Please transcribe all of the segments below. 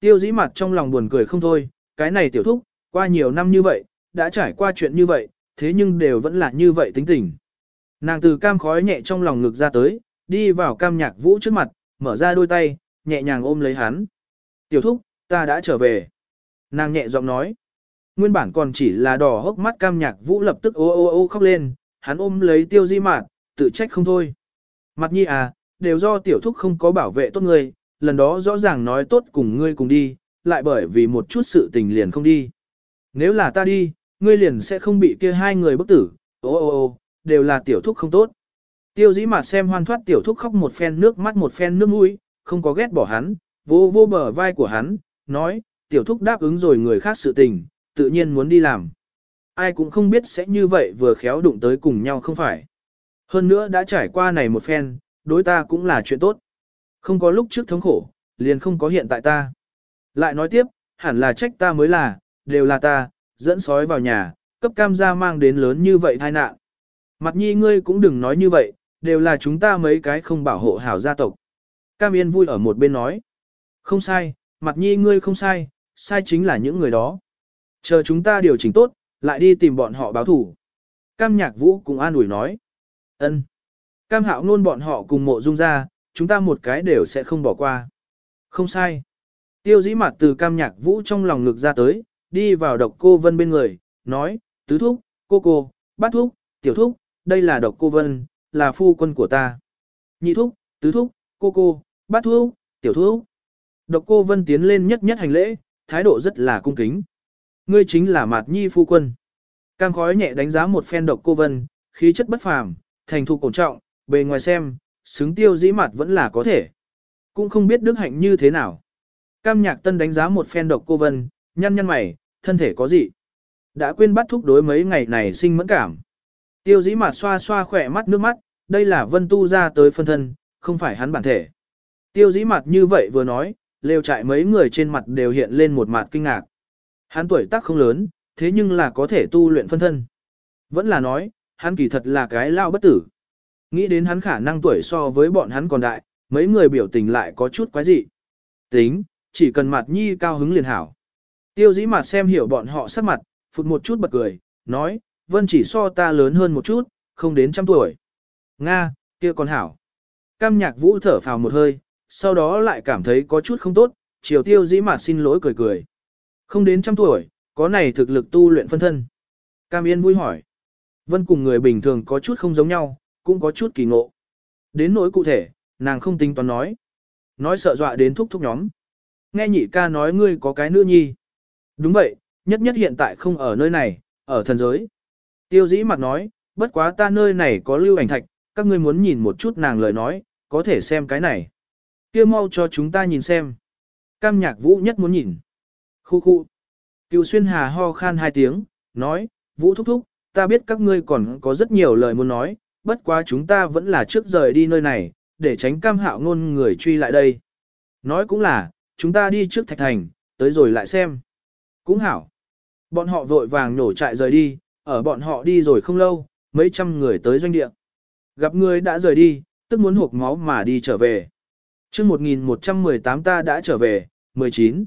Tiêu dĩ mặt trong lòng buồn cười không thôi, cái này tiểu thúc, qua nhiều năm như vậy, đã trải qua chuyện như vậy, thế nhưng đều vẫn là như vậy tính tình. Nàng từ cam khói nhẹ trong lòng ngực ra tới, đi vào cam nhạc vũ trước mặt, mở ra đôi tay, nhẹ nhàng ôm lấy hắn. Tiểu thúc, ta đã trở về. Nàng nhẹ giọng nói. Nguyên bản còn chỉ là đỏ hốc mắt cam nhạc vũ lập tức ô ô ô khóc lên, hắn ôm lấy tiêu di mạt, tự trách không thôi. Mặt nhi à, đều do tiểu thúc không có bảo vệ tốt người lần đó rõ ràng nói tốt cùng ngươi cùng đi, lại bởi vì một chút sự tình liền không đi. Nếu là ta đi, ngươi liền sẽ không bị kia hai người bức tử, ô ô ô, đều là tiểu thúc không tốt. Tiêu dĩ mặt xem hoan thoát tiểu thúc khóc một phen nước mắt một phen nước mũi, không có ghét bỏ hắn, vô vô bờ vai của hắn, nói, tiểu thúc đáp ứng rồi người khác sự tình, tự nhiên muốn đi làm. Ai cũng không biết sẽ như vậy vừa khéo đụng tới cùng nhau không phải. Hơn nữa đã trải qua này một phen, đối ta cũng là chuyện tốt. Không có lúc trước thống khổ, liền không có hiện tại ta. Lại nói tiếp, hẳn là trách ta mới là, đều là ta, dẫn sói vào nhà, cấp cam gia mang đến lớn như vậy tai nạn. Mặt nhi ngươi cũng đừng nói như vậy, đều là chúng ta mấy cái không bảo hộ hảo gia tộc. Cam Yên vui ở một bên nói. Không sai, mặt nhi ngươi không sai, sai chính là những người đó. Chờ chúng ta điều chỉnh tốt, lại đi tìm bọn họ báo thủ. Cam nhạc vũ cũng an ủi nói. ân. Cam hạo nôn bọn họ cùng mộ dung ra, chúng ta một cái đều sẽ không bỏ qua. Không sai. Tiêu dĩ mặt từ cam nhạc vũ trong lòng ngực ra tới, đi vào độc cô vân bên người, nói, tứ thúc, cô cô, bát thúc, tiểu thúc, đây là độc cô vân, là phu quân của ta. Nhị thúc, tứ thúc, cô cô, bát thúc, tiểu thúc. Độc cô vân tiến lên nhất nhất hành lễ, thái độ rất là cung kính. Ngươi chính là mạt nhi phu quân. Cam khói nhẹ đánh giá một phen độc cô vân, khí chất bất phàm, thành thục cổ trọng, bề ngoài xem, xứng tiêu dĩ mặt vẫn là có thể. Cũng không biết đức hạnh như thế nào. Cam nhạc tân đánh giá một phen độc cô vân, nhăn nhăn mày, thân thể có gì. Đã quên bắt thúc đối mấy ngày này sinh mẫn cảm. Tiêu dĩ mặt xoa xoa khỏe mắt nước mắt, đây là vân tu ra tới phân thân, không phải hắn bản thể. Tiêu dĩ mặt như vậy vừa nói, lều trại mấy người trên mặt đều hiện lên một mặt kinh ngạc. Hắn tuổi tác không lớn, thế nhưng là có thể tu luyện phân thân. Vẫn là nói, hắn kỳ thật là cái lao bất tử. Nghĩ đến hắn khả năng tuổi so với bọn hắn còn đại, mấy người biểu tình lại có chút quái dị. Tính, chỉ cần mặt nhi cao hứng liền hảo. Tiêu dĩ mặt xem hiểu bọn họ sắc mặt, phụt một chút bật cười, nói, vân chỉ so ta lớn hơn một chút, không đến trăm tuổi. Nga, kia còn hảo. Cam nhạc vũ thở phào một hơi, sau đó lại cảm thấy có chút không tốt, chiều tiêu dĩ mặt xin lỗi cười cười. Không đến trăm tuổi, có này thực lực tu luyện phân thân. Cam Yên vui hỏi. Vân cùng người bình thường có chút không giống nhau, cũng có chút kỳ ngộ. Đến nỗi cụ thể, nàng không tính toán nói. Nói sợ dọa đến thúc thúc nhóm. Nghe nhị ca nói ngươi có cái nữ nhi. Đúng vậy, nhất nhất hiện tại không ở nơi này, ở thần giới. Tiêu dĩ mặt nói, bất quá ta nơi này có lưu ảnh thạch, các ngươi muốn nhìn một chút nàng lời nói, có thể xem cái này. kia mau cho chúng ta nhìn xem. Cam nhạc vũ nhất muốn nhìn. Khu khu. Cựu xuyên hà ho khan hai tiếng, nói, vũ thúc thúc, ta biết các ngươi còn có rất nhiều lời muốn nói, bất quá chúng ta vẫn là trước rời đi nơi này, để tránh cam hạo ngôn người truy lại đây. Nói cũng là, chúng ta đi trước thạch thành, tới rồi lại xem. Cũng hảo. Bọn họ vội vàng nổ trại rời đi, ở bọn họ đi rồi không lâu, mấy trăm người tới doanh địa. Gặp người đã rời đi, tức muốn hộp máu mà đi trở về. trước 1118 ta đã trở về, 19.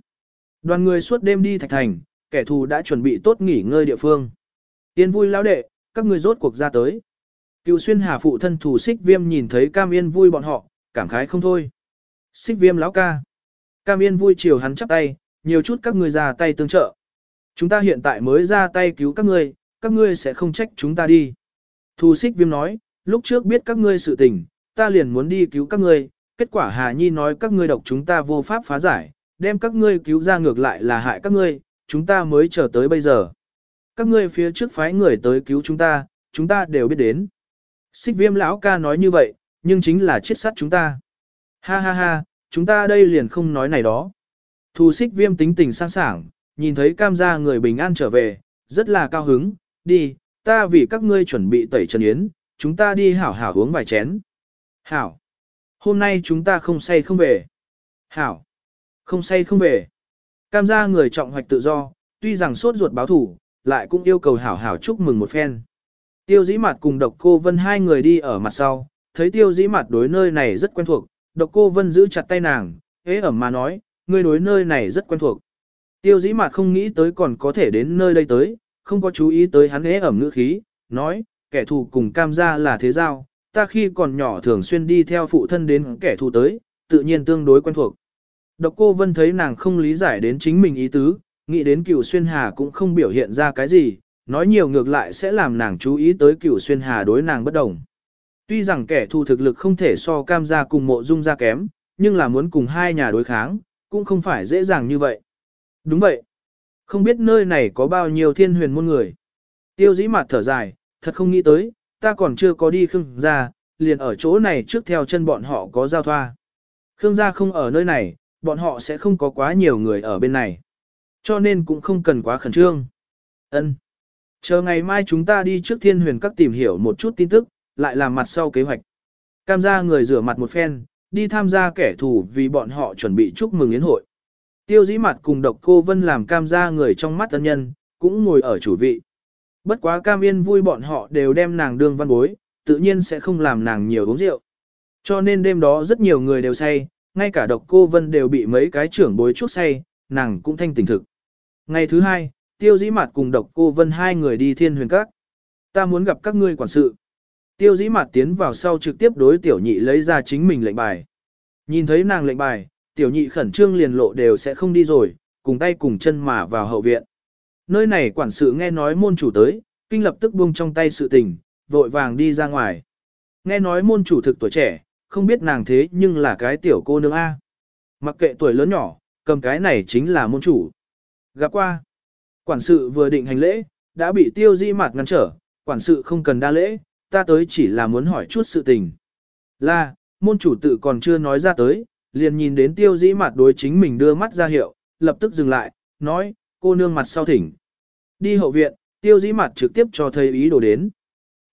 Đoàn người suốt đêm đi thạch thành, kẻ thù đã chuẩn bị tốt nghỉ ngơi địa phương. Yên vui lão đệ, các người rốt cuộc ra tới. Cựu xuyên hà phụ thân thủ xích viêm nhìn thấy cam yên vui bọn họ, cảm khái không thôi. Xích viêm lão ca. Cam yên vui chiều hắn chắp tay, nhiều chút các người ra tay tương trợ. Chúng ta hiện tại mới ra tay cứu các ngươi, các ngươi sẽ không trách chúng ta đi. Thù xích viêm nói, lúc trước biết các ngươi sự tình, ta liền muốn đi cứu các ngươi, kết quả Hà Nhi nói các ngươi độc chúng ta vô pháp phá giải, đem các ngươi cứu ra ngược lại là hại các ngươi, chúng ta mới chờ tới bây giờ. Các ngươi phía trước phái người tới cứu chúng ta, chúng ta đều biết đến. Xích viêm lão ca nói như vậy, nhưng chính là chết sát chúng ta. Ha ha ha, chúng ta đây liền không nói này đó. Thù xích viêm tính tình sang sảng, nhìn thấy cam gia người bình an trở về, rất là cao hứng, đi, ta vì các ngươi chuẩn bị tẩy trần yến, chúng ta đi hảo hảo uống vài chén. Hảo, hôm nay chúng ta không say không về. Hảo, không say không về. Cam gia người trọng hoạch tự do, tuy rằng sốt ruột báo thủ, lại cũng yêu cầu hảo hảo chúc mừng một phen. Tiêu dĩ mặt cùng độc cô vân hai người đi ở mặt sau, thấy tiêu dĩ mặt đối nơi này rất quen thuộc, độc cô vân giữ chặt tay nàng, ế ẩm mà nói, ngươi đối nơi này rất quen thuộc. Tiêu dĩ mặt không nghĩ tới còn có thể đến nơi đây tới, không có chú ý tới hắn ế ẩm ngữ khí, nói, kẻ thù cùng cam gia là thế giao, ta khi còn nhỏ thường xuyên đi theo phụ thân đến kẻ thù tới, tự nhiên tương đối quen thuộc. Độc cô Vân thấy nàng không lý giải đến chính mình ý tứ, nghĩ đến cửu xuyên hà cũng không biểu hiện ra cái gì, nói nhiều ngược lại sẽ làm nàng chú ý tới cửu xuyên hà đối nàng bất đồng. Tuy rằng kẻ thù thực lực không thể so cam gia cùng mộ dung gia kém, nhưng là muốn cùng hai nhà đối kháng, cũng không phải dễ dàng như vậy. Đúng vậy. Không biết nơi này có bao nhiêu thiên huyền môn người. Tiêu dĩ mặt thở dài, thật không nghĩ tới, ta còn chưa có đi khương gia, liền ở chỗ này trước theo chân bọn họ có giao thoa. Khương gia không ở nơi này, bọn họ sẽ không có quá nhiều người ở bên này. Cho nên cũng không cần quá khẩn trương. Ân. Chờ ngày mai chúng ta đi trước thiên huyền các tìm hiểu một chút tin tức, lại làm mặt sau kế hoạch. Cam gia người rửa mặt một phen, đi tham gia kẻ thù vì bọn họ chuẩn bị chúc mừng yến hội. Tiêu dĩ mặt cùng độc cô Vân làm cam gia người trong mắt tân nhân, cũng ngồi ở chủ vị. Bất quá cam yên vui bọn họ đều đem nàng đương văn bối, tự nhiên sẽ không làm nàng nhiều uống rượu. Cho nên đêm đó rất nhiều người đều say, ngay cả độc cô Vân đều bị mấy cái trưởng bối chuốc say, nàng cũng thanh tỉnh thực. Ngày thứ hai, tiêu dĩ mặt cùng độc cô Vân hai người đi thiên huyền các. Ta muốn gặp các ngươi quản sự. Tiêu dĩ mặt tiến vào sau trực tiếp đối tiểu nhị lấy ra chính mình lệnh bài. Nhìn thấy nàng lệnh bài, tiểu nhị khẩn trương liền lộ đều sẽ không đi rồi, cùng tay cùng chân mà vào hậu viện. Nơi này quản sự nghe nói môn chủ tới, kinh lập tức buông trong tay sự tình, vội vàng đi ra ngoài. Nghe nói môn chủ thực tuổi trẻ, không biết nàng thế nhưng là cái tiểu cô nương A. Mặc kệ tuổi lớn nhỏ, cầm cái này chính là môn chủ. Gặp qua. Quản sự vừa định hành lễ, đã bị tiêu di mặt ngăn trở, quản sự không cần đa lễ, ta tới chỉ là muốn hỏi chút sự tình. Là, môn chủ tự còn chưa nói ra tới, liền nhìn đến tiêu dĩ mặt đối chính mình đưa mắt ra hiệu, lập tức dừng lại, nói, cô nương mặt sau thỉnh. Đi hậu viện, tiêu dĩ mặt trực tiếp cho thầy ý đồ đến.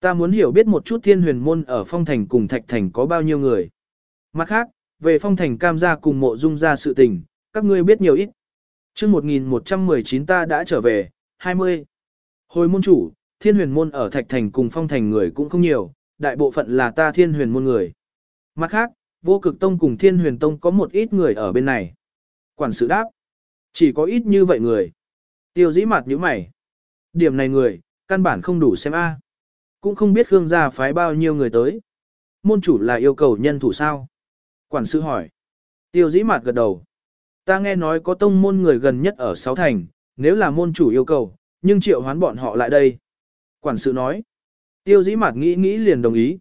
Ta muốn hiểu biết một chút thiên huyền môn ở phong thành cùng thạch thành có bao nhiêu người. Mặt khác, về phong thành cam gia cùng mộ dung gia sự tình, các ngươi biết nhiều ít chương 1119 ta đã trở về, 20. Hồi môn chủ, thiên huyền môn ở thạch thành cùng phong thành người cũng không nhiều, đại bộ phận là ta thiên huyền môn người. Mặt khác, vô cực tông cùng thiên huyền tông có một ít người ở bên này. Quản sự đáp, chỉ có ít như vậy người. Tiêu dĩ mặt như mày. Điểm này người, căn bản không đủ xem A. Cũng không biết Khương gia phái bao nhiêu người tới. Môn chủ là yêu cầu nhân thủ sao? Quản sự hỏi. Tiêu dĩ mặt gật đầu. Ta nghe nói có tông môn người gần nhất ở Sáu Thành, nếu là môn chủ yêu cầu, nhưng triệu hoán bọn họ lại đây. Quản sự nói. Tiêu dĩ mạt nghĩ nghĩ liền đồng ý.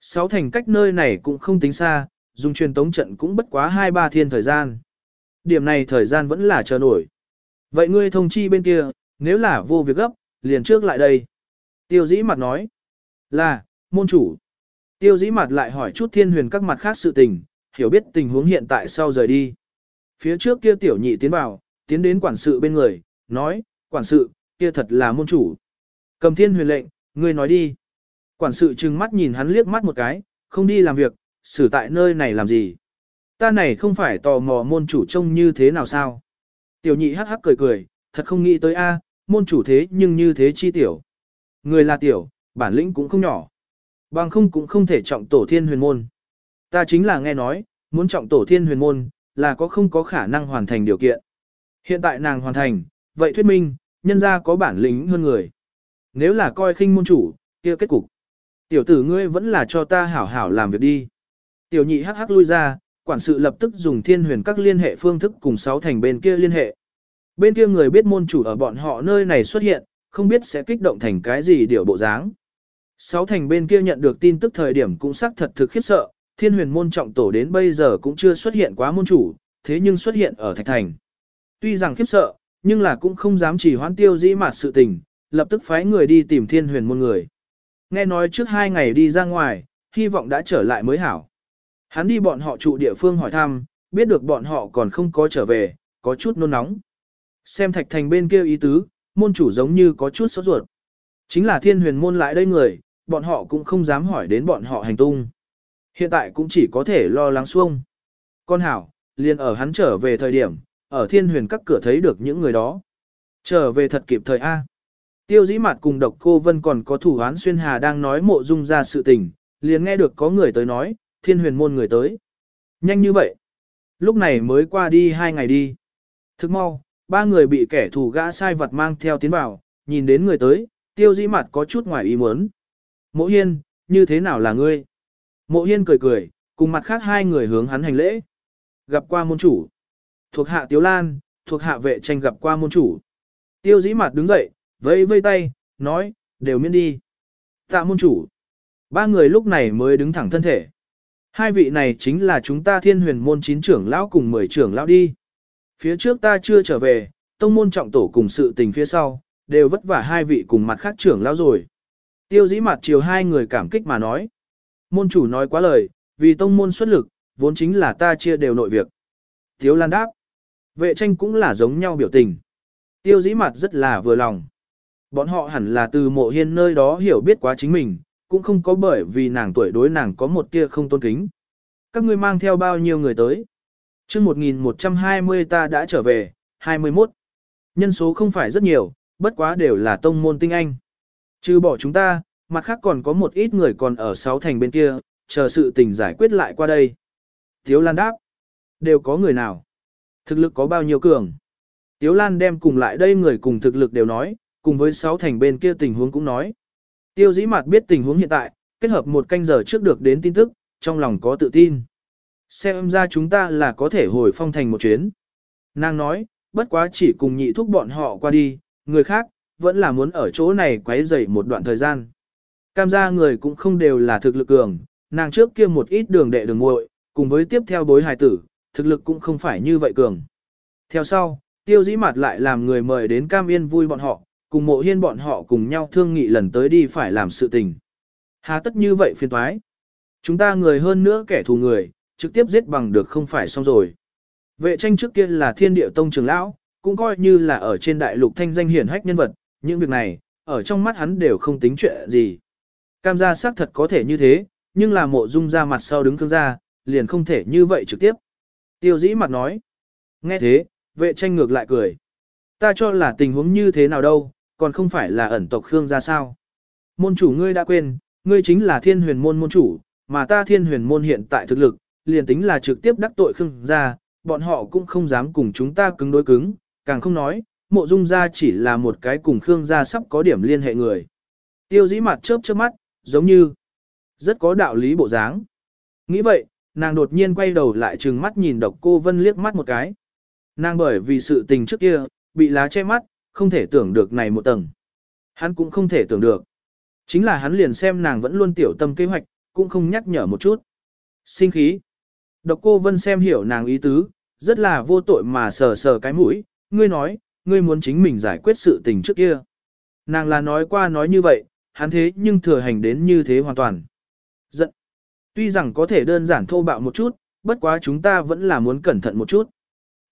Sáu thành cách nơi này cũng không tính xa, dùng truyền tống trận cũng bất quá hai ba thiên thời gian. Điểm này thời gian vẫn là chờ nổi. Vậy ngươi thông chi bên kia, nếu là vô việc gấp, liền trước lại đây. Tiêu dĩ mặt nói. Là, môn chủ. Tiêu dĩ mặt lại hỏi chút thiên huyền các mặt khác sự tình, hiểu biết tình huống hiện tại sau rời đi. Phía trước kia tiểu nhị tiến vào, tiến đến quản sự bên người, nói, quản sự, kia thật là môn chủ. Cầm thiên huyền lệnh, ngươi nói đi. Quản sự trừng mắt nhìn hắn liếc mắt một cái, không đi làm việc, xử tại nơi này làm gì. Ta này không phải tò mò môn chủ trông như thế nào sao. Tiểu nhị hắc hắc cười cười, thật không nghĩ tới a, môn chủ thế nhưng như thế chi tiểu. Người là tiểu, bản lĩnh cũng không nhỏ. Bằng không cũng không thể trọng tổ thiên huyền môn. Ta chính là nghe nói, muốn trọng tổ thiên huyền môn, là có không có khả năng hoàn thành điều kiện. Hiện tại nàng hoàn thành, vậy thuyết minh, nhân ra có bản lĩnh hơn người. Nếu là coi khinh môn chủ, kia kết cục. Tiểu tử ngươi vẫn là cho ta hảo hảo làm việc đi. Tiểu nhị hắc hắc lui ra, quản sự lập tức dùng thiên huyền các liên hệ phương thức cùng sáu thành bên kia liên hệ. Bên kia người biết môn chủ ở bọn họ nơi này xuất hiện, không biết sẽ kích động thành cái gì điều bộ dáng. Sáu thành bên kia nhận được tin tức thời điểm cũng xác thật thực khiếp sợ, thiên huyền môn trọng tổ đến bây giờ cũng chưa xuất hiện quá môn chủ, thế nhưng xuất hiện ở thạch thành. Tuy rằng khiếp sợ, nhưng là cũng không dám chỉ hoãn tiêu dĩ mạt sự tình, lập tức phái người đi tìm thiên huyền môn người. Nghe nói trước hai ngày đi ra ngoài, hy vọng đã trở lại mới hảo. Hắn đi bọn họ trụ địa phương hỏi thăm, biết được bọn họ còn không có trở về, có chút nôn nóng. Xem thạch thành bên kia ý tứ, môn chủ giống như có chút sốt ruột. Chính là thiên huyền môn lại đây người, bọn họ cũng không dám hỏi đến bọn họ hành tung. Hiện tại cũng chỉ có thể lo lắng xuông. Con hảo, liền ở hắn trở về thời điểm, ở thiên huyền các cửa thấy được những người đó. Trở về thật kịp thời A. Tiêu dĩ mặt cùng độc cô Vân còn có thủ án xuyên hà đang nói mộ dung ra sự tình, liền nghe được có người tới nói, thiên huyền môn người tới. Nhanh như vậy. lúc này mới qua đi hai ngày đi. Thức mau, ba người bị kẻ thù gã sai vật mang theo tiến vào, nhìn đến người tới, tiêu dĩ mặt có chút ngoài ý muốn. Mộ hiên, như thế nào là ngươi? Mộ hiên cười cười, cùng mặt khác hai người hướng hắn hành lễ. Gặp qua môn chủ. Thuộc hạ Tiếu Lan, thuộc hạ vệ tranh gặp qua môn chủ. Tiêu dĩ mặt đứng dậy, vẫy vây tay, nói, đều miễn đi. Tạ môn chủ. Ba người lúc này mới đứng thẳng thân thể. Hai vị này chính là chúng ta thiên huyền môn chín trưởng lão cùng mười trưởng lão đi. Phía trước ta chưa trở về, tông môn trọng tổ cùng sự tình phía sau, đều vất vả hai vị cùng mặt khác trưởng lão rồi. Tiêu dĩ mặt chiều hai người cảm kích mà nói. Môn chủ nói quá lời, vì tông môn xuất lực, vốn chính là ta chia đều nội việc. Tiếu Lan đáp. Vệ tranh cũng là giống nhau biểu tình. Tiêu dĩ mặt rất là vừa lòng. Bọn họ hẳn là từ mộ hiên nơi đó hiểu biết quá chính mình, cũng không có bởi vì nàng tuổi đối nàng có một tia không tôn kính. Các ngươi mang theo bao nhiêu người tới? Trước 1120 ta đã trở về, 21. Nhân số không phải rất nhiều, bất quá đều là tông môn tinh anh. Trừ bỏ chúng ta, mặt khác còn có một ít người còn ở sáu thành bên kia, chờ sự tình giải quyết lại qua đây. Tiếu Lan đáp. Đều có người nào? Thực lực có bao nhiêu cường? Tiếu Lan đem cùng lại đây người cùng thực lực đều nói, cùng với sáu thành bên kia tình huống cũng nói. Tiêu dĩ mặt biết tình huống hiện tại, kết hợp một canh giờ trước được đến tin tức, trong lòng có tự tin. Xem ra chúng ta là có thể hồi phong thành một chuyến. Nàng nói, bất quá chỉ cùng nhị thúc bọn họ qua đi, người khác, vẫn là muốn ở chỗ này quấy rầy một đoạn thời gian. Cam gia người cũng không đều là thực lực cường, nàng trước kia một ít đường đệ đường muội, cùng với tiếp theo bối hài tử, thực lực cũng không phải như vậy cường. Theo sau, tiêu dĩ mặt lại làm người mời đến Cam Yên vui bọn họ, cùng mộ hiên bọn họ cùng nhau thương nghị lần tới đi phải làm sự tình. Hà tất như vậy phiền thoái. Chúng ta người hơn nữa kẻ thù người, trực tiếp giết bằng được không phải xong rồi. Vệ tranh trước kia là thiên địa tông trưởng lão, cũng coi như là ở trên đại lục thanh danh hiển hách nhân vật, những việc này, ở trong mắt hắn đều không tính chuyện gì. Cam gia xác thật có thể như thế, nhưng là mộ dung ra mặt sau đứng cương ra, liền không thể như vậy trực tiếp. Tiêu dĩ mặt nói. Nghe thế, vệ tranh ngược lại cười. Ta cho là tình huống như thế nào đâu, còn không phải là ẩn tộc Khương ra sao. Môn chủ ngươi đã quên, ngươi chính là thiên huyền môn môn chủ, mà ta thiên huyền môn hiện tại thực lực, liền tính là trực tiếp đắc tội Khương ra, bọn họ cũng không dám cùng chúng ta cứng đối cứng, càng không nói, mộ dung gia chỉ là một cái cùng Khương gia sắp có điểm liên hệ người. Tiêu dĩ mặt chớp chớp mắt, giống như rất có đạo lý bộ dáng. Nghĩ vậy, nàng đột nhiên quay đầu lại trừng mắt nhìn độc cô Vân liếc mắt một cái. Nàng bởi vì sự tình trước kia, bị lá che mắt, không thể tưởng được này một tầng. Hắn cũng không thể tưởng được. Chính là hắn liền xem nàng vẫn luôn tiểu tâm kế hoạch, cũng không nhắc nhở một chút. Sinh khí. Độc cô Vân xem hiểu nàng ý tứ, rất là vô tội mà sờ sờ cái mũi, ngươi nói, ngươi muốn chính mình giải quyết sự tình trước kia. Nàng là nói qua nói như vậy, hắn thế nhưng thừa hành đến như thế hoàn toàn. Giận. Tuy rằng có thể đơn giản thô bạo một chút, bất quá chúng ta vẫn là muốn cẩn thận một chút.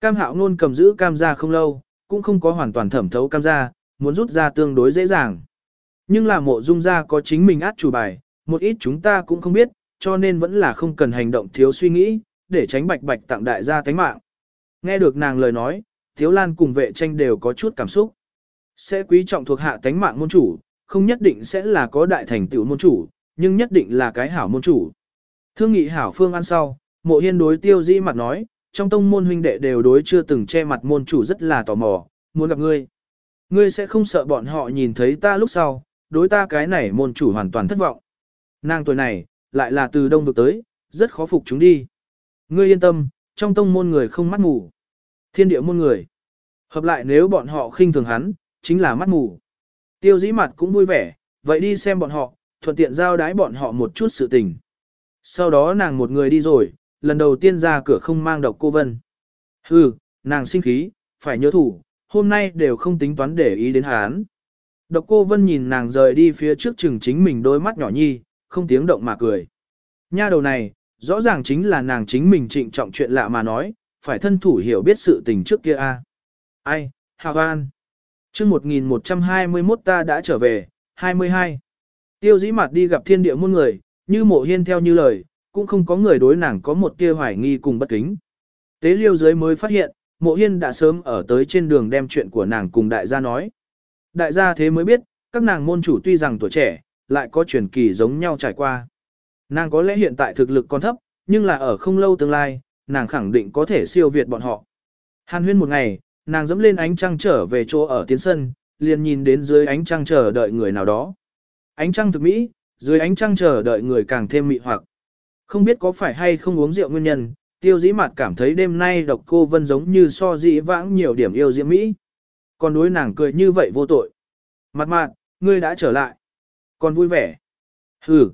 Cam hạo ngôn cầm giữ cam gia không lâu, cũng không có hoàn toàn thẩm thấu cam gia, muốn rút ra tương đối dễ dàng. Nhưng là mộ dung gia có chính mình át chủ bài, một ít chúng ta cũng không biết, cho nên vẫn là không cần hành động thiếu suy nghĩ, để tránh bạch bạch tặng đại gia tánh mạng. Nghe được nàng lời nói, Thiếu Lan cùng vệ tranh đều có chút cảm xúc. Sẽ quý trọng thuộc hạ tánh mạng môn chủ, không nhất định sẽ là có đại thành tựu môn chủ, nhưng nhất định là cái hảo môn chủ. Thương nghị hảo phương ăn sau, mộ hiên đối tiêu di mặt nói, trong tông môn huynh đệ đều đối chưa từng che mặt môn chủ rất là tò mò, muốn gặp ngươi. Ngươi sẽ không sợ bọn họ nhìn thấy ta lúc sau, đối ta cái này môn chủ hoàn toàn thất vọng. Nàng tuổi này, lại là từ đông vực tới, rất khó phục chúng đi. Ngươi yên tâm, trong tông môn người không mắt mù. Thiên địa môn người. Hợp lại nếu bọn họ khinh thường hắn, chính là mắt mù. Tiêu dĩ mặt cũng vui vẻ, vậy đi xem bọn họ, thuận tiện giao đái bọn họ một chút sự tình. Sau đó nàng một người đi rồi, lần đầu tiên ra cửa không mang độc cô Vân. Hừ, nàng sinh khí, phải nhớ thủ, hôm nay đều không tính toán để ý đến hắn. Độc cô Vân nhìn nàng rời đi phía trước chừng chính mình đôi mắt nhỏ nhi, không tiếng động mà cười. Nha đầu này, rõ ràng chính là nàng chính mình trịnh trọng chuyện lạ mà nói, phải thân thủ hiểu biết sự tình trước kia a. Ai, Hào An chương 1121 ta đã trở về, 22. Tiêu dĩ mặt đi gặp thiên địa muôn người, như mộ hiên theo như lời, cũng không có người đối nàng có một tia hoài nghi cùng bất kính. Tế liêu giới mới phát hiện, mộ hiên đã sớm ở tới trên đường đem chuyện của nàng cùng đại gia nói. Đại gia thế mới biết, các nàng môn chủ tuy rằng tuổi trẻ, lại có truyền kỳ giống nhau trải qua. Nàng có lẽ hiện tại thực lực còn thấp, nhưng là ở không lâu tương lai, nàng khẳng định có thể siêu việt bọn họ. Hàn huyên một ngày, nàng dẫm lên ánh trăng trở về chỗ ở tiến sân, liền nhìn đến dưới ánh trăng chờ đợi người nào đó. Ánh trăng thực mỹ, dưới ánh trăng chờ đợi người càng thêm mị hoặc. Không biết có phải hay không uống rượu nguyên nhân, tiêu dĩ mặt cảm thấy đêm nay độc cô vân giống như so dĩ vãng nhiều điểm yêu diễm mỹ. Còn đối nàng cười như vậy vô tội. Mặt mạn, ngươi đã trở lại. Còn vui vẻ. Hừ.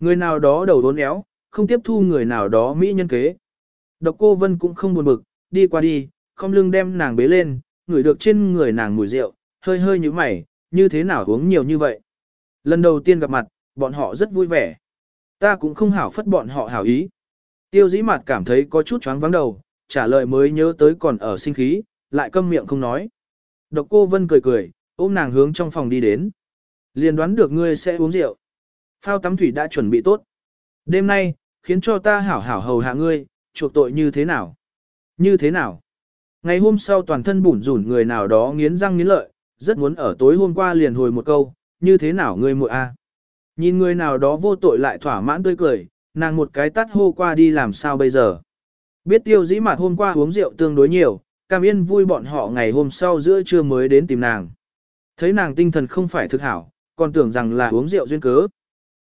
Người nào đó đầu đốn éo, không tiếp thu người nào đó mỹ nhân kế. Độc cô vân cũng không buồn bực, đi qua đi, không lưng đem nàng bế lên, ngửi được trên người nàng mùi rượu, hơi hơi như mày, như thế nào uống nhiều như vậy. Lần đầu tiên gặp mặt, bọn họ rất vui vẻ. Ta cũng không hảo phất bọn họ hảo ý. Tiêu dĩ mặt cảm thấy có chút choáng vắng đầu, trả lời mới nhớ tới còn ở sinh khí, lại câm miệng không nói. Độc cô Vân cười cười, ôm nàng hướng trong phòng đi đến. Liền đoán được ngươi sẽ uống rượu. Phao tắm thủy đã chuẩn bị tốt. Đêm nay, khiến cho ta hảo hảo hầu hạ ngươi, chuộc tội như thế nào? Như thế nào? Ngày hôm sau toàn thân bủn rủn người nào đó nghiến răng nghiến lợi, rất muốn ở tối hôm qua liền hồi một câu, như thế nào ngươi muội a? Nhìn người nào đó vô tội lại thỏa mãn tươi cười, nàng một cái tắt hô qua đi làm sao bây giờ? Biết tiêu dĩ mặt hôm qua uống rượu tương đối nhiều, cam yên vui bọn họ ngày hôm sau giữa trưa mới đến tìm nàng. Thấy nàng tinh thần không phải thực hảo, còn tưởng rằng là uống rượu duyên cớ.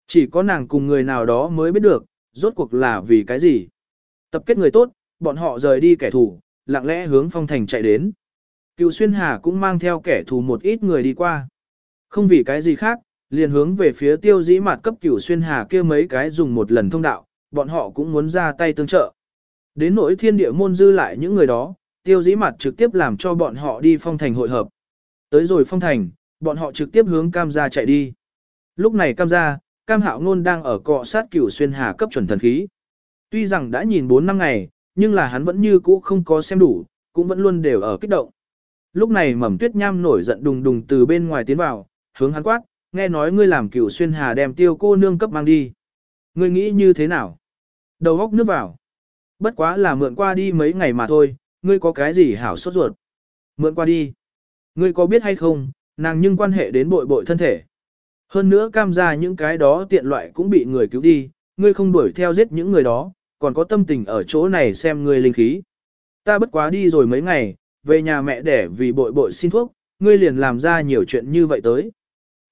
Chỉ có nàng cùng người nào đó mới biết được, rốt cuộc là vì cái gì. Tập kết người tốt, bọn họ rời đi kẻ thù, lặng lẽ hướng phong thành chạy đến. Cựu xuyên hà cũng mang theo kẻ thù một ít người đi qua. Không vì cái gì khác, liền hướng về phía tiêu dĩ mặt cấp cửu xuyên hà kia mấy cái dùng một lần thông đạo, bọn họ cũng muốn ra tay tương trợ. Đến nỗi thiên địa môn dư lại những người đó, tiêu dĩ mặt trực tiếp làm cho bọn họ đi phong thành hội hợp. Tới rồi phong thành, bọn họ trực tiếp hướng cam gia chạy đi. Lúc này cam gia, cam hạo ngôn đang ở cọ sát cửu xuyên hà cấp chuẩn thần khí. Tuy rằng đã nhìn 4 năm ngày, nhưng là hắn vẫn như cũ không có xem đủ, cũng vẫn luôn đều ở kích động. Lúc này mầm tuyết nham nổi giận đùng đùng từ bên ngoài tiến vào, hướng hắn quát, nghe nói ngươi làm cửu xuyên hà đem tiêu cô nương cấp mang đi. Ngươi nghĩ như thế nào? Đầu góc nước vào. Bất quá là mượn qua đi mấy ngày mà thôi, ngươi có cái gì hảo sốt ruột. Mượn qua đi. Ngươi có biết hay không, nàng nhưng quan hệ đến bội bội thân thể. Hơn nữa cam gia những cái đó tiện loại cũng bị người cứu đi, ngươi không đuổi theo giết những người đó, còn có tâm tình ở chỗ này xem ngươi linh khí. Ta bất quá đi rồi mấy ngày, về nhà mẹ để vì bội bội xin thuốc, ngươi liền làm ra nhiều chuyện như vậy tới.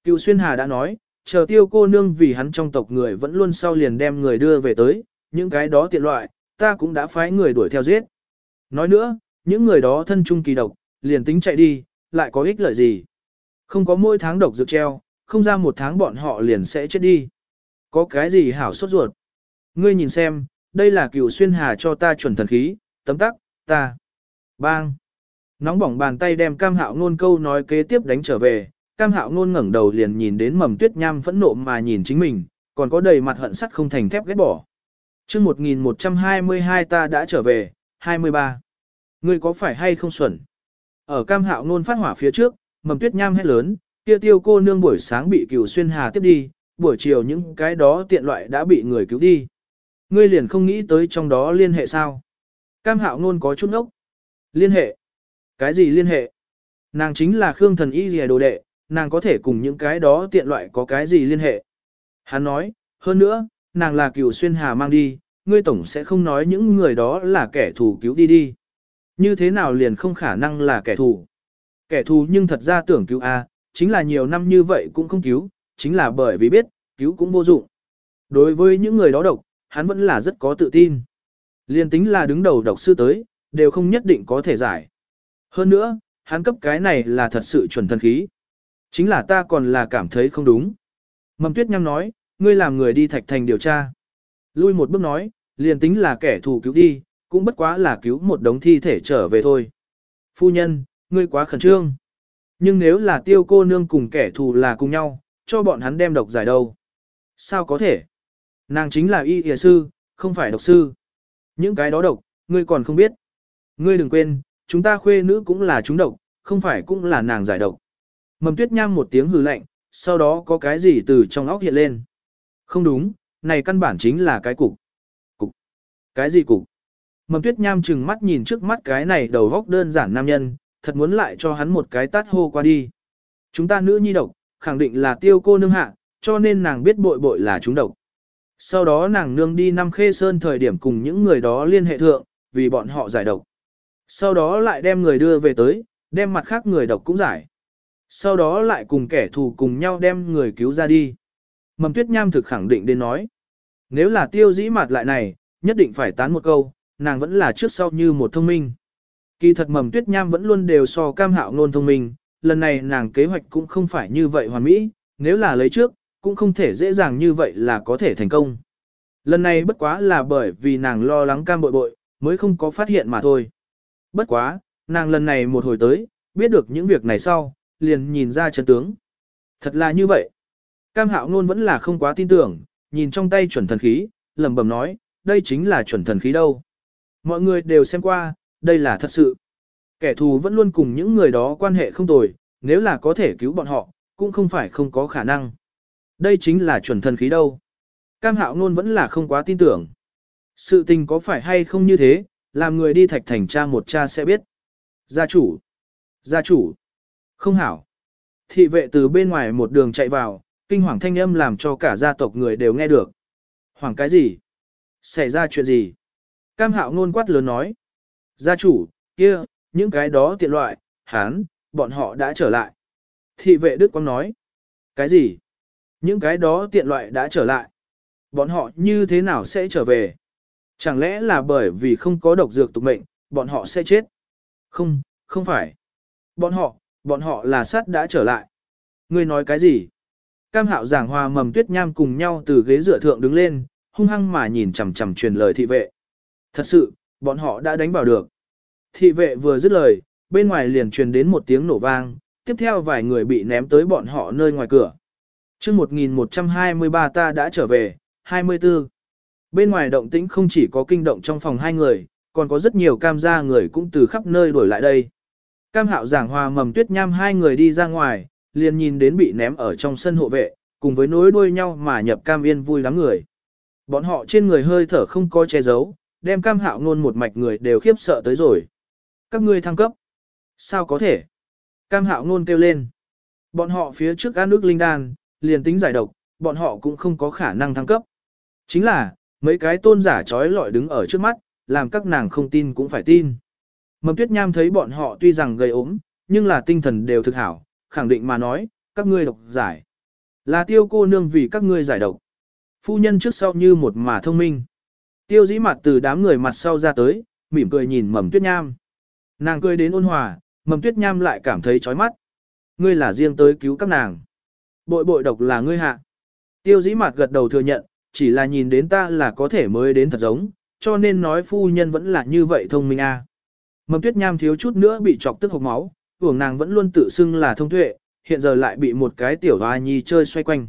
Cựu Xuyên Hà đã nói, chờ tiêu cô nương vì hắn trong tộc người vẫn luôn sau liền đem người đưa về tới, những cái đó tiện loại, ta cũng đã phái người đuổi theo giết. Nói nữa, những người đó thân trung kỳ độc, liền tính chạy đi, lại có ích lợi gì. Không có mỗi tháng độc dược treo, không ra một tháng bọn họ liền sẽ chết đi. Có cái gì hảo sốt ruột? Ngươi nhìn xem, đây là cựu xuyên hà cho ta chuẩn thần khí, tấm tắc, ta. Bang. Nóng bỏng bàn tay đem cam hạo ngôn câu nói kế tiếp đánh trở về, cam hạo ngôn ngẩng đầu liền nhìn đến mầm tuyết nham phẫn nộ mà nhìn chính mình, còn có đầy mặt hận sắt không thành thép ghét bỏ. chương 1122 ta đã trở về, 23. Ngươi có phải hay không xuẩn? Ở cam hạo ngôn phát hỏa phía trước, mầm tuyết nham hét lớn, kia tiêu cô nương buổi sáng bị cửu xuyên hà tiếp đi, buổi chiều những cái đó tiện loại đã bị người cứu đi. Ngươi liền không nghĩ tới trong đó liên hệ sao? Cam hạo ngôn có chút ốc. Liên hệ? Cái gì liên hệ? Nàng chính là Khương thần y gì đồ đệ, nàng có thể cùng những cái đó tiện loại có cái gì liên hệ. Hắn nói, hơn nữa, nàng là cửu xuyên hà mang đi, ngươi tổng sẽ không nói những người đó là kẻ thù cứu đi đi. Như thế nào liền không khả năng là kẻ thù. Kẻ thù nhưng thật ra tưởng cứu A, chính là nhiều năm như vậy cũng không cứu, chính là bởi vì biết, cứu cũng vô dụng. Đối với những người đó độc, hắn vẫn là rất có tự tin. Liên tính là đứng đầu độc sư tới, đều không nhất định có thể giải. Hơn nữa, hắn cấp cái này là thật sự chuẩn thần khí. Chính là ta còn là cảm thấy không đúng. Mầm tuyết nhăm nói, ngươi làm người đi thạch thành điều tra. Lui một bước nói, liền tính là kẻ thù cứu đi, cũng bất quá là cứu một đống thi thể trở về thôi. Phu nhân, ngươi quá khẩn trương. Nhưng nếu là tiêu cô nương cùng kẻ thù là cùng nhau, cho bọn hắn đem độc giải đâu. Sao có thể? Nàng chính là y y sư, không phải độc sư. Những cái đó độc, ngươi còn không biết. Ngươi đừng quên, chúng ta khuê nữ cũng là chúng độc, không phải cũng là nàng giải độc. Mầm tuyết nham một tiếng hừ lạnh, sau đó có cái gì từ trong óc hiện lên. Không đúng, này căn bản chính là cái cục. Cục. Cái gì cục? Mầm tuyết nham chừng mắt nhìn trước mắt cái này đầu góc đơn giản nam nhân, thật muốn lại cho hắn một cái tát hô qua đi. Chúng ta nữ nhi độc, khẳng định là tiêu cô nương hạ, cho nên nàng biết bội bội là chúng độc. Sau đó nàng nương đi năm khê sơn thời điểm cùng những người đó liên hệ thượng, vì bọn họ giải độc. Sau đó lại đem người đưa về tới, đem mặt khác người độc cũng giải. Sau đó lại cùng kẻ thù cùng nhau đem người cứu ra đi. Mầm tuyết nham thực khẳng định đến nói. Nếu là tiêu dĩ mặt lại này, nhất định phải tán một câu, nàng vẫn là trước sau như một thông minh. Kỳ thật mầm tuyết nham vẫn luôn đều so cam hạo ngôn thông minh, lần này nàng kế hoạch cũng không phải như vậy hoàn mỹ, nếu là lấy trước, cũng không thể dễ dàng như vậy là có thể thành công. Lần này bất quá là bởi vì nàng lo lắng cam bội bội, mới không có phát hiện mà thôi. Bất quá, nàng lần này một hồi tới, biết được những việc này sau, liền nhìn ra chân tướng. Thật là như vậy. Cam hạo nôn vẫn là không quá tin tưởng, nhìn trong tay chuẩn thần khí, lẩm bẩm nói, đây chính là chuẩn thần khí đâu. Mọi người đều xem qua, đây là thật sự. Kẻ thù vẫn luôn cùng những người đó quan hệ không tồi, nếu là có thể cứu bọn họ, cũng không phải không có khả năng. Đây chính là chuẩn thần khí đâu. Cam hạo nôn vẫn là không quá tin tưởng. Sự tình có phải hay không như thế, làm người đi thạch thành cha một cha sẽ biết. Gia chủ. Gia chủ. Không hảo. Thị vệ từ bên ngoài một đường chạy vào, kinh hoàng thanh âm làm cho cả gia tộc người đều nghe được. Hoàng cái gì? Xảy ra chuyện gì? Cam hạo ngôn quát lớn nói. Gia chủ, kia, những cái đó tiện loại, hán, bọn họ đã trở lại. Thị vệ Đức Quang nói. Cái gì? Những cái đó tiện loại đã trở lại. Bọn họ như thế nào sẽ trở về? Chẳng lẽ là bởi vì không có độc dược tục mệnh, bọn họ sẽ chết? Không, không phải. Bọn họ, bọn họ là sát đã trở lại. Ngươi nói cái gì? Cam hạo giảng hòa mầm tuyết nham cùng nhau từ ghế dựa thượng đứng lên, hung hăng mà nhìn chằm chằm truyền lời thị vệ. Thật sự, bọn họ đã đánh vào được. Thị vệ vừa dứt lời, bên ngoài liền truyền đến một tiếng nổ vang, tiếp theo vài người bị ném tới bọn họ nơi ngoài cửa chương 1123 ta đã trở về, 24. Bên ngoài động tĩnh không chỉ có kinh động trong phòng hai người, còn có rất nhiều cam gia người cũng từ khắp nơi đổi lại đây. Cam hạo giảng hòa mầm tuyết nham hai người đi ra ngoài, liền nhìn đến bị ném ở trong sân hộ vệ, cùng với nối đuôi nhau mà nhập cam yên vui lắm người. Bọn họ trên người hơi thở không có che giấu, đem cam hạo ngôn một mạch người đều khiếp sợ tới rồi. Các ngươi thăng cấp. Sao có thể? Cam hạo ngôn kêu lên. Bọn họ phía trước ăn nước linh đan, liền tính giải độc, bọn họ cũng không có khả năng thăng cấp. Chính là, mấy cái tôn giả trói lọi đứng ở trước mắt, làm các nàng không tin cũng phải tin. Mầm tuyết nham thấy bọn họ tuy rằng gây ốm, nhưng là tinh thần đều thực hảo, khẳng định mà nói, các ngươi độc giải. Là tiêu cô nương vì các ngươi giải độc. Phu nhân trước sau như một mà thông minh. Tiêu dĩ mặt từ đám người mặt sau ra tới, mỉm cười nhìn mầm tuyết nham. Nàng cười đến ôn hòa, mầm tuyết nham lại cảm thấy chói mắt. Ngươi là riêng tới cứu các nàng. Bội bội độc là ngươi hạ. Tiêu dĩ mặt gật đầu thừa nhận, chỉ là nhìn đến ta là có thể mới đến thật giống, cho nên nói phu nhân vẫn là như vậy thông minh a. À. Mầm tuyết nham thiếu chút nữa bị chọc tức hộc máu, hưởng nàng vẫn luôn tự xưng là thông tuệ, hiện giờ lại bị một cái tiểu hoa nhi chơi xoay quanh.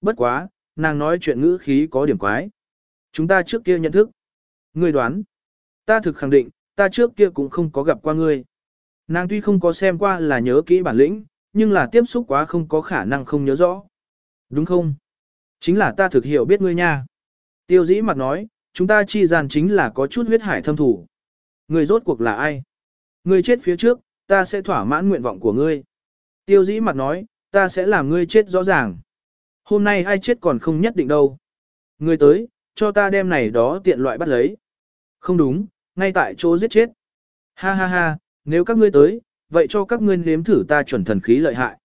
Bất quá, nàng nói chuyện ngữ khí có điểm quái. Chúng ta trước kia nhận thức. Ngươi đoán. Ta thực khẳng định, ta trước kia cũng không có gặp qua ngươi. Nàng tuy không có xem qua là nhớ kỹ bản lĩnh, nhưng là tiếp xúc quá không có khả năng không nhớ rõ. Đúng không? Chính là ta thực hiểu biết ngươi nha. Tiêu dĩ mặt nói, chúng ta chi gian chính là có chút huyết hải thâm thủ. Ngươi rốt cuộc là ai? Ngươi chết phía trước, ta sẽ thỏa mãn nguyện vọng của ngươi. Tiêu dĩ mặt nói, ta sẽ làm ngươi chết rõ ràng. Hôm nay ai chết còn không nhất định đâu. Ngươi tới, cho ta đem này đó tiện loại bắt lấy. Không đúng, ngay tại chỗ giết chết. Ha ha ha, nếu các ngươi tới, vậy cho các ngươi nếm thử ta chuẩn thần khí lợi hại.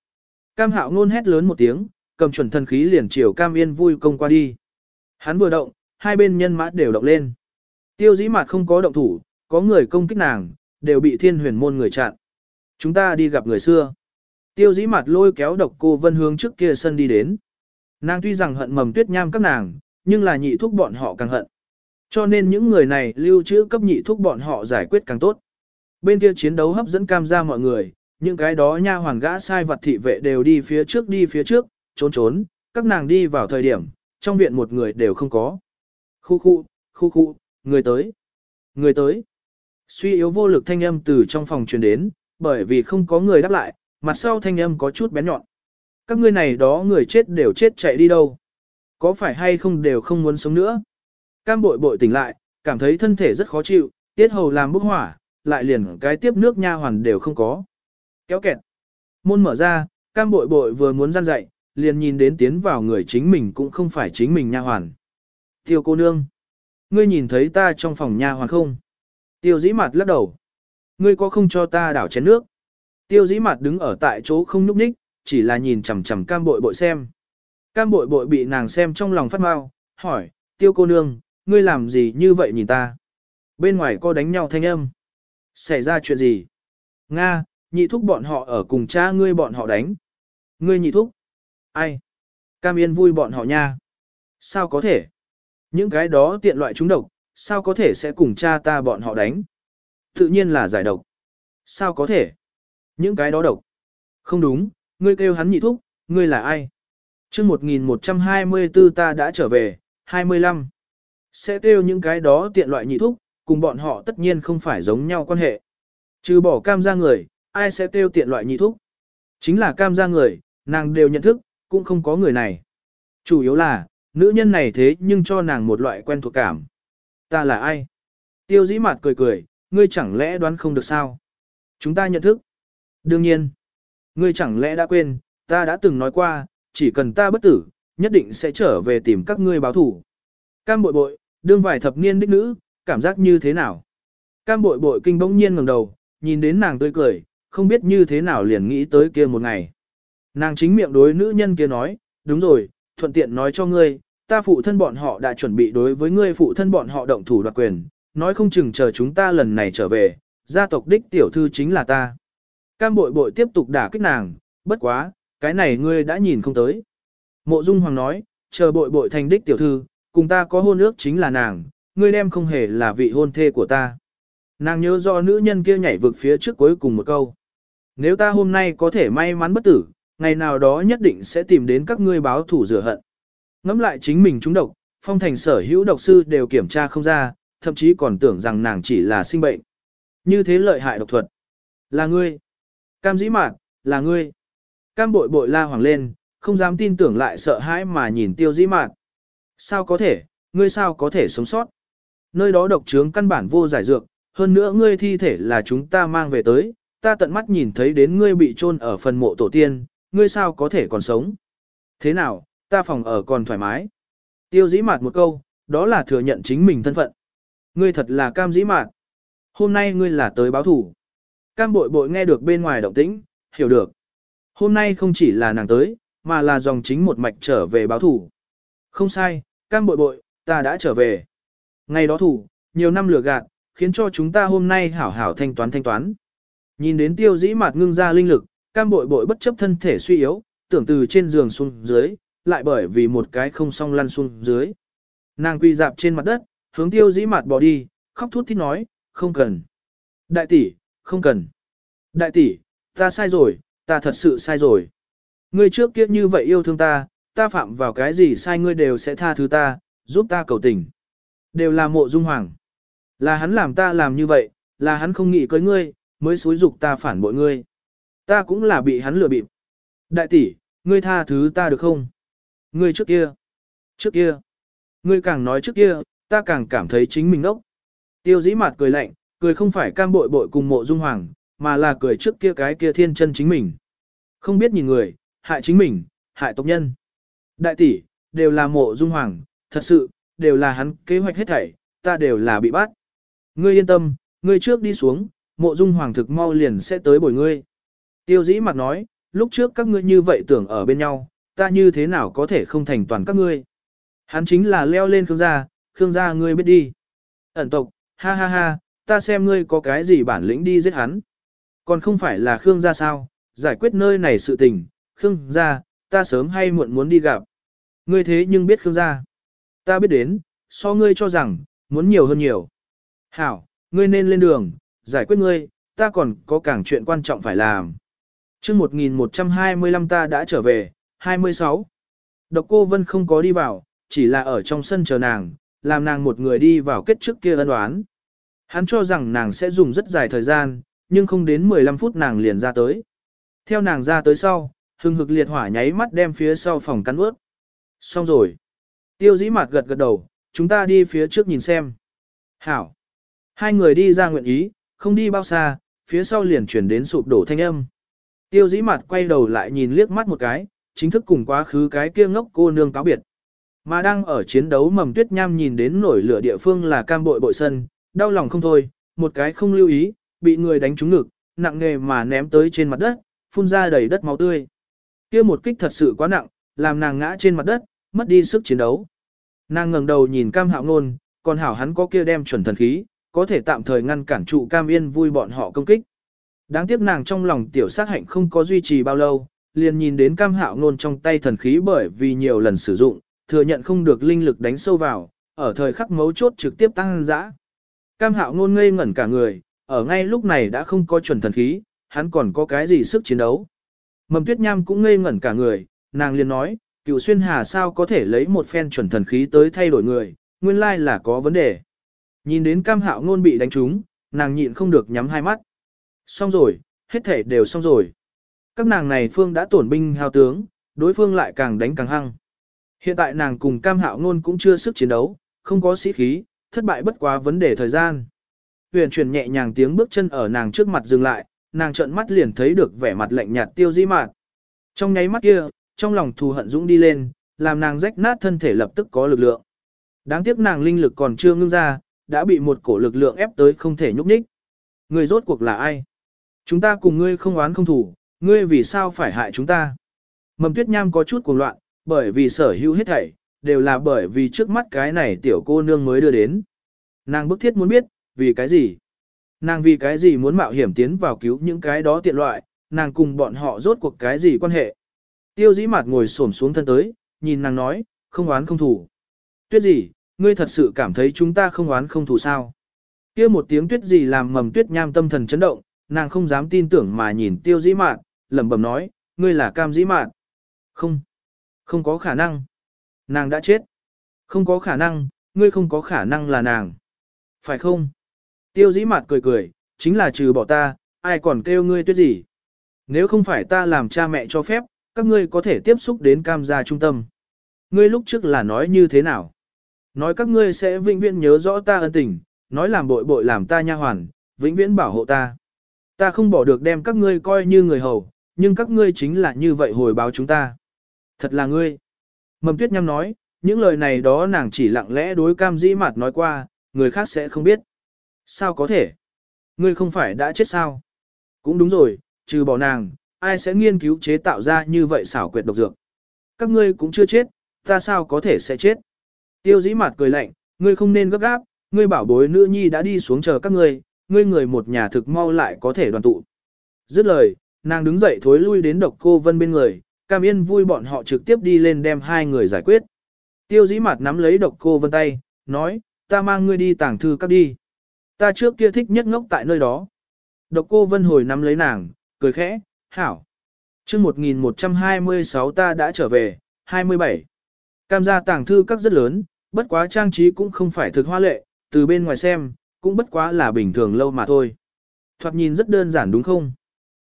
Cam hạo ngôn hét lớn một tiếng, cầm chuẩn thần khí liền chiều cam yên vui công qua đi. Hắn vừa động, hai bên nhân mã đều động lên. Tiêu dĩ mặt không có động thủ, có người công kích nàng, đều bị thiên huyền môn người chặn. Chúng ta đi gặp người xưa. Tiêu dĩ mặt lôi kéo độc cô vân hướng trước kia sân đi đến. Nàng tuy rằng hận mầm tuyết nham các nàng, nhưng là nhị thúc bọn họ càng hận. Cho nên những người này lưu trữ cấp nhị thúc bọn họ giải quyết càng tốt. Bên kia chiến đấu hấp dẫn cam ra mọi người, những cái đó nha hoàn gã sai vật thị vệ đều đi phía trước đi phía trước, trốn trốn, các nàng đi vào thời điểm, trong viện một người đều không có. Khu khu, khu khu, người tới, người tới. Suy yếu vô lực thanh âm từ trong phòng truyền đến, bởi vì không có người đáp lại, mặt sau thanh âm có chút bén nhọn. Các ngươi này đó người chết đều chết chạy đi đâu. Có phải hay không đều không muốn sống nữa. Cam bội bội tỉnh lại, cảm thấy thân thể rất khó chịu, tiết hầu làm bốc hỏa, lại liền cái tiếp nước nha hoàn đều không có. Kéo kẹt. Môn mở ra, cam bội bội vừa muốn gian dậy, liền nhìn đến tiến vào người chính mình cũng không phải chính mình nha hoàn. Tiêu cô nương. Ngươi nhìn thấy ta trong phòng nha hoàn không? Tiêu dĩ mặt lắc đầu. Ngươi có không cho ta đảo chén nước? Tiêu dĩ mặt đứng ở tại chỗ không nhúc nhích, chỉ là nhìn chằm chằm cam bội bội xem. Cam bội bội bị nàng xem trong lòng phát mau, hỏi, tiêu cô nương, ngươi làm gì như vậy nhìn ta? Bên ngoài có đánh nhau thanh âm. Xảy ra chuyện gì? Nga, nhị thúc bọn họ ở cùng cha ngươi bọn họ đánh. Ngươi nhị thúc? Ai? Cam yên vui bọn họ nha. Sao có thể? Những cái đó tiện loại chúng độc, sao có thể sẽ cùng cha ta bọn họ đánh? Tự nhiên là giải độc. Sao có thể? Những cái đó độc. Không đúng, ngươi kêu hắn nhị thúc, ngươi là ai? chương 1124 ta đã trở về, 25. Sẽ kêu những cái đó tiện loại nhị thúc, cùng bọn họ tất nhiên không phải giống nhau quan hệ. Trừ bỏ cam gia người, ai sẽ tiêu tiện loại nhị thúc? Chính là cam gia người, nàng đều nhận thức, cũng không có người này. Chủ yếu là, nữ nhân này thế nhưng cho nàng một loại quen thuộc cảm. Ta là ai? Tiêu dĩ mặt cười cười, ngươi chẳng lẽ đoán không được sao? Chúng ta nhận thức. Đương nhiên. Ngươi chẳng lẽ đã quên, ta đã từng nói qua, chỉ cần ta bất tử, nhất định sẽ trở về tìm các ngươi báo thủ. Cam bội bội, đương vài thập niên đích nữ, cảm giác như thế nào? Cam bội bội kinh bỗng nhiên ngẩng đầu, nhìn đến nàng tươi cười, không biết như thế nào liền nghĩ tới kia một ngày. Nàng chính miệng đối nữ nhân kia nói, đúng rồi, thuận tiện nói cho ngươi, ta phụ thân bọn họ đã chuẩn bị đối với ngươi phụ thân bọn họ động thủ đoạt quyền, nói không chừng chờ chúng ta lần này trở về, gia tộc đích tiểu thư chính là ta. Cam bội bội tiếp tục đả kích nàng, bất quá, cái này ngươi đã nhìn không tới. Mộ Dung Hoàng nói, chờ bội bội thành đích tiểu thư, cùng ta có hôn ước chính là nàng, ngươi đem không hề là vị hôn thê của ta. Nàng nhớ do nữ nhân kia nhảy vực phía trước cuối cùng một câu. Nếu ta hôm nay có thể may mắn bất tử, ngày nào đó nhất định sẽ tìm đến các ngươi báo thủ rửa hận. Ngắm lại chính mình trúng độc, phong thành sở hữu độc sư đều kiểm tra không ra, thậm chí còn tưởng rằng nàng chỉ là sinh bệnh. Như thế lợi hại độc thuật. Là ngươi. Cam dĩ mạn, là ngươi. Cam bội bội la hoàng lên, không dám tin tưởng lại sợ hãi mà nhìn tiêu dĩ mạn. Sao có thể, ngươi sao có thể sống sót? Nơi đó độc trướng căn bản vô giải dược, hơn nữa ngươi thi thể là chúng ta mang về tới, ta tận mắt nhìn thấy đến ngươi bị chôn ở phần mộ tổ tiên, ngươi sao có thể còn sống? Thế nào, ta phòng ở còn thoải mái? Tiêu dĩ mạt một câu, đó là thừa nhận chính mình thân phận. Ngươi thật là cam dĩ mạt. Hôm nay ngươi là tới báo thủ. Cam bội bội nghe được bên ngoài động tĩnh, hiểu được. Hôm nay không chỉ là nàng tới, mà là dòng chính một mạch trở về báo thủ. Không sai, cam bội bội, ta đã trở về. Ngày đó thủ, nhiều năm lừa gạt, khiến cho chúng ta hôm nay hảo hảo thanh toán thanh toán. Nhìn đến tiêu dĩ mạt ngưng ra linh lực, cam bội bội bất chấp thân thể suy yếu, tưởng từ trên giường xuống dưới, lại bởi vì một cái không song lăn xuống dưới. Nàng quỳ dạp trên mặt đất, hướng tiêu dĩ mạt bỏ đi, khóc thút thít nói, không cần. Đại tỷ, không cần. Đại tỷ, ta sai rồi, ta thật sự sai rồi. Ngươi trước kia như vậy yêu thương ta, ta phạm vào cái gì sai ngươi đều sẽ tha thứ ta, giúp ta cầu tình. Đều là mộ dung hoàng. Là hắn làm ta làm như vậy, là hắn không nghĩ cưới ngươi, mới xúi dục ta phản bội ngươi. Ta cũng là bị hắn lừa bịp. Đại tỷ, ngươi tha thứ ta được không? Ngươi trước kia. Trước kia. Ngươi càng nói trước kia, ta càng cảm thấy chính mình ốc. Tiêu dĩ mặt cười lạnh, cười không phải cam bội bội cùng mộ dung hoàng, mà là cười trước kia cái kia thiên chân chính mình. Không biết nhìn người, hại chính mình, hại tộc nhân. Đại tỷ, đều là mộ dung hoàng, thật sự, đều là hắn kế hoạch hết thảy, ta đều là bị bắt. Ngươi yên tâm, ngươi trước đi xuống, mộ dung hoàng thực mau liền sẽ tới bồi ngươi. Tiêu dĩ mặt nói, lúc trước các ngươi như vậy tưởng ở bên nhau, ta như thế nào có thể không thành toàn các ngươi. Hắn chính là leo lên Khương gia, Khương gia ngươi biết đi. Ẩn tộc, ha ha ha, ta xem ngươi có cái gì bản lĩnh đi giết hắn. Còn không phải là Khương gia sao, giải quyết nơi này sự tình, Khương gia, ta sớm hay muộn muốn đi gặp. Ngươi thế nhưng biết Khương gia. Ta biết đến, so ngươi cho rằng, muốn nhiều hơn nhiều. Hảo, ngươi nên lên đường, giải quyết ngươi, ta còn có càng chuyện quan trọng phải làm. chương 1125 ta đã trở về, 26. Độc cô Vân không có đi vào, chỉ là ở trong sân chờ nàng, làm nàng một người đi vào kết trước kia ân đoán. Hắn cho rằng nàng sẽ dùng rất dài thời gian, nhưng không đến 15 phút nàng liền ra tới. Theo nàng ra tới sau, hừng hực liệt hỏa nháy mắt đem phía sau phòng cắn ướt. Xong rồi. Tiêu dĩ mặt gật gật đầu, chúng ta đi phía trước nhìn xem. Hảo. Hai người đi ra nguyện ý, không đi bao xa, phía sau liền chuyển đến sụp đổ thanh âm. Tiêu dĩ mặt quay đầu lại nhìn liếc mắt một cái, chính thức cùng quá khứ cái kia ngốc cô nương cáo biệt. Mà đang ở chiến đấu mầm tuyết nham nhìn đến nổi lửa địa phương là cam bội bội sân, đau lòng không thôi, một cái không lưu ý, bị người đánh trúng ngực, nặng nghề mà ném tới trên mặt đất, phun ra đầy đất máu tươi. kia một kích thật sự quá nặng, làm nàng ngã trên mặt đất, mất đi sức chiến đấu. Nàng ngẩng đầu nhìn cam hạo ngôn, còn hảo hắn có kia đem chuẩn thần khí, có thể tạm thời ngăn cản trụ cam yên vui bọn họ công kích. Đáng tiếc nàng trong lòng tiểu sát hạnh không có duy trì bao lâu, liền nhìn đến cam hạo ngôn trong tay thần khí bởi vì nhiều lần sử dụng, thừa nhận không được linh lực đánh sâu vào, ở thời khắc mấu chốt trực tiếp tăng dã. Cam hạo ngôn ngây ngẩn cả người, ở ngay lúc này đã không có chuẩn thần khí, hắn còn có cái gì sức chiến đấu. Mầm tuyết nham cũng ngây ngẩn cả người, nàng liền nói, cựu xuyên hà sao có thể lấy một phen chuẩn thần khí tới thay đổi người, nguyên lai là có vấn đề. Nhìn đến cam hạo ngôn bị đánh trúng, nàng nhịn không được nhắm hai mắt. Xong rồi, hết thể đều xong rồi. Các nàng này phương đã tổn binh hao tướng, đối phương lại càng đánh càng hăng. Hiện tại nàng cùng cam hạo ngôn cũng chưa sức chiến đấu, không có sĩ khí, thất bại bất quá vấn đề thời gian. Huyền chuyển nhẹ nhàng tiếng bước chân ở nàng trước mặt dừng lại, nàng trợn mắt liền thấy được vẻ mặt lạnh nhạt tiêu di mạt. Trong nháy mắt kia, trong lòng thù hận dũng đi lên, làm nàng rách nát thân thể lập tức có lực lượng. Đáng tiếc nàng linh lực còn chưa ngưng ra, đã bị một cổ lực lượng ép tới không thể nhúc nhích. Người rốt cuộc là ai? Chúng ta cùng ngươi không oán không thủ, ngươi vì sao phải hại chúng ta? Mầm tuyết nham có chút cuồng loạn, bởi vì sở hữu hết thảy, đều là bởi vì trước mắt cái này tiểu cô nương mới đưa đến. Nàng bức thiết muốn biết, vì cái gì? Nàng vì cái gì muốn mạo hiểm tiến vào cứu những cái đó tiện loại, nàng cùng bọn họ rốt cuộc cái gì quan hệ? Tiêu dĩ mặt ngồi xổm xuống thân tới, nhìn nàng nói, không oán không thủ. Tuyết gì, ngươi thật sự cảm thấy chúng ta không oán không thủ sao? kia một tiếng tuyết gì làm mầm tuyết nham tâm thần chấn động, nàng không dám tin tưởng mà nhìn tiêu dĩ mạn, lẩm bẩm nói, ngươi là cam dĩ mạn. Không, không có khả năng. Nàng đã chết. Không có khả năng, ngươi không có khả năng là nàng. Phải không? Tiêu dĩ mạn cười cười, chính là trừ bỏ ta, ai còn kêu ngươi tuyết gì. Nếu không phải ta làm cha mẹ cho phép, các ngươi có thể tiếp xúc đến cam gia trung tâm. Ngươi lúc trước là nói như thế nào? Nói các ngươi sẽ vĩnh viễn nhớ rõ ta ân tình, nói làm bội bội làm ta nha hoàn, vĩnh viễn bảo hộ ta. Ta không bỏ được đem các ngươi coi như người hầu, nhưng các ngươi chính là như vậy hồi báo chúng ta. Thật là ngươi. Mầm tuyết nhăm nói, những lời này đó nàng chỉ lặng lẽ đối cam dĩ mặt nói qua, người khác sẽ không biết. Sao có thể? Ngươi không phải đã chết sao? Cũng đúng rồi, trừ bỏ nàng, ai sẽ nghiên cứu chế tạo ra như vậy xảo quyệt độc dược? Các ngươi cũng chưa chết, ta sao có thể sẽ chết? Tiêu dĩ mặt cười lạnh, ngươi không nên gấp gáp, ngươi bảo bối nữ nhi đã đi xuống chờ các ngươi, ngươi người một nhà thực mau lại có thể đoàn tụ. Dứt lời, nàng đứng dậy thối lui đến độc cô vân bên người, cam yên vui bọn họ trực tiếp đi lên đem hai người giải quyết. Tiêu dĩ mặt nắm lấy độc cô vân tay, nói, ta mang ngươi đi tàng thư các đi. Ta trước kia thích nhất ngốc tại nơi đó. Độc cô vân hồi nắm lấy nàng, cười khẽ, hảo. Trước 1126 ta đã trở về, 27. Cam gia tàng thư các rất lớn, bất quá trang trí cũng không phải thực hoa lệ, từ bên ngoài xem, cũng bất quá là bình thường lâu mà thôi. Thoạt nhìn rất đơn giản đúng không?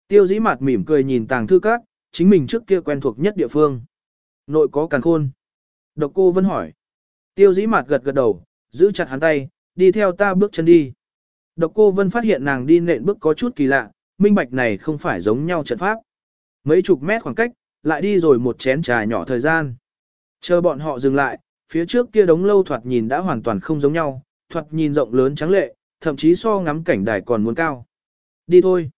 Tiêu dĩ mặt mỉm cười nhìn tàng thư các, chính mình trước kia quen thuộc nhất địa phương. Nội có càng khôn. Độc cô vẫn hỏi. Tiêu dĩ mặt gật gật đầu, giữ chặt hắn tay, đi theo ta bước chân đi. Độc cô vân phát hiện nàng đi nện bước có chút kỳ lạ, minh bạch này không phải giống nhau trận pháp. Mấy chục mét khoảng cách, lại đi rồi một chén trà nhỏ thời gian. Chờ bọn họ dừng lại, phía trước kia đống lâu thoạt nhìn đã hoàn toàn không giống nhau, thoạt nhìn rộng lớn trắng lệ, thậm chí so ngắm cảnh đài còn muốn cao. Đi thôi.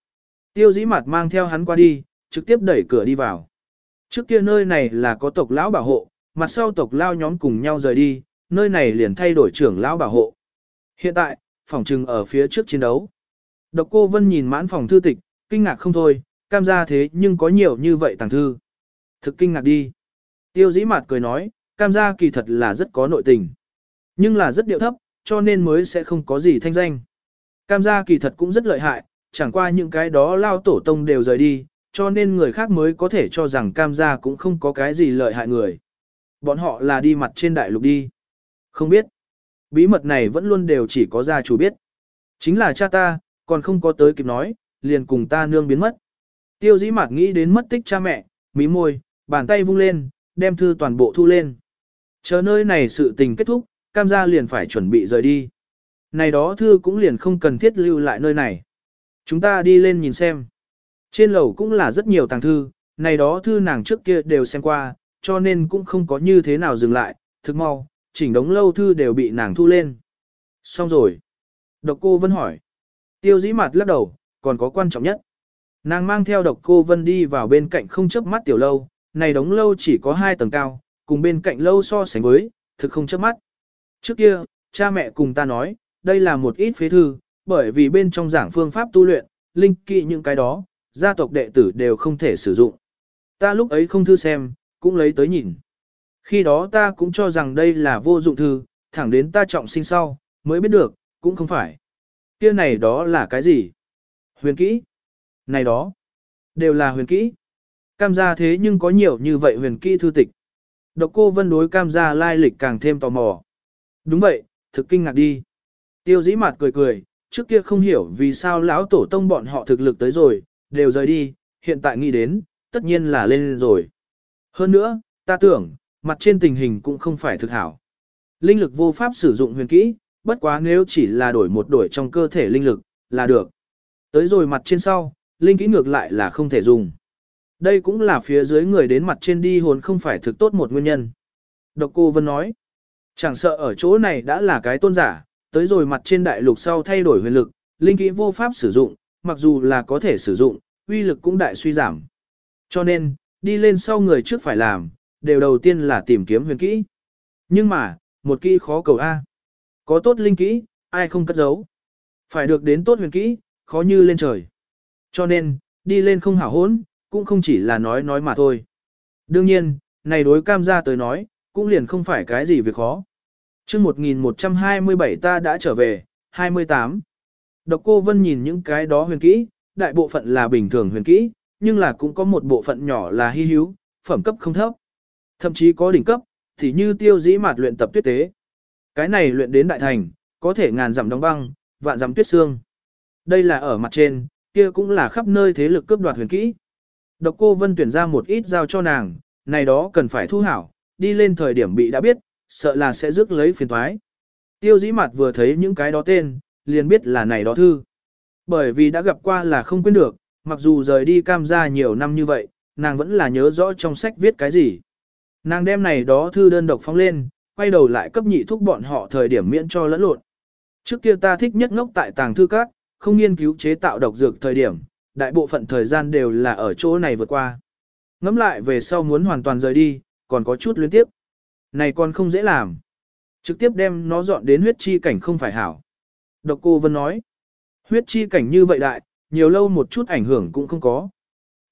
Tiêu dĩ mặt mang theo hắn qua đi, trực tiếp đẩy cửa đi vào. Trước kia nơi này là có tộc lão bảo hộ, mặt sau tộc lao nhóm cùng nhau rời đi, nơi này liền thay đổi trưởng lão bảo hộ. Hiện tại, phòng trừng ở phía trước chiến đấu. Độc cô Vân nhìn mãn phòng thư tịch, kinh ngạc không thôi, cam gia thế nhưng có nhiều như vậy tàng thư. Thực kinh ngạc đi. Tiêu dĩ mạt cười nói, cam gia kỳ thật là rất có nội tình. Nhưng là rất điệu thấp, cho nên mới sẽ không có gì thanh danh. Cam gia kỳ thật cũng rất lợi hại, chẳng qua những cái đó lao tổ tông đều rời đi, cho nên người khác mới có thể cho rằng cam gia cũng không có cái gì lợi hại người. Bọn họ là đi mặt trên đại lục đi. Không biết. Bí mật này vẫn luôn đều chỉ có gia chủ biết. Chính là cha ta, còn không có tới kịp nói, liền cùng ta nương biến mất. Tiêu dĩ mạt nghĩ đến mất tích cha mẹ, mí môi, bàn tay vung lên, đem thư toàn bộ thu lên. Chờ nơi này sự tình kết thúc, cam gia liền phải chuẩn bị rời đi. Này đó thư cũng liền không cần thiết lưu lại nơi này. Chúng ta đi lên nhìn xem. Trên lầu cũng là rất nhiều tàng thư, này đó thư nàng trước kia đều xem qua, cho nên cũng không có như thế nào dừng lại, thức mau, chỉnh đống lâu thư đều bị nàng thu lên. Xong rồi. Độc cô Vân hỏi. Tiêu dĩ mặt lắc đầu, còn có quan trọng nhất. Nàng mang theo độc cô Vân đi vào bên cạnh không chớp mắt tiểu lâu, này đống lâu chỉ có hai tầng cao, cùng bên cạnh lâu so sánh với, thực không chớp mắt. Trước kia, cha mẹ cùng ta nói, đây là một ít phế thư, bởi vì bên trong giảng phương pháp tu luyện, linh kỵ những cái đó, gia tộc đệ tử đều không thể sử dụng. Ta lúc ấy không thư xem, cũng lấy tới nhìn. Khi đó ta cũng cho rằng đây là vô dụng thư, thẳng đến ta trọng sinh sau, mới biết được, cũng không phải. Kia này đó là cái gì? Huyền kỹ? Này đó, đều là huyền kỹ. Cam gia thế nhưng có nhiều như vậy huyền kỹ thư tịch. Độc cô vân đối cam gia lai lịch càng thêm tò mò. Đúng vậy, thực kinh ngạc đi. Tiêu dĩ mặt cười cười, trước kia không hiểu vì sao lão tổ tông bọn họ thực lực tới rồi, đều rời đi, hiện tại nghĩ đến, tất nhiên là lên rồi. Hơn nữa, ta tưởng, mặt trên tình hình cũng không phải thực hảo. Linh lực vô pháp sử dụng huyền kỹ, bất quá nếu chỉ là đổi một đổi trong cơ thể linh lực, là được. Tới rồi mặt trên sau, linh kỹ ngược lại là không thể dùng. Đây cũng là phía dưới người đến mặt trên đi hồn không phải thực tốt một nguyên nhân. Độc cô Vân nói, chẳng sợ ở chỗ này đã là cái tôn giả, tới rồi mặt trên đại lục sau thay đổi huyền lực, linh kỹ vô pháp sử dụng, mặc dù là có thể sử dụng, uy lực cũng đại suy giảm. Cho nên, đi lên sau người trước phải làm, đều đầu tiên là tìm kiếm huyền kỹ. Nhưng mà, một kỹ khó cầu A. Có tốt linh kỹ, ai không cất giấu. Phải được đến tốt huyền kỹ, khó như lên trời. Cho nên, đi lên không hảo hốn, cũng không chỉ là nói nói mà thôi. Đương nhiên, này đối cam gia tới nói, cũng liền không phải cái gì việc khó. chương 1127 ta đã trở về, 28. Độc cô Vân nhìn những cái đó huyền kỹ, đại bộ phận là bình thường huyền kỹ, nhưng là cũng có một bộ phận nhỏ là hy hữu, phẩm cấp không thấp. Thậm chí có đỉnh cấp, thì như tiêu dĩ mạt luyện tập tuyết tế. Cái này luyện đến đại thành, có thể ngàn dặm đóng băng, vạn dặm tuyết xương. Đây là ở mặt trên, kia cũng là khắp nơi thế lực cướp đoạt huyền kỹ. Độc cô Vân tuyển ra một ít giao cho nàng, này đó cần phải thu hảo, đi lên thời điểm bị đã biết, sợ là sẽ rước lấy phiền thoái. Tiêu dĩ mặt vừa thấy những cái đó tên, liền biết là này đó thư. Bởi vì đã gặp qua là không quên được, mặc dù rời đi cam gia nhiều năm như vậy, nàng vẫn là nhớ rõ trong sách viết cái gì. Nàng đem này đó thư đơn độc phóng lên, quay đầu lại cấp nhị thúc bọn họ thời điểm miễn cho lẫn lộn. Trước kia ta thích nhất ngốc tại tàng thư các, không nghiên cứu chế tạo độc dược thời điểm, đại bộ phận thời gian đều là ở chỗ này vượt qua. Ngắm lại về sau muốn hoàn toàn rời đi, còn có chút luyến tiếp. Này còn không dễ làm. Trực tiếp đem nó dọn đến huyết chi cảnh không phải hảo. Độc cô Vân nói, huyết chi cảnh như vậy đại, nhiều lâu một chút ảnh hưởng cũng không có.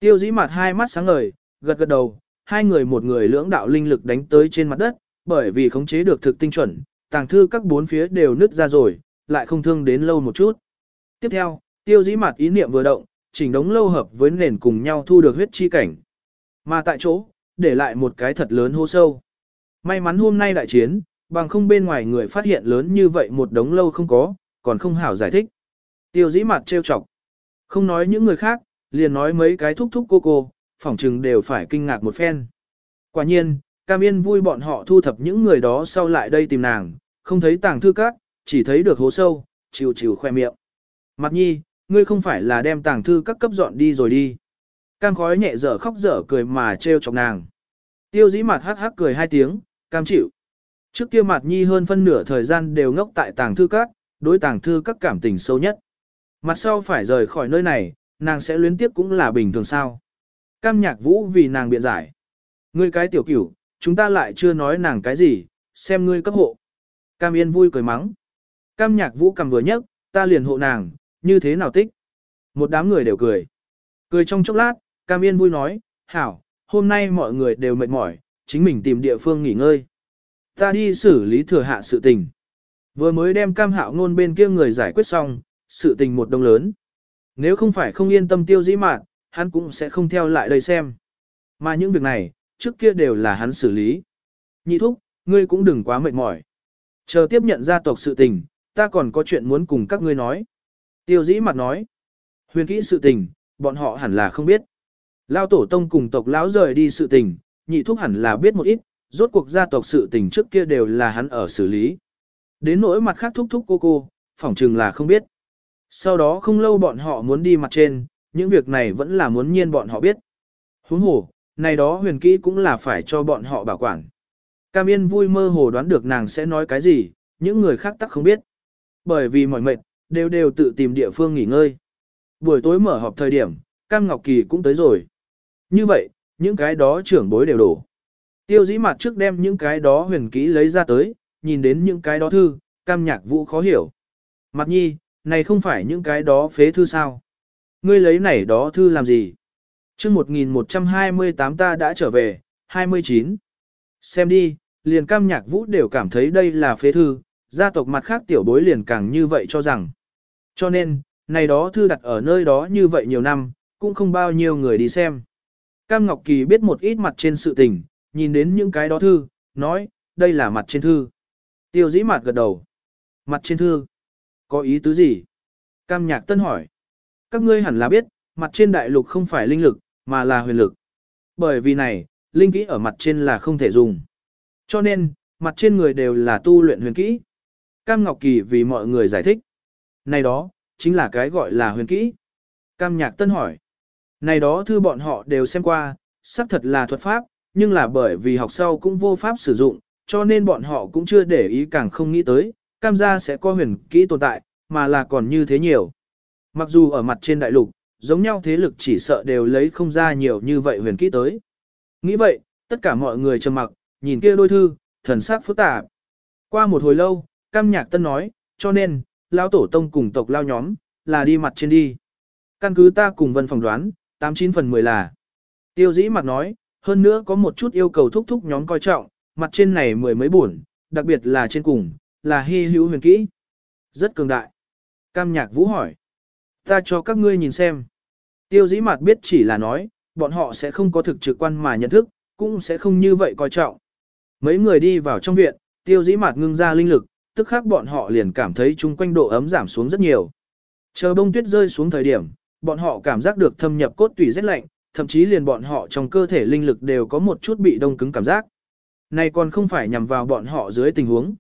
Tiêu dĩ mặt hai mắt sáng ngời, gật gật đầu, hai người một người lưỡng đạo linh lực đánh tới trên mặt đất, bởi vì khống chế được thực tinh chuẩn, tàng thư các bốn phía đều nứt ra rồi, lại không thương đến lâu một chút. Tiếp theo, tiêu dĩ mặt ý niệm vừa động, chỉnh đống lâu hợp với nền cùng nhau thu được huyết chi cảnh. Mà tại chỗ, để lại một cái thật lớn hô sâu. May mắn hôm nay đại chiến, bằng không bên ngoài người phát hiện lớn như vậy một đống lâu không có, còn không hảo giải thích. Tiêu dĩ mặt trêu chọc. Không nói những người khác, liền nói mấy cái thúc thúc cô cô, phỏng chừng đều phải kinh ngạc một phen. Quả nhiên, Cam Yên vui bọn họ thu thập những người đó sau lại đây tìm nàng, không thấy tàng thư các, chỉ thấy được hố sâu, chịu chịu khoe miệng. Mặt nhi, ngươi không phải là đem tàng thư các cấp dọn đi rồi đi. Cam khói nhẹ dở khóc dở cười mà trêu chọc nàng. Tiêu dĩ mặt hắc hắc cười hai tiếng, cam chịu. Trước kia mặt nhi hơn phân nửa thời gian đều ngốc tại tàng thư các, đối tàng thư các cảm tình sâu nhất. Mặt sau phải rời khỏi nơi này, nàng sẽ luyến tiếp cũng là bình thường sao. Cam nhạc vũ vì nàng biện giải. Ngươi cái tiểu cửu, chúng ta lại chưa nói nàng cái gì, xem ngươi cấp hộ. Cam yên vui cười mắng. Cam nhạc vũ cầm vừa nhấc, ta liền hộ nàng, như thế nào tích. Một đám người đều cười. Cười trong chốc lát, Cam yên vui nói, hảo, hôm nay mọi người đều mệt mỏi, chính mình tìm địa phương nghỉ ngơi. Ta đi xử lý thừa hạ sự tình. Vừa mới đem cam hạo ngôn bên kia người giải quyết xong, sự tình một đông lớn. Nếu không phải không yên tâm tiêu dĩ mạn, hắn cũng sẽ không theo lại đây xem. Mà những việc này, trước kia đều là hắn xử lý. Nhị thúc, ngươi cũng đừng quá mệt mỏi. Chờ tiếp nhận gia tộc sự tình, ta còn có chuyện muốn cùng các ngươi nói. Tiêu dĩ mặt nói, huyền kỹ sự tình, bọn họ hẳn là không biết. Lao tổ tông cùng tộc lão rời đi sự tình, nhị thúc hẳn là biết một ít, rốt cuộc gia tộc sự tình trước kia đều là hắn ở xử lý. Đến nỗi mặt khác thúc thúc cô cô, phỏng chừng là không biết. Sau đó không lâu bọn họ muốn đi mặt trên, những việc này vẫn là muốn nhiên bọn họ biết. Huống hồ, này đó huyền kỹ cũng là phải cho bọn họ bảo quản. Cam Yên vui mơ hồ đoán được nàng sẽ nói cái gì, những người khác tắc không biết. Bởi vì mỏi mệt, đều đều tự tìm địa phương nghỉ ngơi. Buổi tối mở họp thời điểm, Cam Ngọc Kỳ cũng tới rồi. Như vậy, những cái đó trưởng bối đều đổ. Tiêu dĩ mặt trước đem những cái đó huyền kỹ lấy ra tới, nhìn đến những cái đó thư, Cam Nhạc Vũ khó hiểu. Mặt nhi, này không phải những cái đó phế thư sao? Ngươi lấy này đó thư làm gì? Trước 1128 ta đã trở về, 29. Xem đi, liền cam nhạc vũ đều cảm thấy đây là phế thư, gia tộc mặt khác tiểu bối liền càng như vậy cho rằng. Cho nên, này đó thư đặt ở nơi đó như vậy nhiều năm, cũng không bao nhiêu người đi xem. Cam Ngọc Kỳ biết một ít mặt trên sự tình, nhìn đến những cái đó thư, nói, đây là mặt trên thư. Tiêu dĩ mặt gật đầu. Mặt trên thư. Có ý tứ gì? Cam Nhạc Tân hỏi. Các ngươi hẳn là biết, mặt trên đại lục không phải linh lực, mà là huyền lực. Bởi vì này, linh kỹ ở mặt trên là không thể dùng. Cho nên, mặt trên người đều là tu luyện huyền kỹ. Cam Ngọc Kỳ vì mọi người giải thích. Này đó, chính là cái gọi là huyền kỹ. Cam Nhạc Tân hỏi. Này đó thư bọn họ đều xem qua, xác thật là thuật pháp, nhưng là bởi vì học sau cũng vô pháp sử dụng, cho nên bọn họ cũng chưa để ý càng không nghĩ tới, cam gia sẽ có huyền kỹ tồn tại, mà là còn như thế nhiều. Mặc dù ở mặt trên đại lục, giống nhau thế lực chỉ sợ đều lấy không ra nhiều như vậy huyền kỹ tới. Nghĩ vậy, tất cả mọi người trầm mặc, nhìn kia đôi thư, thần sắc phức tạp. Qua một hồi lâu, Cam Nhạc Tân nói, cho nên, lão tổ tông cùng tộc lao nhóm, là đi mặt trên đi. Căn cứ ta cùng vân phòng đoán, 89 phần 10 là. Tiêu dĩ mặt nói, hơn nữa có một chút yêu cầu thúc thúc nhóm coi trọng, mặt trên này mười mấy buồn, đặc biệt là trên cùng, là hy hữu huyền kỹ. Rất cường đại. Cam Nhạc Vũ hỏi. Ta cho các ngươi nhìn xem. Tiêu dĩ mặt biết chỉ là nói, bọn họ sẽ không có thực trực quan mà nhận thức, cũng sẽ không như vậy coi trọng. Mấy người đi vào trong viện, tiêu dĩ mặt ngưng ra linh lực, tức khác bọn họ liền cảm thấy chung quanh độ ấm giảm xuống rất nhiều. Chờ bông tuyết rơi xuống thời điểm, bọn họ cảm giác được thâm nhập cốt tủy rất lạnh, thậm chí liền bọn họ trong cơ thể linh lực đều có một chút bị đông cứng cảm giác. Này còn không phải nhằm vào bọn họ dưới tình huống.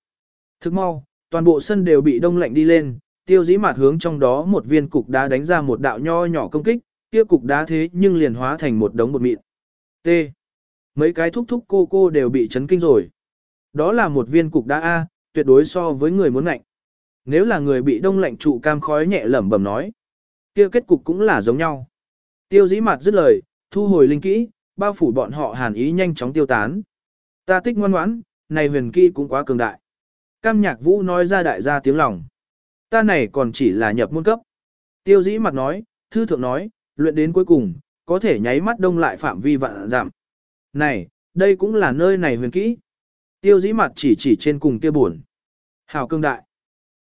Thức mau, toàn bộ sân đều bị đông lạnh đi lên, tiêu dĩ mạt hướng trong đó một viên cục đá đánh ra một đạo nho nhỏ công kích, kia cục đá thế nhưng liền hóa thành một đống bột mịn. T. Mấy cái thúc thúc cô cô đều bị chấn kinh rồi. Đó là một viên cục đá A, tuyệt đối so với người muốn lạnh. Nếu là người bị đông lạnh trụ cam khói nhẹ lẩm bẩm nói, kia kết cục cũng là giống nhau. Tiêu dĩ mặt dứt lời, thu hồi linh kỹ, bao phủ bọn họ hàn ý nhanh chóng tiêu tán. Ta tích ngoan ngoãn, này huyền kỹ cũng quá cường đại. Cam nhạc vũ nói ra đại gia tiếng lòng. Ta này còn chỉ là nhập môn cấp. Tiêu dĩ mặt nói, thư thượng nói, luyện đến cuối cùng, có thể nháy mắt đông lại phạm vi vạn giảm. Này, đây cũng là nơi này huyền kỹ. Tiêu dĩ mặt chỉ chỉ trên cùng kia buồn. Hào cương đại.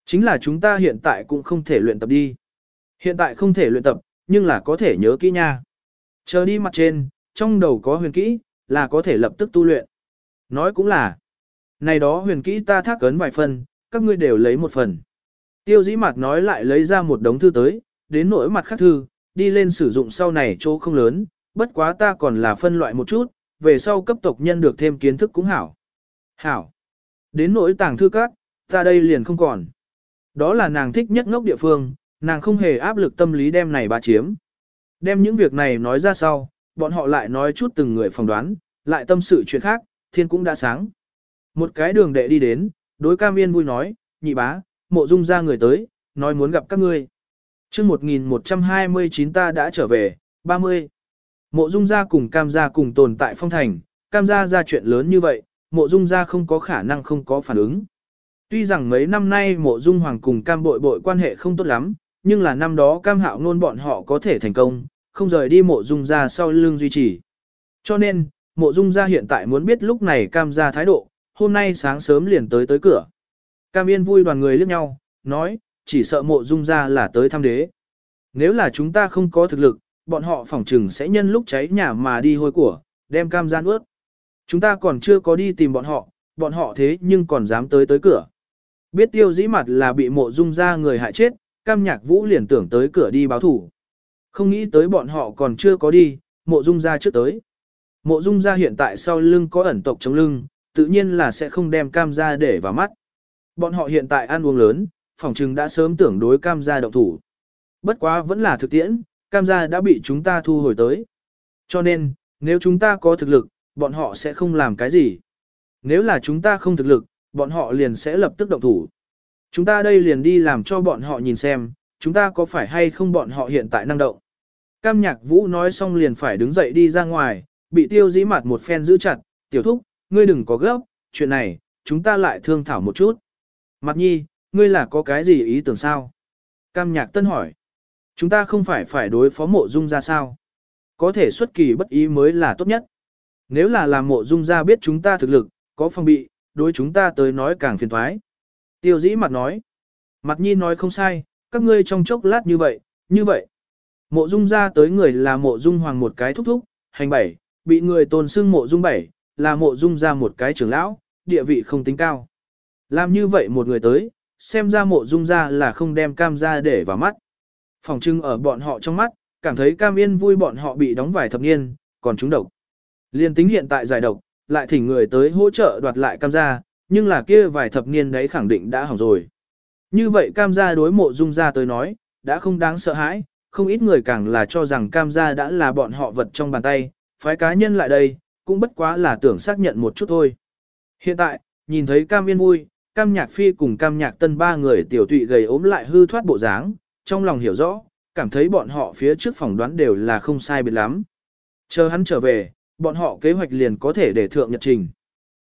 Chính là chúng ta hiện tại cũng không thể luyện tập đi. Hiện tại không thể luyện tập, nhưng là có thể nhớ kỹ nha. Chờ đi mặt trên, trong đầu có huyền kỹ, là có thể lập tức tu luyện. Nói cũng là, này đó huyền kỹ ta thác cấn vài phần, các ngươi đều lấy một phần. Tiêu dĩ mặt nói lại lấy ra một đống thư tới, đến nỗi mặt khác thư, đi lên sử dụng sau này chỗ không lớn, bất quá ta còn là phân loại một chút, về sau cấp tộc nhân được thêm kiến thức cũng hảo. Hảo. Đến nỗi tàng thư các, ta đây liền không còn. Đó là nàng thích nhất ngốc địa phương, nàng không hề áp lực tâm lý đem này bà chiếm. Đem những việc này nói ra sau, bọn họ lại nói chút từng người phỏng đoán, lại tâm sự chuyện khác, thiên cũng đã sáng. Một cái đường đệ đi đến, đối cam yên vui nói, nhị bá, mộ dung ra người tới, nói muốn gặp các ngươi. chương 1129 ta đã trở về, 30. Mộ dung gia cùng cam gia cùng tồn tại phong thành, cam gia ra chuyện lớn như vậy, mộ dung gia không có khả năng không có phản ứng. Tuy rằng mấy năm nay mộ dung hoàng cùng cam bội bội quan hệ không tốt lắm, nhưng là năm đó cam hạo nôn bọn họ có thể thành công, không rời đi mộ dung gia sau lưng duy trì. Cho nên, mộ dung gia hiện tại muốn biết lúc này cam gia thái độ, hôm nay sáng sớm liền tới tới cửa. Cam yên vui đoàn người liếc nhau, nói, chỉ sợ mộ dung gia là tới thăm đế. Nếu là chúng ta không có thực lực, bọn họ phỏng trừng sẽ nhân lúc cháy nhà mà đi hôi của, đem cam gian ướt. Chúng ta còn chưa có đi tìm bọn họ, bọn họ thế nhưng còn dám tới tới cửa. Biết tiêu dĩ mặt là bị mộ dung ra người hại chết, cam nhạc vũ liền tưởng tới cửa đi báo thủ. Không nghĩ tới bọn họ còn chưa có đi, mộ dung ra trước tới. Mộ dung ra hiện tại sau lưng có ẩn tộc trong lưng, tự nhiên là sẽ không đem cam ra để vào mắt. Bọn họ hiện tại ăn uống lớn, phòng trừng đã sớm tưởng đối cam gia động thủ. Bất quá vẫn là thực tiễn, cam gia đã bị chúng ta thu hồi tới. Cho nên, nếu chúng ta có thực lực, bọn họ sẽ không làm cái gì. Nếu là chúng ta không thực lực, bọn họ liền sẽ lập tức động thủ. Chúng ta đây liền đi làm cho bọn họ nhìn xem, chúng ta có phải hay không bọn họ hiện tại năng động. Cam nhạc vũ nói xong liền phải đứng dậy đi ra ngoài, bị tiêu dĩ mặt một phen giữ chặt, tiểu thúc, ngươi đừng có gấp, chuyện này, chúng ta lại thương thảo một chút. Mặt nhi, ngươi là có cái gì ý tưởng sao? Cam nhạc tân hỏi. Chúng ta không phải phải đối phó mộ dung ra sao? Có thể xuất kỳ bất ý mới là tốt nhất. Nếu là làm mộ dung ra biết chúng ta thực lực, có phòng bị, đối chúng ta tới nói càng phiền thoái. Tiêu dĩ mặt nói. Mặt nhi nói không sai, các ngươi trong chốc lát như vậy, như vậy. Mộ dung ra tới người là mộ dung hoàng một cái thúc thúc, hành bảy, bị người tôn xưng mộ dung bảy, là mộ dung ra một cái trưởng lão, địa vị không tính cao. Làm như vậy một người tới, xem ra mộ dung ra là không đem cam ra để vào mắt. Phòng trưng ở bọn họ trong mắt, cảm thấy cam yên vui bọn họ bị đóng vài thập niên, còn chúng độc. Liên tính hiện tại giải độc, lại thỉnh người tới hỗ trợ đoạt lại cam gia, nhưng là kia vài thập niên đấy khẳng định đã hỏng rồi. Như vậy cam gia đối mộ dung gia tới nói, đã không đáng sợ hãi, không ít người càng là cho rằng cam gia đã là bọn họ vật trong bàn tay, phái cá nhân lại đây, cũng bất quá là tưởng xác nhận một chút thôi. Hiện tại, nhìn thấy cam yên vui, cam nhạc phi cùng cam nhạc tân ba người tiểu tụy gầy ốm lại hư thoát bộ dáng, trong lòng hiểu rõ, cảm thấy bọn họ phía trước phỏng đoán đều là không sai biệt lắm. Chờ hắn trở về, bọn họ kế hoạch liền có thể để thượng nhật trình.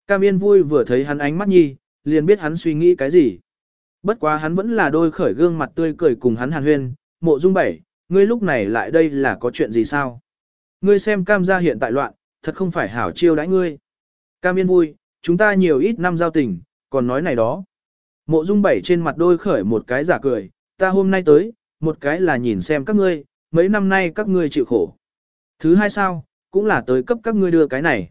Cam Yên vui vừa thấy hắn ánh mắt nhi, liền biết hắn suy nghĩ cái gì. Bất quá hắn vẫn là đôi khởi gương mặt tươi cười cùng hắn hàn huyên, mộ dung bảy, ngươi lúc này lại đây là có chuyện gì sao? Ngươi xem cam gia hiện tại loạn, thật không phải hảo chiêu đãi ngươi. Cam Yên vui, chúng ta nhiều ít năm giao tình, còn nói này đó. Mộ dung bảy trên mặt đôi khởi một cái giả cười, ta hôm nay tới, một cái là nhìn xem các ngươi, mấy năm nay các ngươi chịu khổ. Thứ hai sao, cũng là tới cấp các ngươi đưa cái này.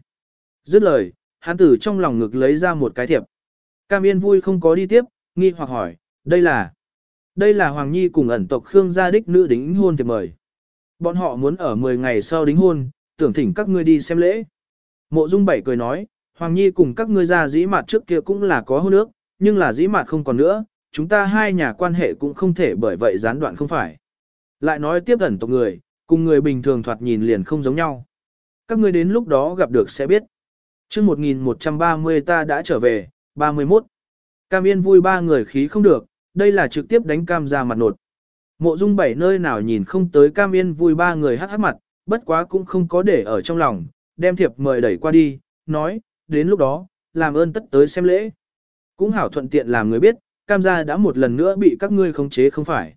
Dứt lời, hắn tử trong lòng ngực lấy ra một cái thiệp. Cam Yên vui không có đi tiếp, nghi hoặc hỏi, đây là... Đây là Hoàng Nhi cùng ẩn tộc Khương gia đích nữ đính hôn thiệp mời. Bọn họ muốn ở 10 ngày sau đính hôn, tưởng thỉnh các ngươi đi xem lễ. Mộ Dung Bảy cười nói, Hoàng Nhi cùng các ngươi ra dĩ mặt trước kia cũng là có hôn nước, nhưng là dĩ mặt không còn nữa, chúng ta hai nhà quan hệ cũng không thể bởi vậy gián đoạn không phải. Lại nói tiếp ẩn tộc người, cùng người bình thường thoạt nhìn liền không giống nhau. Các ngươi đến lúc đó gặp được sẽ biết. chương 1130 ta đã trở về, 31. Cam Yên vui ba người khí không được, đây là trực tiếp đánh cam ra mặt nột. Mộ dung bảy nơi nào nhìn không tới Cam Yên vui ba người hát hát mặt, bất quá cũng không có để ở trong lòng, đem thiệp mời đẩy qua đi, nói, đến lúc đó, làm ơn tất tới xem lễ. Cũng hảo thuận tiện làm người biết, Cam gia đã một lần nữa bị các ngươi khống chế không phải.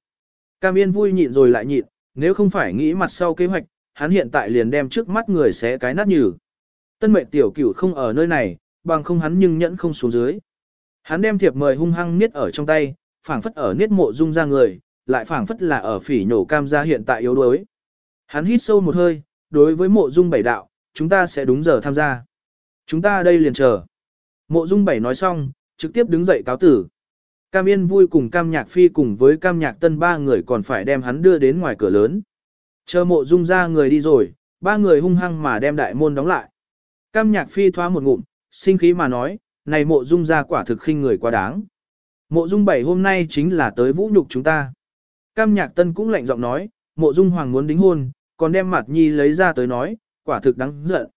Cam Yên vui nhịn rồi lại nhịn, nếu không phải nghĩ mặt sau kế hoạch, hắn hiện tại liền đem trước mắt người xé cái nát nhừ. Tân mệnh tiểu cửu không ở nơi này, bằng không hắn nhưng nhẫn không xuống dưới. Hắn đem thiệp mời hung hăng niết ở trong tay, phảng phất ở niết mộ dung ra người, lại phảng phất là ở phỉ nhổ cam gia hiện tại yếu đuối. Hắn hít sâu một hơi, đối với mộ dung bảy đạo, chúng ta sẽ đúng giờ tham gia. Chúng ta đây liền chờ. Mộ dung bảy nói xong, trực tiếp đứng dậy cáo tử. Cam Yên vui cùng Cam Nhạc Phi cùng với Cam Nhạc Tân ba người còn phải đem hắn đưa đến ngoài cửa lớn. Chờ mộ dung ra người đi rồi, ba người hung hăng mà đem đại môn đóng lại. Cam Nhạc Phi thoá một ngụm, sinh khí mà nói, này mộ dung ra quả thực khinh người quá đáng. Mộ dung bảy hôm nay chính là tới vũ nhục chúng ta. Cam Nhạc Tân cũng lạnh giọng nói, mộ dung hoàng muốn đính hôn, còn đem mặt nhi lấy ra tới nói, quả thực đáng giận.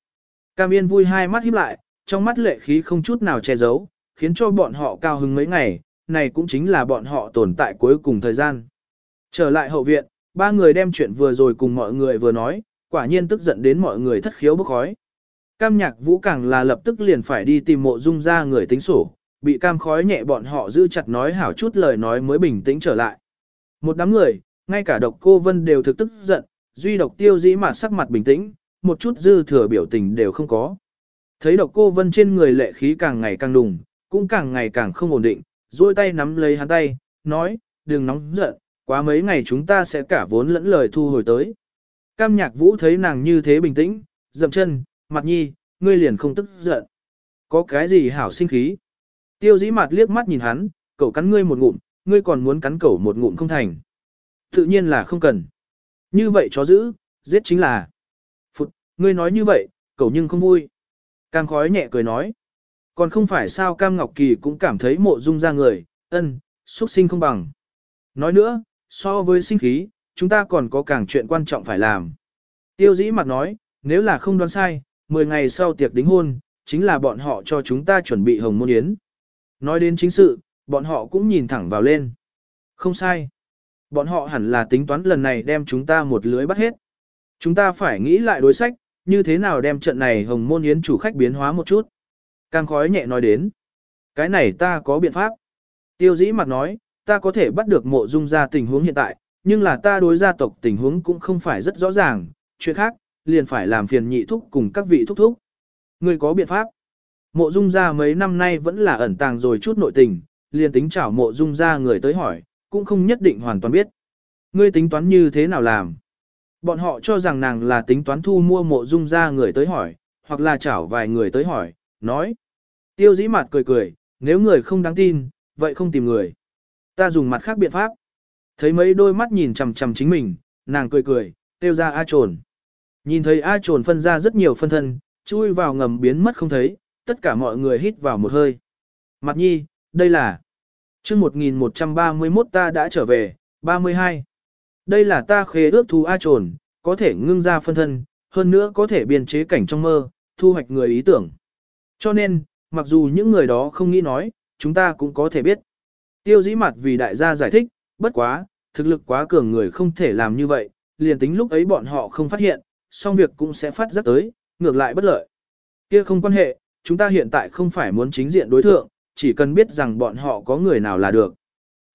Cam Yên vui hai mắt híp lại, trong mắt lệ khí không chút nào che giấu, khiến cho bọn họ cao hứng mấy ngày, này cũng chính là bọn họ tồn tại cuối cùng thời gian. Trở lại hậu viện, ba người đem chuyện vừa rồi cùng mọi người vừa nói, quả nhiên tức giận đến mọi người thất khiếu bức khói. Cam nhạc vũ càng là lập tức liền phải đi tìm mộ dung ra người tính sổ, bị cam khói nhẹ bọn họ giữ chặt nói hảo chút lời nói mới bình tĩnh trở lại. Một đám người, ngay cả độc cô vân đều thực tức giận, duy độc tiêu dĩ mà sắc mặt bình tĩnh, một chút dư thừa biểu tình đều không có. Thấy độc cô vân trên người lệ khí càng ngày càng đùng, cũng càng ngày càng không ổn định, duỗi tay nắm lấy hắn tay, nói, đừng nóng giận, quá mấy ngày chúng ta sẽ cả vốn lẫn lời thu hồi tới. Cam nhạc vũ thấy nàng như thế bình tĩnh, dậm chân, mặt nhi, ngươi liền không tức giận. Có cái gì hảo sinh khí? Tiêu dĩ mặt liếc mắt nhìn hắn, cậu cắn ngươi một ngụm, ngươi còn muốn cắn cậu một ngụm không thành. Tự nhiên là không cần. Như vậy chó giữ, giết chính là. Ngươi nói như vậy, cậu nhưng không vui. Cam khói nhẹ cười nói. Còn không phải sao Cam Ngọc Kỳ cũng cảm thấy mộ dung ra người, ân, xuất sinh không bằng. Nói nữa, so với sinh khí, chúng ta còn có càng chuyện quan trọng phải làm. Tiêu dĩ mặt nói, nếu là không đoán sai, 10 ngày sau tiệc đính hôn, chính là bọn họ cho chúng ta chuẩn bị hồng môn yến. Nói đến chính sự, bọn họ cũng nhìn thẳng vào lên. Không sai. Bọn họ hẳn là tính toán lần này đem chúng ta một lưới bắt hết. Chúng ta phải nghĩ lại đối sách, như thế nào đem trận này hồng môn yến chủ khách biến hóa một chút. Cam khói nhẹ nói đến. Cái này ta có biện pháp. Tiêu dĩ mặt nói, ta có thể bắt được mộ dung ra tình huống hiện tại, nhưng là ta đối gia tộc tình huống cũng không phải rất rõ ràng, chuyện khác, liền phải làm phiền nhị thúc cùng các vị thúc thúc. Ngươi có biện pháp. Mộ dung ra mấy năm nay vẫn là ẩn tàng rồi chút nội tình, liền tính chảo mộ dung ra người tới hỏi, cũng không nhất định hoàn toàn biết. Ngươi tính toán như thế nào làm? Bọn họ cho rằng nàng là tính toán thu mua mộ dung ra người tới hỏi, hoặc là chảo vài người tới hỏi, nói. Tiêu dĩ mặt cười cười, nếu người không đáng tin, vậy không tìm người. Ta dùng mặt khác biện pháp. Thấy mấy đôi mắt nhìn chằm chằm chính mình, nàng cười cười, tiêu ra A trồn. Nhìn thấy A trồn phân ra rất nhiều phân thân, chui vào ngầm biến mất không thấy, tất cả mọi người hít vào một hơi. Mặt nhi, đây là chương 1131 ta đã trở về, 32. Đây là ta khế ước thú A trồn, có thể ngưng ra phân thân, hơn nữa có thể biên chế cảnh trong mơ, thu hoạch người ý tưởng. Cho nên, mặc dù những người đó không nghĩ nói, chúng ta cũng có thể biết. Tiêu dĩ mặt vì đại gia giải thích, bất quá, thực lực quá cường người không thể làm như vậy, liền tính lúc ấy bọn họ không phát hiện, xong việc cũng sẽ phát giác tới, ngược lại bất lợi. Kia không quan hệ, chúng ta hiện tại không phải muốn chính diện đối thượng, chỉ cần biết rằng bọn họ có người nào là được.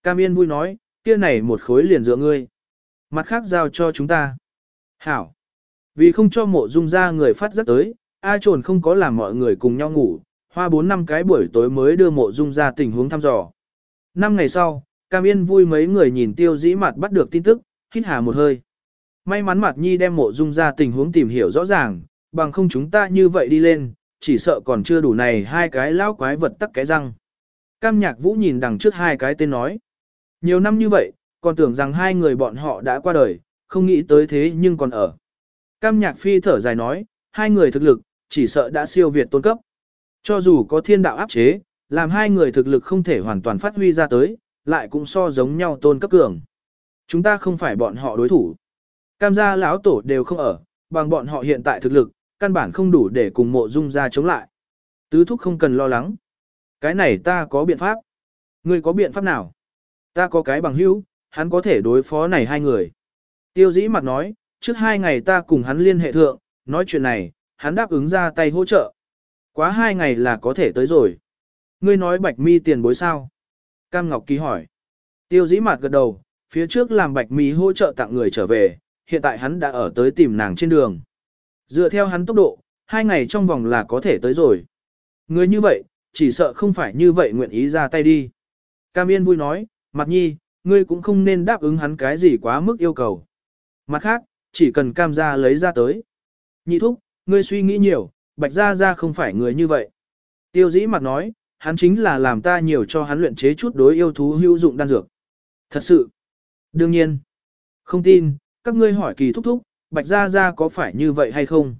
Cam Yên vui nói, kia này một khối liền dựa ngươi. Mặt khác giao cho chúng ta. Hảo. Vì không cho mộ dung ra người phát giác tới, A trồn không có làm mọi người cùng nhau ngủ, hoa 4 năm cái buổi tối mới đưa mộ dung ra tình huống thăm dò. Năm ngày sau, Cam Yên vui mấy người nhìn tiêu dĩ mặt bắt được tin tức, hít hà một hơi. May mắn mặt nhi đem mộ dung ra tình huống tìm hiểu rõ ràng, bằng không chúng ta như vậy đi lên, chỉ sợ còn chưa đủ này hai cái lão quái vật tắc cái răng. Cam nhạc vũ nhìn đằng trước hai cái tên nói. Nhiều năm như vậy, còn tưởng rằng hai người bọn họ đã qua đời, không nghĩ tới thế nhưng còn ở. Cam nhạc phi thở dài nói, hai người thực lực, chỉ sợ đã siêu việt tôn cấp. Cho dù có thiên đạo áp chế, làm hai người thực lực không thể hoàn toàn phát huy ra tới, lại cũng so giống nhau tôn cấp cường. Chúng ta không phải bọn họ đối thủ. Cam gia lão tổ đều không ở, bằng bọn họ hiện tại thực lực, căn bản không đủ để cùng mộ dung ra chống lại. Tứ thúc không cần lo lắng. Cái này ta có biện pháp. Ngươi có biện pháp nào? Ta có cái bằng hữu, hắn có thể đối phó này hai người. Tiêu dĩ mặt nói, trước hai ngày ta cùng hắn liên hệ thượng, nói chuyện này, hắn đáp ứng ra tay hỗ trợ. Quá hai ngày là có thể tới rồi. Ngươi nói bạch mi tiền bối sao? Cam Ngọc Kỳ hỏi. Tiêu dĩ mặt gật đầu, phía trước làm bạch mi hỗ trợ tặng người trở về, hiện tại hắn đã ở tới tìm nàng trên đường. Dựa theo hắn tốc độ, hai ngày trong vòng là có thể tới rồi. Người như vậy, chỉ sợ không phải như vậy nguyện ý ra tay đi. Cam Yên vui nói, mặt nhi, ngươi cũng không nên đáp ứng hắn cái gì quá mức yêu cầu. Mặt khác, chỉ cần cam gia lấy ra tới. Nhị thúc, ngươi suy nghĩ nhiều, bạch gia gia không phải người như vậy. Tiêu dĩ mặt nói, hắn chính là làm ta nhiều cho hắn luyện chế chút đối yêu thú hữu dụng đan dược. Thật sự. Đương nhiên. Không tin, các ngươi hỏi kỳ thúc thúc, bạch gia gia có phải như vậy hay không?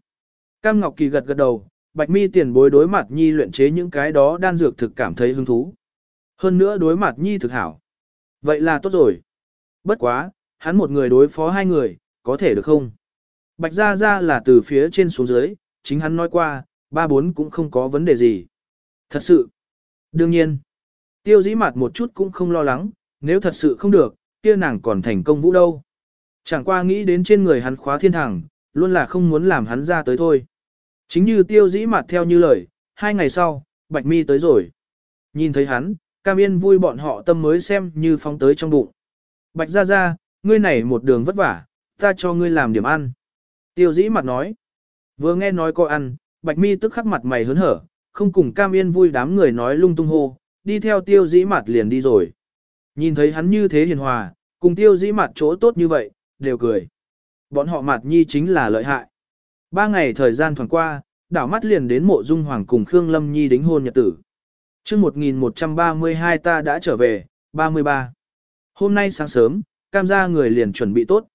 Cam Ngọc Kỳ gật gật đầu, bạch mi tiền bối đối mặt nhi luyện chế những cái đó đan dược thực cảm thấy hứng thú. Hơn nữa đối mặt nhi thực hảo. Vậy là tốt rồi. Bất quá, hắn một người đối phó hai người, có thể được không? Bạch Gia Gia là từ phía trên xuống dưới, chính hắn nói qua, ba bốn cũng không có vấn đề gì. Thật sự. Đương nhiên. Tiêu dĩ mặt một chút cũng không lo lắng, nếu thật sự không được, kia nàng còn thành công vũ đâu. Chẳng qua nghĩ đến trên người hắn khóa thiên thẳng, luôn là không muốn làm hắn ra tới thôi. Chính như tiêu dĩ mặt theo như lời, hai ngày sau, Bạch Mi tới rồi. Nhìn thấy hắn, Cam Yên vui bọn họ tâm mới xem như phóng tới trong bụng. Bạch ra ra, ngươi này một đường vất vả, ta cho ngươi làm điểm ăn. Tiêu dĩ mặt nói. Vừa nghe nói có ăn, Bạch Mi tức khắc mặt mày hớn hở, không cùng Cam Yên vui đám người nói lung tung hô, đi theo tiêu dĩ mặt liền đi rồi. Nhìn thấy hắn như thế hiền hòa, cùng tiêu dĩ mặt chỗ tốt như vậy, đều cười. Bọn họ mặt nhi chính là lợi hại. Ba ngày thời gian thoảng qua, đảo mắt liền đến mộ dung hoàng cùng Khương Lâm Nhi đính hôn nhật tử chương 1132 ta đã trở về, 33. Hôm nay sáng sớm, cam gia người liền chuẩn bị tốt.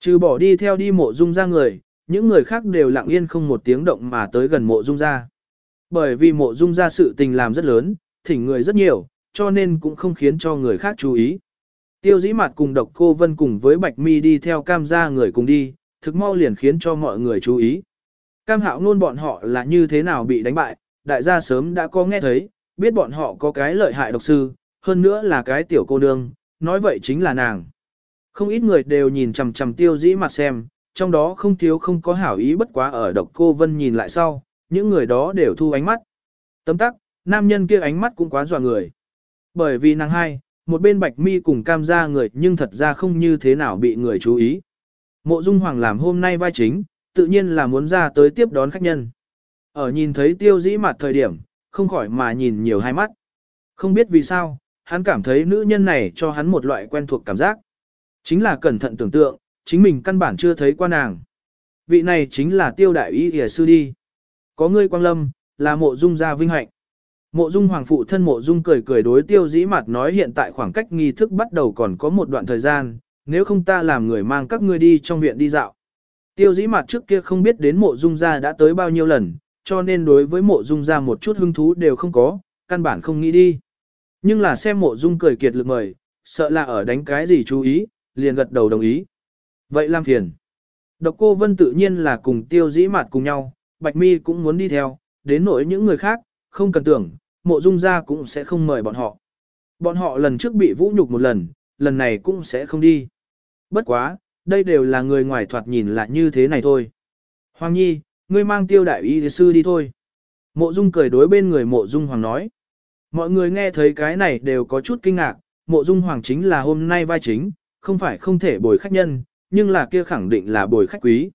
Trừ bỏ đi theo đi mộ dung ra người, những người khác đều lặng yên không một tiếng động mà tới gần mộ dung ra. Bởi vì mộ dung ra sự tình làm rất lớn, thỉnh người rất nhiều, cho nên cũng không khiến cho người khác chú ý. Tiêu dĩ mặt cùng độc cô vân cùng với bạch mi đi theo cam gia người cùng đi, thực mau liền khiến cho mọi người chú ý. Cam hạo ngôn bọn họ là như thế nào bị đánh bại, đại gia sớm đã có nghe thấy, biết bọn họ có cái lợi hại độc sư, hơn nữa là cái tiểu cô nương, nói vậy chính là nàng. Không ít người đều nhìn chằm chằm tiêu dĩ mặt xem, trong đó không thiếu không có hảo ý bất quá ở độc cô vân nhìn lại sau, những người đó đều thu ánh mắt. Tấm tắc, nam nhân kia ánh mắt cũng quá dọa người. Bởi vì nàng hai, một bên bạch mi cùng cam gia người nhưng thật ra không như thế nào bị người chú ý. Mộ Dung Hoàng làm hôm nay vai chính, tự nhiên là muốn ra tới tiếp đón khách nhân. Ở nhìn thấy tiêu dĩ mặt thời điểm, không khỏi mà nhìn nhiều hai mắt. Không biết vì sao, hắn cảm thấy nữ nhân này cho hắn một loại quen thuộc cảm giác. Chính là cẩn thận tưởng tượng, chính mình căn bản chưa thấy qua nàng. Vị này chính là tiêu đại y hìa sư đi. Có ngươi quang lâm, là mộ dung gia vinh hạnh. Mộ dung hoàng phụ thân mộ dung cười cười đối tiêu dĩ mặt nói hiện tại khoảng cách nghi thức bắt đầu còn có một đoạn thời gian, nếu không ta làm người mang các ngươi đi trong viện đi dạo. Tiêu dĩ mặt trước kia không biết đến mộ dung gia đã tới bao nhiêu lần, cho nên đối với mộ dung gia một chút hứng thú đều không có, căn bản không nghĩ đi. Nhưng là xem mộ dung cười kiệt lực mời, sợ là ở đánh cái gì chú ý, liền gật đầu đồng ý. Vậy làm phiền. Độc cô Vân tự nhiên là cùng tiêu dĩ mặt cùng nhau, Bạch Mi cũng muốn đi theo, đến nỗi những người khác, không cần tưởng, mộ dung gia cũng sẽ không mời bọn họ. Bọn họ lần trước bị vũ nhục một lần, lần này cũng sẽ không đi. Bất quá, đây đều là người ngoài thoạt nhìn là như thế này thôi. Hoàng Nhi, ngươi mang tiêu đại y sư đi thôi. Mộ dung cười đối bên người mộ dung hoàng nói. Mọi người nghe thấy cái này đều có chút kinh ngạc, mộ dung hoàng chính là hôm nay vai chính, không phải không thể bồi khách nhân, nhưng là kia khẳng định là bồi khách quý.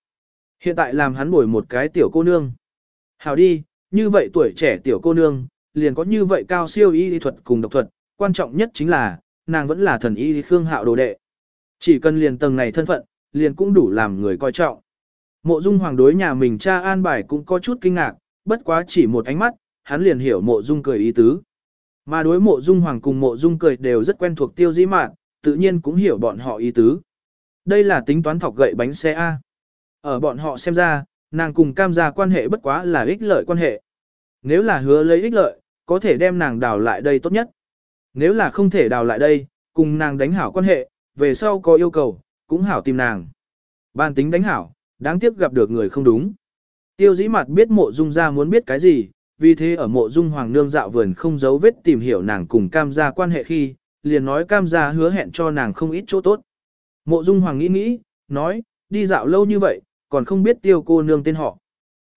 Hiện tại làm hắn bồi một cái tiểu cô nương. Hào đi, như vậy tuổi trẻ tiểu cô nương, liền có như vậy cao siêu y thuật cùng độc thuật, quan trọng nhất chính là, nàng vẫn là thần y khương hạo đồ đệ. Chỉ cần liền tầng này thân phận, liền cũng đủ làm người coi trọng. Mộ dung hoàng đối nhà mình cha an bài cũng có chút kinh ngạc, bất quá chỉ một ánh mắt, hắn liền hiểu mộ dung cười ý tứ. Mà đối mộ dung hoàng cùng mộ dung cười đều rất quen thuộc tiêu dĩ mạn, tự nhiên cũng hiểu bọn họ ý tứ. Đây là tính toán thọc gậy bánh xe A. Ở bọn họ xem ra, nàng cùng cam gia quan hệ bất quá là ích lợi quan hệ. Nếu là hứa lấy ích lợi, có thể đem nàng đào lại đây tốt nhất. Nếu là không thể đào lại đây, cùng nàng đánh hảo quan hệ, về sau có yêu cầu, cũng hảo tìm nàng. Ban tính đánh hảo, đáng tiếc gặp được người không đúng. Tiêu dĩ mặt biết mộ dung ra muốn biết cái gì, vì thế ở mộ dung hoàng nương dạo vườn không giấu vết tìm hiểu nàng cùng cam gia quan hệ khi, liền nói cam gia hứa hẹn cho nàng không ít chỗ tốt. Mộ dung hoàng nghĩ nghĩ, nói, đi dạo lâu như vậy, còn không biết tiêu cô nương tên họ.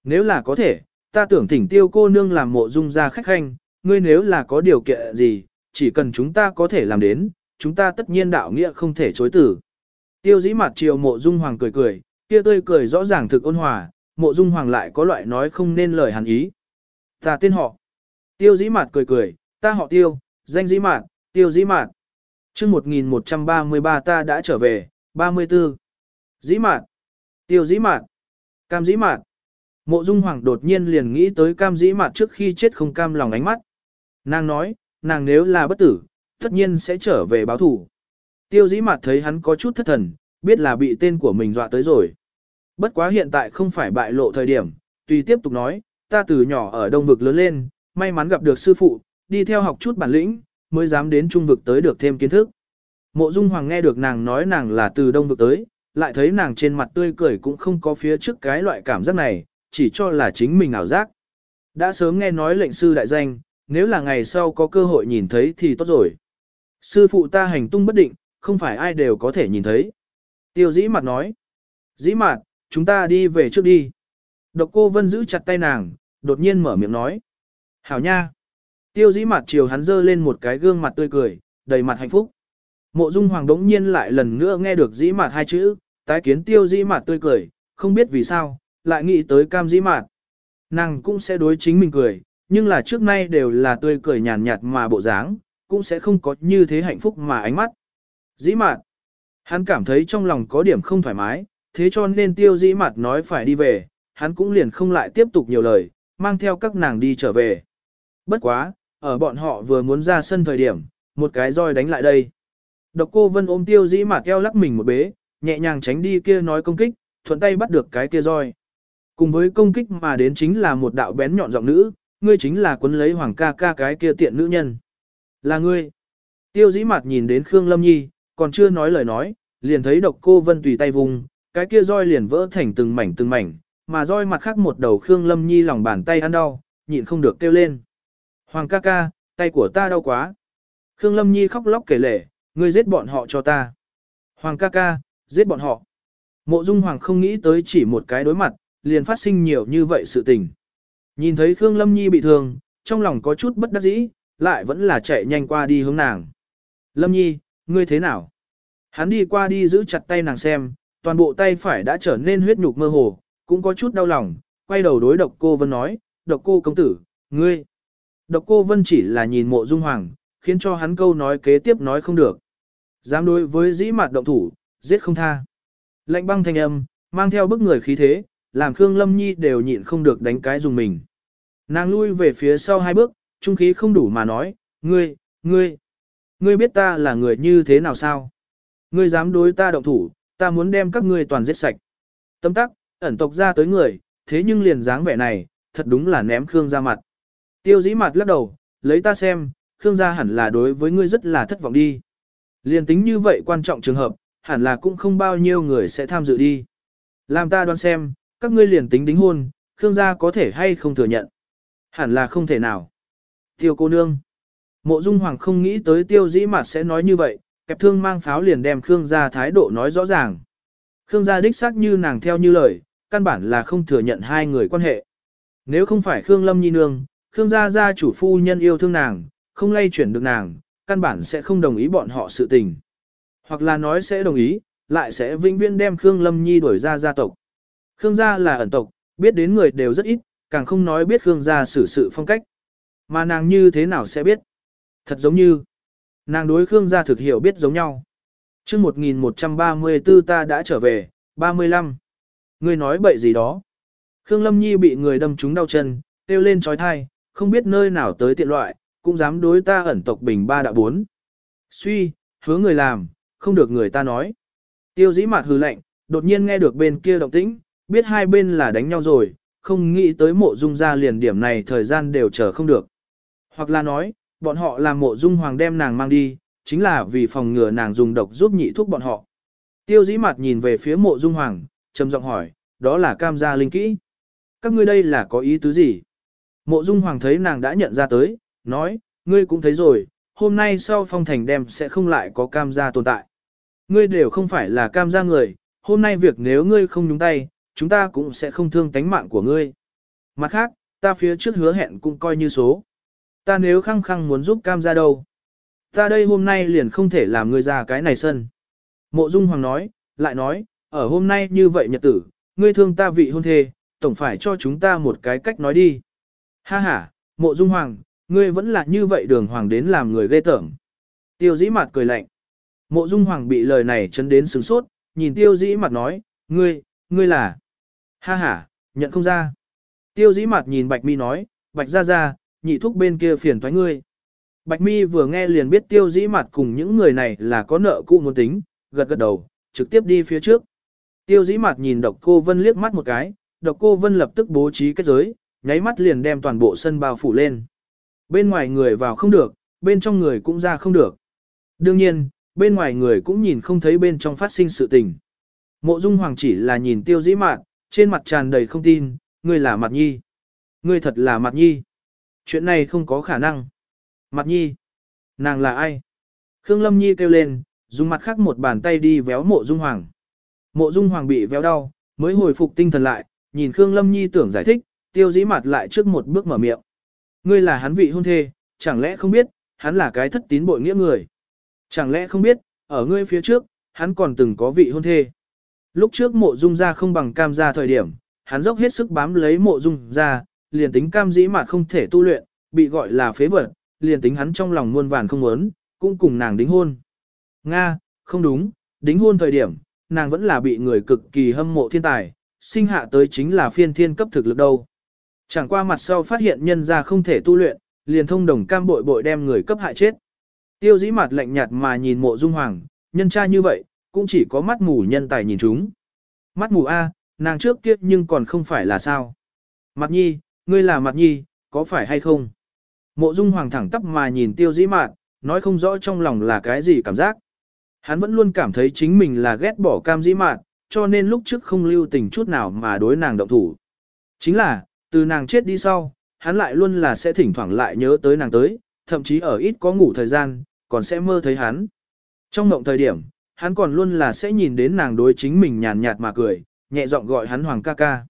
Nếu là có thể, ta tưởng thỉnh tiêu cô nương làm mộ dung ra khách khanh, ngươi nếu là có điều kiện gì, chỉ cần chúng ta có thể làm đến, chúng ta tất nhiên đạo nghĩa không thể chối tử. Tiêu dĩ mặt chiều mộ dung hoàng cười cười, kia tươi cười rõ ràng thực ôn hòa, mộ dung hoàng lại có loại nói không nên lời hẳn ý. Ta tên họ. Tiêu dĩ mạt cười cười, ta họ tiêu, danh dĩ mạt, tiêu dĩ mạt. chương 1133 ta đã trở về, 34. Dĩ mạt. Tiêu dĩ mạt. Cam dĩ mạt. Mộ dung hoàng đột nhiên liền nghĩ tới cam dĩ mạt trước khi chết không cam lòng ánh mắt. Nàng nói, nàng nếu là bất tử, tất nhiên sẽ trở về báo thủ. Tiêu dĩ mạt thấy hắn có chút thất thần, biết là bị tên của mình dọa tới rồi. Bất quá hiện tại không phải bại lộ thời điểm, tùy tiếp tục nói, ta từ nhỏ ở đông vực lớn lên, may mắn gặp được sư phụ, đi theo học chút bản lĩnh, mới dám đến trung vực tới được thêm kiến thức. Mộ Dung Hoàng nghe được nàng nói nàng là từ đông vực tới, lại thấy nàng trên mặt tươi cười cũng không có phía trước cái loại cảm giác này, chỉ cho là chính mình ảo giác. Đã sớm nghe nói lệnh sư đại danh, nếu là ngày sau có cơ hội nhìn thấy thì tốt rồi. Sư phụ ta hành tung bất định, không phải ai đều có thể nhìn thấy. Tiêu dĩ mặt nói. Dĩ mặt, chúng ta đi về trước đi. Độc cô Vân giữ chặt tay nàng, đột nhiên mở miệng nói. Hảo nha. Tiêu dĩ mặt chiều hắn dơ lên một cái gương mặt tươi cười, đầy mặt hạnh phúc. Mộ dung hoàng đống nhiên lại lần nữa nghe được dĩ mặt hai chữ, tái kiến tiêu dĩ mặt tươi cười, không biết vì sao, lại nghĩ tới cam dĩ mặt. Nàng cũng sẽ đối chính mình cười, nhưng là trước nay đều là tươi cười nhàn nhạt mà bộ dáng, cũng sẽ không có như thế hạnh phúc mà ánh mắt. Dĩ mặt. Hắn cảm thấy trong lòng có điểm không thoải mái, thế cho nên tiêu dĩ mặt nói phải đi về, hắn cũng liền không lại tiếp tục nhiều lời, mang theo các nàng đi trở về. Bất quá, ở bọn họ vừa muốn ra sân thời điểm, một cái roi đánh lại đây. Độc cô Vân ôm tiêu dĩ mặt eo lắc mình một bế, nhẹ nhàng tránh đi kia nói công kích, thuận tay bắt được cái kia roi. Cùng với công kích mà đến chính là một đạo bén nhọn giọng nữ, ngươi chính là quấn lấy hoàng ca ca cái kia tiện nữ nhân. Là ngươi. Tiêu dĩ mặt nhìn đến Khương Lâm Nhi, còn chưa nói lời nói, liền thấy độc cô Vân tùy tay vùng, cái kia roi liền vỡ thành từng mảnh từng mảnh, mà roi mặt khác một đầu Khương Lâm Nhi lòng bàn tay ăn đau, nhịn không được kêu lên. Hoàng ca ca, tay của ta đau quá. Khương Lâm Nhi khóc lóc kể lể, ngươi giết bọn họ cho ta. Hoàng ca ca, giết bọn họ. Mộ Dung Hoàng không nghĩ tới chỉ một cái đối mặt, liền phát sinh nhiều như vậy sự tình. Nhìn thấy Khương Lâm Nhi bị thương, trong lòng có chút bất đắc dĩ, lại vẫn là chạy nhanh qua đi hướng nàng. Lâm Nhi, ngươi thế nào? Hắn đi qua đi giữ chặt tay nàng xem, toàn bộ tay phải đã trở nên huyết nhục mơ hồ, cũng có chút đau lòng, quay đầu đối độc cô Vân nói, độc cô công tử, ngươi. Độc cô Vân chỉ là nhìn mộ dung hoàng, khiến cho hắn câu nói kế tiếp nói không được. Dám đối với dĩ mạt động thủ, giết không tha. Lệnh băng thanh âm, mang theo bức người khí thế, làm Khương Lâm Nhi đều nhịn không được đánh cái dùng mình. Nàng lui về phía sau hai bước, trung khí không đủ mà nói, ngươi, ngươi, ngươi biết ta là người như thế nào sao? Ngươi dám đối ta động thủ, ta muốn đem các ngươi toàn giết sạch. Tâm tắc, ẩn tộc ra tới người, thế nhưng liền dáng vẻ này, thật đúng là ném Khương ra mặt. Tiêu dĩ mặt lắc đầu, lấy ta xem, Khương gia hẳn là đối với ngươi rất là thất vọng đi. Liền tính như vậy quan trọng trường hợp, hẳn là cũng không bao nhiêu người sẽ tham dự đi. Làm ta đoán xem, các ngươi liền tính đính hôn, Khương gia có thể hay không thừa nhận. Hẳn là không thể nào. Tiêu cô nương. Mộ Dung Hoàng không nghĩ tới tiêu dĩ mặt sẽ nói như vậy, kẹp thương mang pháo liền đem Khương gia thái độ nói rõ ràng. Khương gia đích xác như nàng theo như lời, căn bản là không thừa nhận hai người quan hệ. Nếu không phải Khương Lâm Nhi Nương, Khương gia gia chủ phu nhân yêu thương nàng, không lay chuyển được nàng, căn bản sẽ không đồng ý bọn họ sự tình. Hoặc là nói sẽ đồng ý, lại sẽ vĩnh viễn đem Khương Lâm Nhi đuổi ra gia tộc. Khương gia là ẩn tộc, biết đến người đều rất ít, càng không nói biết Khương gia xử sự phong cách. Mà nàng như thế nào sẽ biết? Thật giống như, nàng đối Khương gia thực hiểu biết giống nhau. Trước 1134 ta đã trở về, 35. Ngươi nói bậy gì đó? Khương Lâm Nhi bị người đâm trúng đau chân, kêu lên trói thai, không biết nơi nào tới tiện loại, cũng dám đối ta ẩn tộc bình ba đạo bốn. Suy, hứa người làm, không được người ta nói. Tiêu dĩ mặt hư lệnh, đột nhiên nghe được bên kia động tĩnh, biết hai bên là đánh nhau rồi, không nghĩ tới mộ dung ra liền điểm này thời gian đều chờ không được. Hoặc là nói, bọn họ làm mộ dung hoàng đem nàng mang đi, chính là vì phòng ngừa nàng dùng độc giúp nhị thuốc bọn họ. Tiêu dĩ mặt nhìn về phía mộ dung hoàng, trầm giọng hỏi, đó là cam gia linh kỹ. Các ngươi đây là có ý tứ gì? Mộ dung hoàng thấy nàng đã nhận ra tới, nói, ngươi cũng thấy rồi, hôm nay sau phong thành đem sẽ không lại có cam gia tồn tại. Ngươi đều không phải là cam gia người, hôm nay việc nếu ngươi không nhúng tay, chúng ta cũng sẽ không thương tánh mạng của ngươi. Mặt khác, ta phía trước hứa hẹn cũng coi như số. Ta nếu khăng khăng muốn giúp cam ra đâu. Ta đây hôm nay liền không thể làm ngươi ra cái này sân. Mộ Dung Hoàng nói, lại nói, ở hôm nay như vậy nhật tử, ngươi thương ta vị hôn thê, tổng phải cho chúng ta một cái cách nói đi. Ha ha, Mộ Dung Hoàng, Ngươi vẫn là như vậy đường hoàng đến làm người ghê tởm. Tiêu dĩ mặt cười lạnh. Mộ dung hoàng bị lời này chấn đến sướng sốt, nhìn tiêu dĩ mặt nói, ngươi, ngươi là. Ha ha, nhận không ra. Tiêu dĩ mặt nhìn bạch mi nói, bạch ra ra, nhị thúc bên kia phiền thoái ngươi. Bạch mi vừa nghe liền biết tiêu dĩ mặt cùng những người này là có nợ cũ muốn tính, gật gật đầu, trực tiếp đi phía trước. Tiêu dĩ mặt nhìn độc cô vân liếc mắt một cái, độc cô vân lập tức bố trí kết giới, nháy mắt liền đem toàn bộ sân bao phủ lên. Bên ngoài người vào không được, bên trong người cũng ra không được. Đương nhiên, bên ngoài người cũng nhìn không thấy bên trong phát sinh sự tình. Mộ Dung Hoàng chỉ là nhìn tiêu dĩ mạn, trên mặt tràn đầy không tin, ngươi là mặt nhi. Ngươi thật là mặt nhi. Chuyện này không có khả năng. Mặt nhi. Nàng là ai? Khương Lâm Nhi kêu lên, dùng mặt khác một bàn tay đi véo mộ Dung Hoàng. Mộ Dung Hoàng bị véo đau, mới hồi phục tinh thần lại, nhìn Khương Lâm Nhi tưởng giải thích, tiêu dĩ mặt lại trước một bước mở miệng. Ngươi là hắn vị hôn thê, chẳng lẽ không biết, hắn là cái thất tín bội nghĩa người. Chẳng lẽ không biết, ở ngươi phía trước, hắn còn từng có vị hôn thê. Lúc trước mộ dung ra không bằng cam ra thời điểm, hắn dốc hết sức bám lấy mộ dung ra, liền tính cam dĩ mà không thể tu luyện, bị gọi là phế vật, liền tính hắn trong lòng muôn vàn không muốn, cũng cùng nàng đính hôn. Nga, không đúng, đính hôn thời điểm, nàng vẫn là bị người cực kỳ hâm mộ thiên tài, sinh hạ tới chính là phiên thiên cấp thực lực đâu. Chẳng qua mặt sau phát hiện nhân ra không thể tu luyện, liền thông đồng cam bội bội đem người cấp hại chết. Tiêu dĩ mặt lạnh nhạt mà nhìn mộ dung hoàng, nhân tra như vậy, cũng chỉ có mắt mù nhân tài nhìn chúng. Mắt mù A, nàng trước kia nhưng còn không phải là sao. Mặt nhi, ngươi là mặt nhi, có phải hay không? Mộ dung hoàng thẳng tắp mà nhìn tiêu dĩ Mạn, nói không rõ trong lòng là cái gì cảm giác. Hắn vẫn luôn cảm thấy chính mình là ghét bỏ cam dĩ Mạn, cho nên lúc trước không lưu tình chút nào mà đối nàng động thủ. Chính là, từ nàng chết đi sau, hắn lại luôn là sẽ thỉnh thoảng lại nhớ tới nàng tới, thậm chí ở ít có ngủ thời gian, còn sẽ mơ thấy hắn. Trong mộng thời điểm, hắn còn luôn là sẽ nhìn đến nàng đối chính mình nhàn nhạt mà cười, nhẹ giọng gọi hắn hoàng ca ca.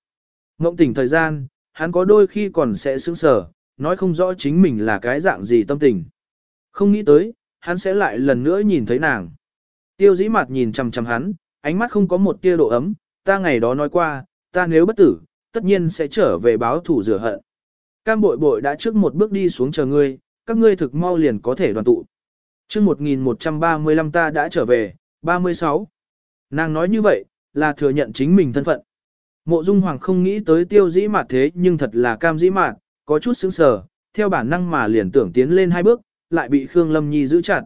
Mộng tỉnh thời gian, hắn có đôi khi còn sẽ sững sờ, nói không rõ chính mình là cái dạng gì tâm tình. Không nghĩ tới, hắn sẽ lại lần nữa nhìn thấy nàng. Tiêu dĩ mặt nhìn chằm chằm hắn, ánh mắt không có một tia độ ấm, ta ngày đó nói qua, ta nếu bất tử, tất nhiên sẽ trở về báo thủ rửa hận. Cam bội bội đã trước một bước đi xuống chờ ngươi, các ngươi thực mau liền có thể đoàn tụ. Trước 1135 ta đã trở về, 36. Nàng nói như vậy, là thừa nhận chính mình thân phận. Mộ Dung Hoàng không nghĩ tới tiêu dĩ mạt thế nhưng thật là cam dĩ mạt, có chút sững sờ, theo bản năng mà liền tưởng tiến lên hai bước, lại bị Khương Lâm Nhi giữ chặt.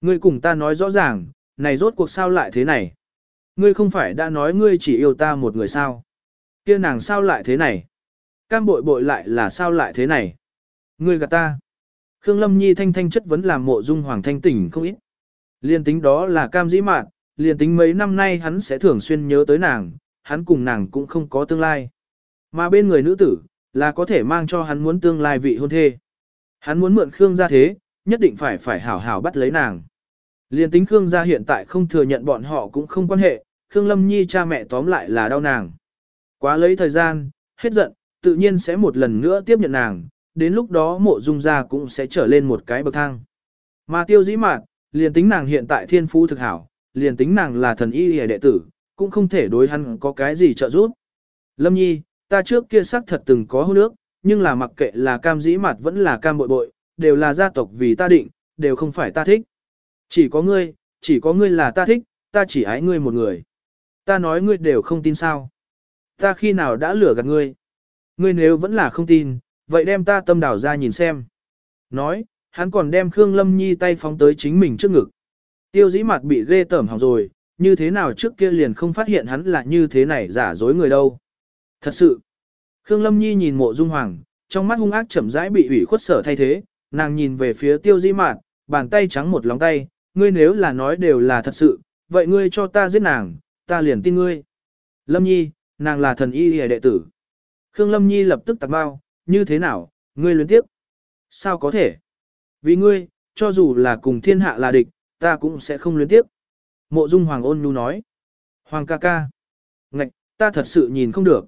Ngươi cùng ta nói rõ ràng, này rốt cuộc sao lại thế này? Ngươi không phải đã nói ngươi chỉ yêu ta một người sao? kia nàng sao lại thế này? Cam bội bội lại là sao lại thế này? Ngươi gạt ta. Khương Lâm Nhi thanh thanh chất vấn làm mộ dung hoàng thanh tỉnh không ít. Liên tính đó là cam dĩ mạn, liên tính mấy năm nay hắn sẽ thường xuyên nhớ tới nàng, hắn cùng nàng cũng không có tương lai. Mà bên người nữ tử, là có thể mang cho hắn muốn tương lai vị hôn thê. Hắn muốn mượn Khương gia thế, nhất định phải phải hảo hảo bắt lấy nàng. Liên tính Khương gia hiện tại không thừa nhận bọn họ cũng không quan hệ, Khương Lâm Nhi cha mẹ tóm lại là đau nàng. Quá lấy thời gian, hết giận, tự nhiên sẽ một lần nữa tiếp nhận nàng, đến lúc đó mộ dung gia cũng sẽ trở lên một cái bậc thang. Mà tiêu dĩ mạn, liền tính nàng hiện tại thiên phú thực hảo, liền tính nàng là thần y hề đệ tử, cũng không thể đối hắn có cái gì trợ giúp. Lâm nhi, ta trước kia xác thật từng có hôn nước, nhưng là mặc kệ là cam dĩ mặt vẫn là cam bội bội, đều là gia tộc vì ta định, đều không phải ta thích. Chỉ có ngươi, chỉ có ngươi là ta thích, ta chỉ ái ngươi một người. Ta nói ngươi đều không tin sao. Ta khi nào đã lừa gạt ngươi. Ngươi nếu vẫn là không tin, vậy đem ta tâm đảo ra nhìn xem. Nói, hắn còn đem Khương Lâm Nhi tay phóng tới chính mình trước ngực. Tiêu dĩ mặt bị ghê tởm hỏng rồi, như thế nào trước kia liền không phát hiện hắn là như thế này giả dối người đâu. Thật sự, Khương Lâm Nhi nhìn mộ dung hoàng, trong mắt hung ác chậm rãi bị ủy khuất sở thay thế, nàng nhìn về phía tiêu Di Mạn, bàn tay trắng một lóng tay, ngươi nếu là nói đều là thật sự, vậy ngươi cho ta giết nàng, ta liền tin ngươi. Lâm Nhi, nàng là thần y hề đệ tử. Khương Lâm Nhi lập tức tạc bao, như thế nào, ngươi luyến tiếp. Sao có thể? Vì ngươi, cho dù là cùng thiên hạ là địch, ta cũng sẽ không luyến tiếp. Mộ Dung Hoàng ôn nhu nói. Hoàng ca ca. Ngạch, ta thật sự nhìn không được.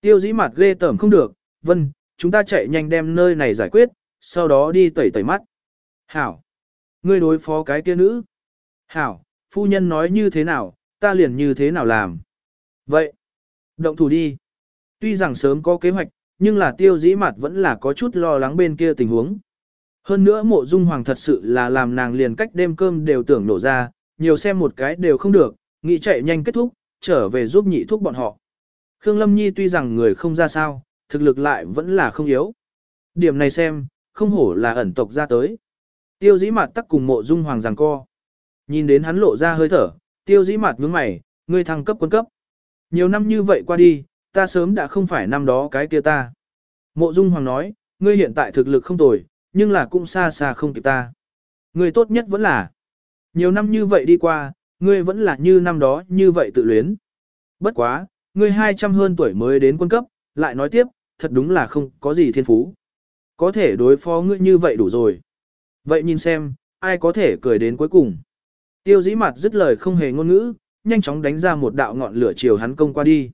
Tiêu dĩ mặt ghê tởm không được, vân, chúng ta chạy nhanh đem nơi này giải quyết, sau đó đi tẩy tẩy mắt. Hảo. Ngươi đối phó cái kia nữ. Hảo, phu nhân nói như thế nào, ta liền như thế nào làm. Vậy, động thủ đi. Tuy rằng sớm có kế hoạch, nhưng là tiêu dĩ mặt vẫn là có chút lo lắng bên kia tình huống. Hơn nữa mộ dung hoàng thật sự là làm nàng liền cách đêm cơm đều tưởng nổ ra, nhiều xem một cái đều không được, nghĩ chạy nhanh kết thúc, trở về giúp nhị thúc bọn họ. Khương Lâm Nhi tuy rằng người không ra sao, thực lực lại vẫn là không yếu. Điểm này xem, không hổ là ẩn tộc ra tới. Tiêu dĩ mặt tắc cùng mộ dung hoàng giằng co. Nhìn đến hắn lộ ra hơi thở, tiêu dĩ mặt nhướng mày, ngươi thăng cấp quân cấp. Nhiều năm như vậy qua đi, ta sớm đã không phải năm đó cái kia ta. Mộ dung hoàng nói, ngươi hiện tại thực lực không tồi, nhưng là cũng xa xa không kịp ta. Ngươi tốt nhất vẫn là. Nhiều năm như vậy đi qua, ngươi vẫn là như năm đó như vậy tự luyến. Bất quá, ngươi 200 hơn tuổi mới đến quân cấp, lại nói tiếp, thật đúng là không có gì thiên phú. Có thể đối phó ngươi như vậy đủ rồi. Vậy nhìn xem, ai có thể cười đến cuối cùng. Tiêu dĩ mặt dứt lời không hề ngôn ngữ, nhanh chóng đánh ra một đạo ngọn lửa chiều hắn công qua đi.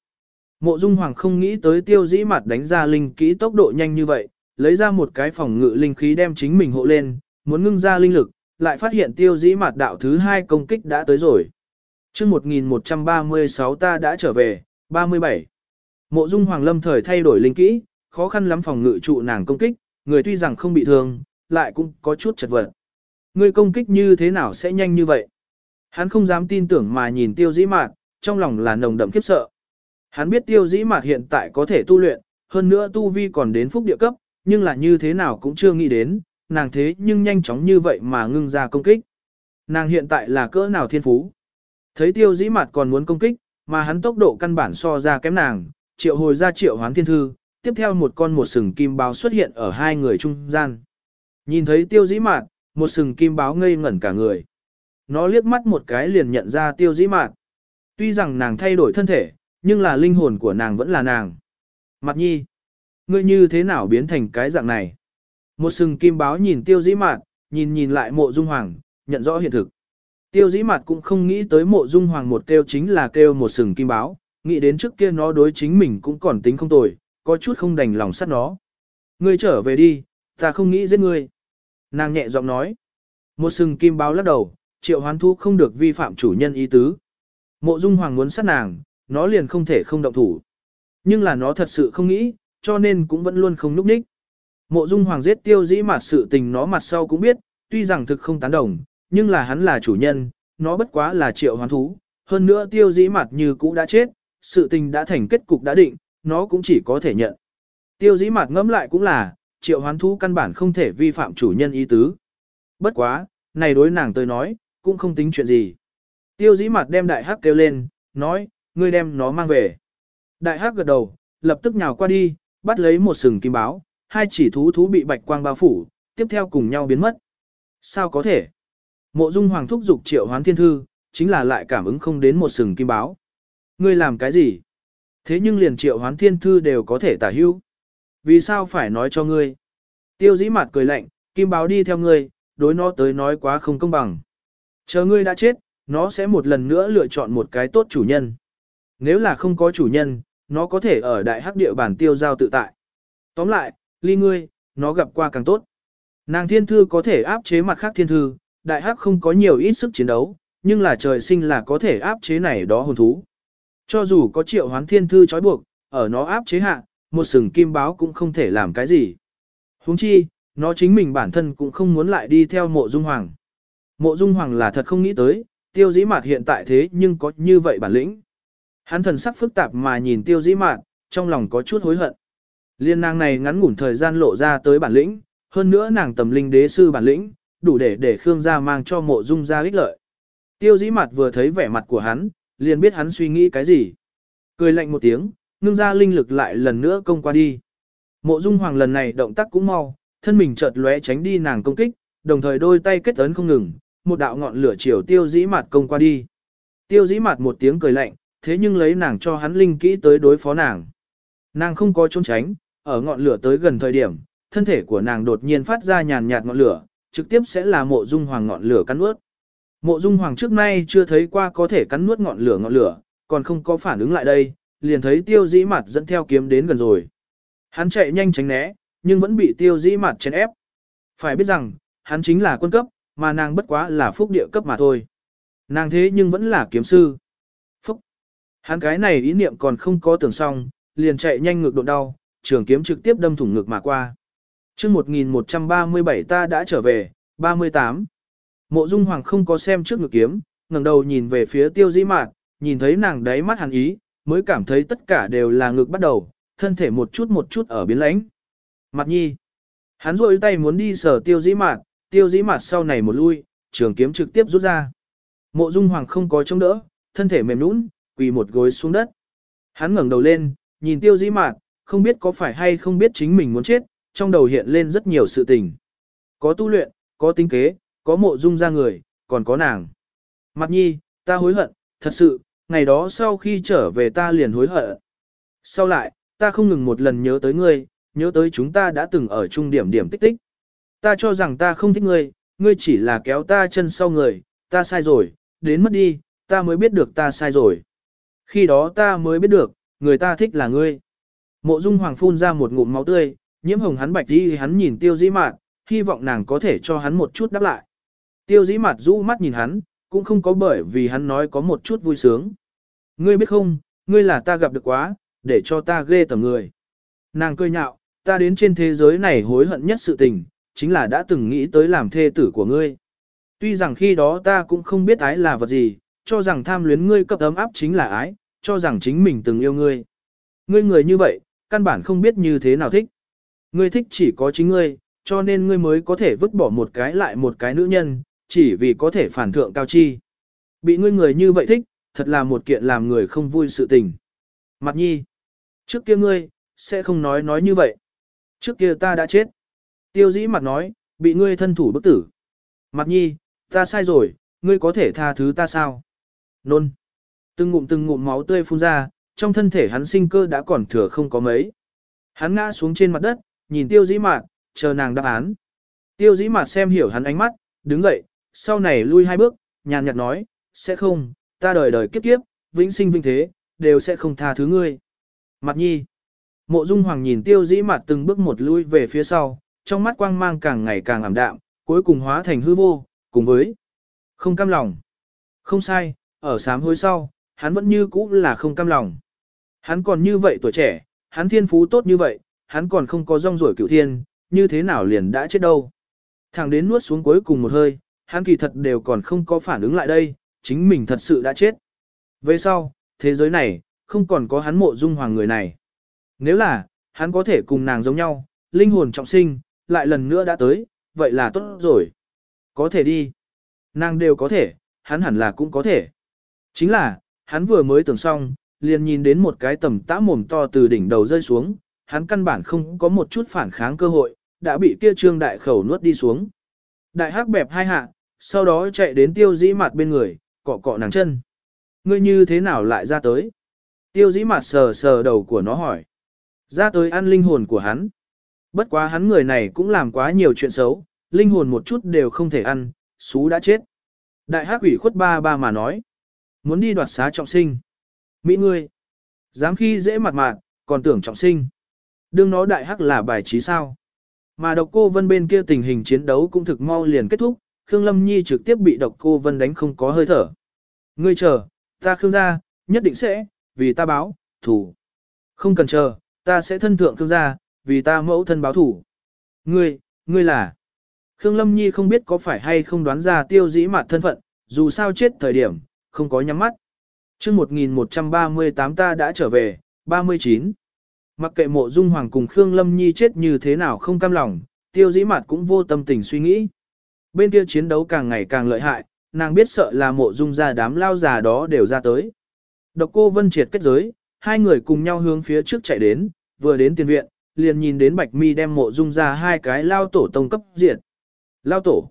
Mộ Dung Hoàng không nghĩ tới tiêu dĩ mặt đánh ra linh kỹ tốc độ nhanh như vậy, lấy ra một cái phòng ngự linh khí đem chính mình hộ lên, muốn ngưng ra linh lực, lại phát hiện tiêu dĩ mặt đạo thứ hai công kích đã tới rồi. chương 1136 ta đã trở về, 37. Mộ Dung Hoàng lâm thời thay đổi linh kỹ, khó khăn lắm phòng ngự trụ nàng công kích, người tuy rằng không bị thương, lại cũng có chút chật vật. Người công kích như thế nào sẽ nhanh như vậy? Hắn không dám tin tưởng mà nhìn tiêu dĩ mạt, trong lòng là nồng đậm khiếp sợ. Hắn biết tiêu dĩ mạt hiện tại có thể tu luyện, hơn nữa tu vi còn đến phúc địa cấp, nhưng là như thế nào cũng chưa nghĩ đến, nàng thế nhưng nhanh chóng như vậy mà ngưng ra công kích. Nàng hiện tại là cỡ nào thiên phú. Thấy tiêu dĩ mặt còn muốn công kích, mà hắn tốc độ căn bản so ra kém nàng, triệu hồi ra triệu hoán thiên thư, tiếp theo một con một sừng kim báo xuất hiện ở hai người trung gian. Nhìn thấy tiêu dĩ mạt, một sừng kim báo ngây ngẩn cả người. Nó liếc mắt một cái liền nhận ra tiêu dĩ mạt. Tuy rằng nàng thay đổi thân thể, nhưng là linh hồn của nàng vẫn là nàng. Mặt nhi. ngươi như thế nào biến thành cái dạng này? Một sừng kim báo nhìn tiêu dĩ mạt, nhìn nhìn lại mộ dung hoàng, nhận rõ hiện thực. Tiêu dĩ mạt cũng không nghĩ tới mộ dung hoàng một kêu chính là kêu một sừng kim báo, nghĩ đến trước kia nó đối chính mình cũng còn tính không tồi, có chút không đành lòng sát nó. Ngươi trở về đi, ta không nghĩ giết ngươi. Nàng nhẹ giọng nói. Một sừng kim báo lắc đầu, triệu hoán thu không được vi phạm chủ nhân ý tứ. Mộ dung hoàng muốn sát nàng, nó liền không thể không động thủ. Nhưng là nó thật sự không nghĩ, cho nên cũng vẫn luôn không núp ních. Mộ dung hoàng giết tiêu dĩ mặt sự tình nó mặt sau cũng biết, tuy rằng thực không tán đồng, nhưng là hắn là chủ nhân, nó bất quá là triệu hoán thú. Hơn nữa tiêu dĩ mặt như cũ đã chết, sự tình đã thành kết cục đã định, nó cũng chỉ có thể nhận. Tiêu dĩ mặt ngẫm lại cũng là, triệu hoán thú căn bản không thể vi phạm chủ nhân ý tứ. Bất quá, này đối nàng tôi nói, cũng không tính chuyện gì. Tiêu dĩ mặt đem đại hắc kêu lên, nói, ngươi đem nó mang về. Đại hắc gật đầu, lập tức nhào qua đi, bắt lấy một sừng kim báo, hai chỉ thú thú bị bạch quang bao phủ, tiếp theo cùng nhau biến mất. Sao có thể? Mộ dung hoàng thúc dục triệu hoán thiên thư, chính là lại cảm ứng không đến một sừng kim báo. Ngươi làm cái gì? Thế nhưng liền triệu hoán thiên thư đều có thể tả hữu. Vì sao phải nói cho ngươi? Tiêu dĩ mặt cười lạnh, kim báo đi theo ngươi, đối nó tới nói quá không công bằng. Chờ ngươi đã chết, nó sẽ một lần nữa lựa chọn một cái tốt chủ nhân. Nếu là không có chủ nhân, nó có thể ở đại hắc địa bản tiêu giao tự tại. Tóm lại, ly ngươi, nó gặp qua càng tốt. Nàng thiên thư có thể áp chế mặt khác thiên thư, đại hắc không có nhiều ít sức chiến đấu, nhưng là trời sinh là có thể áp chế này đó hồn thú. Cho dù có triệu hoán thiên thư trói buộc, ở nó áp chế hạ, một sừng kim báo cũng không thể làm cái gì. huống chi, nó chính mình bản thân cũng không muốn lại đi theo mộ dung hoàng. Mộ dung hoàng là thật không nghĩ tới, tiêu dĩ mạt hiện tại thế nhưng có như vậy bản lĩnh. Hắn thần sắc phức tạp mà nhìn tiêu dĩ mạt, trong lòng có chút hối hận. Liên nàng này ngắn ngủn thời gian lộ ra tới bản lĩnh, hơn nữa nàng tầm linh đế sư bản lĩnh, đủ để để Khương gia mang cho mộ dung gia ích lợi. Tiêu dĩ mặt vừa thấy vẻ mặt của hắn, liền biết hắn suy nghĩ cái gì. Cười lạnh một tiếng, ngưng ra linh lực lại lần nữa công qua đi. Mộ dung hoàng lần này động tác cũng mau, thân mình chợt lóe tránh đi nàng công kích, đồng thời đôi tay kết ấn không ngừng, một đạo ngọn lửa chiều tiêu dĩ mặt công qua đi. Tiêu dĩ mặt một tiếng cười lạnh, thế nhưng lấy nàng cho hắn linh kỹ tới đối phó nàng. Nàng không có trốn tránh, ở ngọn lửa tới gần thời điểm, thân thể của nàng đột nhiên phát ra nhàn nhạt ngọn lửa, trực tiếp sẽ là mộ dung hoàng ngọn lửa cắn nuốt. Mộ dung hoàng trước nay chưa thấy qua có thể cắn nuốt ngọn lửa ngọn lửa, còn không có phản ứng lại đây, liền thấy tiêu dĩ mặt dẫn theo kiếm đến gần rồi. Hắn chạy nhanh tránh né, nhưng vẫn bị tiêu dĩ mặt chèn ép. Phải biết rằng, hắn chính là quân cấp, mà nàng bất quá là phúc địa cấp mà thôi. Nàng thế nhưng vẫn là kiếm sư. Phúc. Hắn cái này ý niệm còn không có tưởng xong, liền chạy nhanh ngược độ đau, trường kiếm trực tiếp đâm thủng ngực mà qua. Trước 1137 ta đã trở về, 38. Mộ Dung Hoàng không có xem trước ngực kiếm, ngẩng đầu nhìn về phía tiêu dĩ mạt, nhìn thấy nàng đáy mắt hàn ý, mới cảm thấy tất cả đều là ngực bắt đầu, thân thể một chút một chút ở biến lãnh. Mặt nhi. Hắn rội tay muốn đi sở tiêu dĩ mạt, tiêu dĩ mạt sau này một lui, trường kiếm trực tiếp rút ra. Mộ Dung Hoàng không có chống đỡ, thân thể mềm nũng, quỳ một gối xuống đất. Hắn ngẩng đầu lên, nhìn tiêu dĩ mạt, không biết có phải hay không biết chính mình muốn chết, trong đầu hiện lên rất nhiều sự tình. Có tu luyện, có tinh kế, có mộ dung ra người, còn có nàng. Mặt nhi, ta hối hận, thật sự, ngày đó sau khi trở về ta liền hối hận. Sau lại, ta không ngừng một lần nhớ tới ngươi, nhớ tới chúng ta đã từng ở chung điểm điểm tích tích. Ta cho rằng ta không thích ngươi, ngươi chỉ là kéo ta chân sau người, ta sai rồi, đến mất đi, ta mới biết được ta sai rồi. Khi đó ta mới biết được, người ta thích là ngươi. Mộ Dung Hoàng phun ra một ngụm máu tươi, nhiễm hồng hắn bạch đi hắn nhìn Tiêu Dĩ Mạt, hy vọng nàng có thể cho hắn một chút đáp lại. Tiêu Dĩ Mạt rũ mắt nhìn hắn, cũng không có bởi vì hắn nói có một chút vui sướng. Ngươi biết không, ngươi là ta gặp được quá, để cho ta ghê tởm người. Nàng cười nhạo, ta đến trên thế giới này hối hận nhất sự tình, chính là đã từng nghĩ tới làm thê tử của ngươi. Tuy rằng khi đó ta cũng không biết ái là vật gì, cho rằng tham luyến ngươi cấp ấm áp chính là ái, cho rằng chính mình từng yêu ngươi. Ngươi người như vậy, căn bản không biết như thế nào thích. Ngươi thích chỉ có chính ngươi, cho nên ngươi mới có thể vứt bỏ một cái lại một cái nữ nhân, chỉ vì có thể phản thượng cao chi. Bị ngươi người như vậy thích, thật là một kiện làm người không vui sự tình. Mặt nhi, trước kia ngươi, sẽ không nói nói như vậy. Trước kia ta đã chết. Tiêu dĩ mặt nói, bị ngươi thân thủ bức tử. Mặt nhi, ta sai rồi, ngươi có thể tha thứ ta sao? Nôn. Từng ngụm từng ngụm máu tươi phun ra, trong thân thể hắn sinh cơ đã còn thừa không có mấy. Hắn ngã xuống trên mặt đất, nhìn tiêu dĩ mạt, chờ nàng đáp án. Tiêu dĩ mạt xem hiểu hắn ánh mắt, đứng dậy, sau này lui hai bước, nhàn nhạt nói, sẽ không, ta đời đời kiếp kiếp, vĩnh sinh vinh thế, đều sẽ không tha thứ ngươi. Mặt nhi. Mộ Dung Hoàng nhìn tiêu dĩ mặt từng bước một lui về phía sau, trong mắt quang mang càng ngày càng ảm đạm, cuối cùng hóa thành hư vô, cùng với không cam lòng. Không sai, ở sám hối sau, hắn vẫn như cũ là không cam lòng. Hắn còn như vậy tuổi trẻ, hắn thiên phú tốt như vậy, hắn còn không có rong rổi cửu thiên, như thế nào liền đã chết đâu. Thằng đến nuốt xuống cuối cùng một hơi, hắn kỳ thật đều còn không có phản ứng lại đây, chính mình thật sự đã chết. Về sau, thế giới này, không còn có hắn mộ dung hoàng người này. Nếu là, hắn có thể cùng nàng giống nhau, linh hồn trọng sinh, lại lần nữa đã tới, vậy là tốt rồi. Có thể đi. Nàng đều có thể, hắn hẳn là cũng có thể. Chính là, hắn vừa mới tưởng xong, liền nhìn đến một cái tầm tã mồm to từ đỉnh đầu rơi xuống, hắn căn bản không có một chút phản kháng cơ hội, đã bị kia trương đại khẩu nuốt đi xuống. Đại hắc bẹp hai hạ, sau đó chạy đến tiêu dĩ mặt bên người, cọ cọ nàng chân. Ngươi như thế nào lại ra tới? Tiêu dĩ mặt sờ sờ đầu của nó hỏi. Ra tới ăn linh hồn của hắn. Bất quá hắn người này cũng làm quá nhiều chuyện xấu, linh hồn một chút đều không thể ăn, xú đã chết. Đại hắc ủy khuất ba ba mà nói. Muốn đi đoạt xá trọng sinh. Mỹ ngươi. Dám khi dễ mặt mạn, còn tưởng trọng sinh. Đương nó đại hắc là bài trí sao. Mà độc cô vân bên kia tình hình chiến đấu cũng thực mau liền kết thúc, Khương Lâm Nhi trực tiếp bị độc cô vân đánh không có hơi thở. Ngươi chờ, ta Khương gia, nhất định sẽ, vì ta báo, thủ. Không cần chờ, ta sẽ thân thượng Khương gia, vì ta mẫu thân báo thủ. Ngươi, ngươi là... Khương Lâm Nhi không biết có phải hay không đoán ra tiêu dĩ mặt thân phận, dù sao chết thời điểm, không có nhắm mắt chương 1138 ta đã trở về, 39. Mặc kệ mộ dung hoàng cùng Khương Lâm Nhi chết như thế nào không cam lòng, tiêu dĩ mặt cũng vô tâm tình suy nghĩ. Bên kia chiến đấu càng ngày càng lợi hại, nàng biết sợ là mộ dung ra đám lao già đó đều ra tới. Độc cô vân triệt kết giới, hai người cùng nhau hướng phía trước chạy đến, vừa đến tiền viện, liền nhìn đến bạch mi đem mộ dung ra hai cái lao tổ tông cấp diệt. Lao tổ.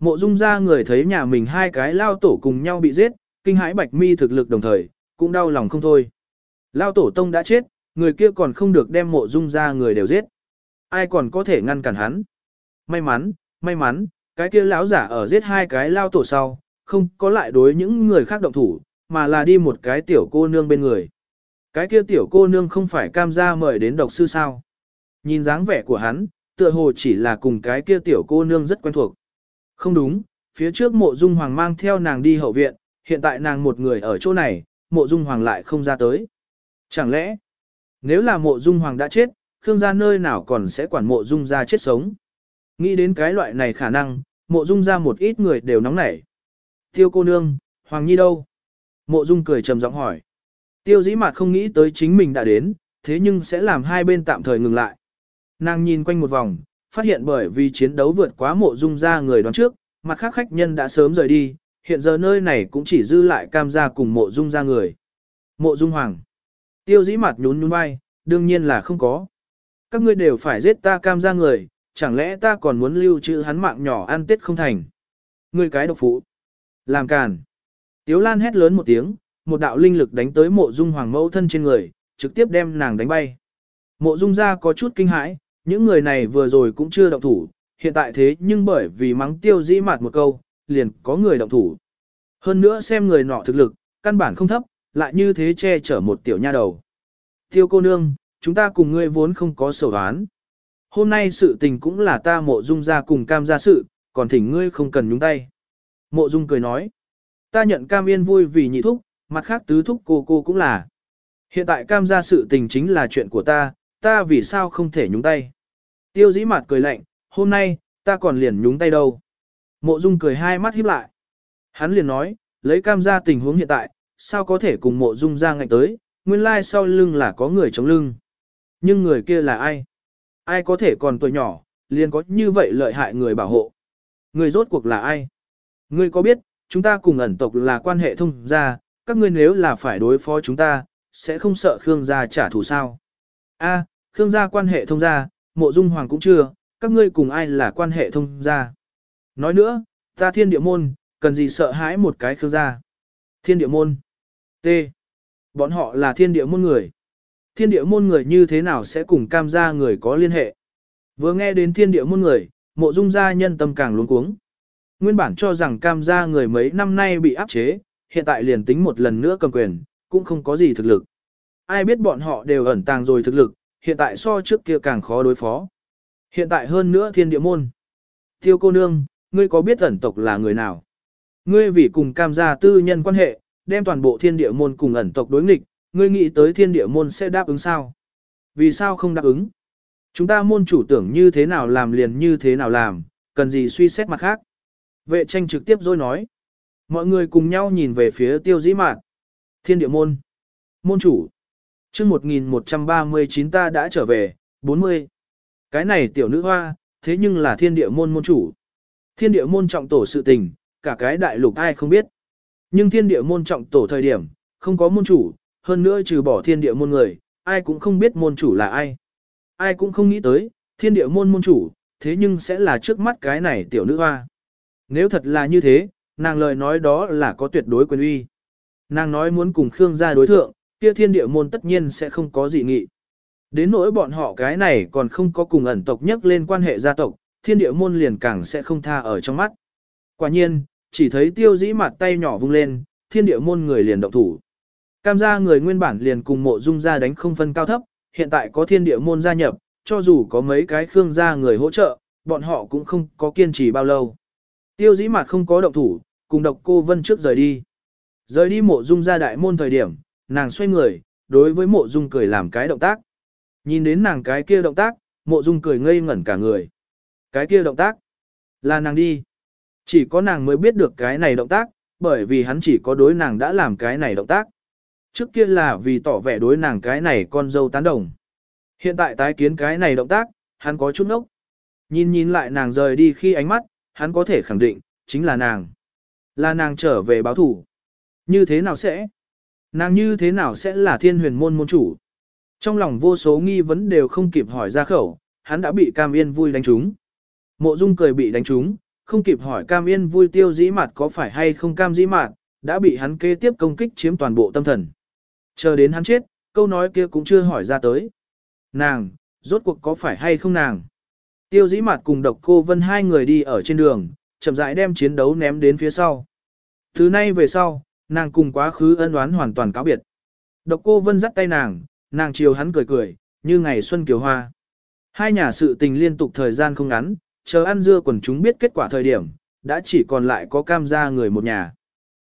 Mộ dung ra người thấy nhà mình hai cái lao tổ cùng nhau bị giết, kinh hãi bạch mi thực lực đồng thời, cũng đau lòng không thôi. Lao tổ tông đã chết, người kia còn không được đem mộ dung ra người đều giết. Ai còn có thể ngăn cản hắn? May mắn, may mắn, cái kia lão giả ở giết hai cái lao tổ sau, không có lại đối những người khác động thủ, mà là đi một cái tiểu cô nương bên người. Cái kia tiểu cô nương không phải cam gia mời đến độc sư sao. Nhìn dáng vẻ của hắn, tựa hồ chỉ là cùng cái kia tiểu cô nương rất quen thuộc. Không đúng, phía trước mộ dung hoàng mang theo nàng đi hậu viện, hiện tại nàng một người ở chỗ này, mộ dung hoàng lại không ra tới. Chẳng lẽ, nếu là mộ dung hoàng đã chết, Khương gia nơi nào còn sẽ quản mộ dung gia chết sống? Nghĩ đến cái loại này khả năng, mộ dung gia một ít người đều nóng nảy. Tiêu cô nương, Hoàng Nhi đâu? Mộ dung cười trầm giọng hỏi. Tiêu dĩ mặt không nghĩ tới chính mình đã đến, thế nhưng sẽ làm hai bên tạm thời ngừng lại. Nàng nhìn quanh một vòng, phát hiện bởi vì chiến đấu vượt quá mộ dung ra người đoán trước, mặt khác khách nhân đã sớm rời đi, hiện giờ nơi này cũng chỉ dư lại cam gia cùng mộ dung ra người. Mộ dung hoàng. Tiêu dĩ mặt nhún nhún vai, đương nhiên là không có. Các ngươi đều phải giết ta cam gia người, chẳng lẽ ta còn muốn lưu trữ hắn mạng nhỏ ăn tết không thành. Ngươi cái độc phụ. Làm càn. Tiếu Lan hét lớn một tiếng, một đạo linh lực đánh tới mộ dung hoàng mẫu thân trên người, trực tiếp đem nàng đánh bay. Mộ dung ra có chút kinh hãi, những người này vừa rồi cũng chưa động thủ, hiện tại thế nhưng bởi vì mắng tiêu dĩ mặt một câu, liền có người động thủ. Hơn nữa xem người nọ thực lực, căn bản không thấp, lại như thế che chở một tiểu nha đầu. Tiêu cô nương, chúng ta cùng ngươi vốn không có sầu án. Hôm nay sự tình cũng là ta mộ dung ra cùng cam ra sự, còn thỉnh ngươi không cần nhúng tay. Mộ dung cười nói, ta nhận cam yên vui vì nhị thúc, mặt khác tứ thúc cô cô cũng là. Hiện tại cam ra sự tình chính là chuyện của ta, ta vì sao không thể nhúng tay. Tiêu dĩ mặt cười lạnh, hôm nay, ta còn liền nhúng tay đâu. Mộ dung cười hai mắt híp lại. Hắn liền nói, lấy cam ra tình huống hiện tại, sao có thể cùng mộ dung ra ngạnh tới, nguyên lai sau lưng là có người chống lưng. Nhưng người kia là ai? Ai có thể còn tuổi nhỏ, liền có như vậy lợi hại người bảo hộ. Người rốt cuộc là ai? Ngươi có biết, chúng ta cùng ẩn tộc là quan hệ thông gia, các ngươi nếu là phải đối phó chúng ta, sẽ không sợ Khương gia trả thù sao? A, Khương gia quan hệ thông gia, mộ dung hoàng cũng chưa, các ngươi cùng ai là quan hệ thông gia? Nói nữa, ta thiên địa môn, cần gì sợ hãi một cái Khương gia? Thiên địa môn. T. Bọn họ là thiên địa môn người. Thiên địa môn người như thế nào sẽ cùng cam gia người có liên hệ? Vừa nghe đến thiên địa môn người, mộ dung gia nhân tâm càng luống cuống. Nguyên bản cho rằng cam gia người mấy năm nay bị áp chế, hiện tại liền tính một lần nữa cầm quyền, cũng không có gì thực lực. Ai biết bọn họ đều ẩn tàng rồi thực lực, hiện tại so trước kia càng khó đối phó. Hiện tại hơn nữa thiên địa môn. Tiêu cô nương, ngươi có biết ẩn tộc là người nào? Ngươi vì cùng cam gia tư nhân quan hệ, đem toàn bộ thiên địa môn cùng ẩn tộc đối nghịch, ngươi nghĩ tới thiên địa môn sẽ đáp ứng sao? Vì sao không đáp ứng? Chúng ta môn chủ tưởng như thế nào làm liền như thế nào làm, cần gì suy xét mặt khác. Vệ tranh trực tiếp rồi nói. Mọi người cùng nhau nhìn về phía tiêu dĩ mạn. Thiên địa môn. Môn chủ. chương 1139 ta đã trở về, 40. Cái này tiểu nữ hoa, thế nhưng là thiên địa môn môn chủ. Thiên địa môn trọng tổ sự tình, cả cái đại lục ai không biết. Nhưng thiên địa môn trọng tổ thời điểm, không có môn chủ, hơn nữa trừ bỏ thiên địa môn người, ai cũng không biết môn chủ là ai. Ai cũng không nghĩ tới, thiên địa môn môn chủ, thế nhưng sẽ là trước mắt cái này tiểu nữ hoa. Nếu thật là như thế, nàng lời nói đó là có tuyệt đối quyền uy. Nàng nói muốn cùng Khương gia đối thượng, kia thiên địa môn tất nhiên sẽ không có gì nghị. Đến nỗi bọn họ cái này còn không có cùng ẩn tộc nhất lên quan hệ gia tộc, thiên địa môn liền càng sẽ không tha ở trong mắt. Quả nhiên, chỉ thấy tiêu dĩ mặt tay nhỏ vung lên, thiên địa môn người liền động thủ. Cam gia người nguyên bản liền cùng mộ dung gia đánh không phân cao thấp, hiện tại có thiên địa môn gia nhập, cho dù có mấy cái khương gia người hỗ trợ, bọn họ cũng không có kiên trì bao lâu. Tiêu dĩ mặt không có động thủ, cùng độc cô vân trước rời đi. Rời đi mộ dung ra đại môn thời điểm, nàng xoay người, đối với mộ dung cười làm cái động tác. Nhìn đến nàng cái kia động tác, mộ dung cười ngây ngẩn cả người. Cái kia động tác, là nàng đi. Chỉ có nàng mới biết được cái này động tác, bởi vì hắn chỉ có đối nàng đã làm cái này động tác. Trước kia là vì tỏ vẻ đối nàng cái này con dâu tán đồng. Hiện tại tái kiến cái này động tác, hắn có chút nốc. Nhìn nhìn lại nàng rời đi khi ánh mắt, hắn có thể khẳng định, chính là nàng. Là nàng trở về báo thủ. Như thế nào sẽ? Nàng như thế nào sẽ là thiên huyền môn môn chủ? Trong lòng vô số nghi vấn đều không kịp hỏi ra khẩu, hắn đã bị cam yên vui đánh trúng. Mộ dung cười bị đánh trúng, không kịp hỏi cam yên vui tiêu dĩ mặt có phải hay không cam dĩ mặt, đã bị hắn kế tiếp công kích chiếm toàn bộ tâm thần. Chờ đến hắn chết, câu nói kia cũng chưa hỏi ra tới. Nàng, rốt cuộc có phải hay không nàng? Tiêu dĩ mặt cùng độc cô vân hai người đi ở trên đường, chậm rãi đem chiến đấu ném đến phía sau. Thứ nay về sau, nàng cùng quá khứ ân oán hoàn toàn cáo biệt. Độc cô vân dắt tay nàng, nàng chiều hắn cười cười, như ngày xuân kiều hoa. Hai nhà sự tình liên tục thời gian không ngắn, chờ ăn dưa quần chúng biết kết quả thời điểm, đã chỉ còn lại có cam gia người một nhà.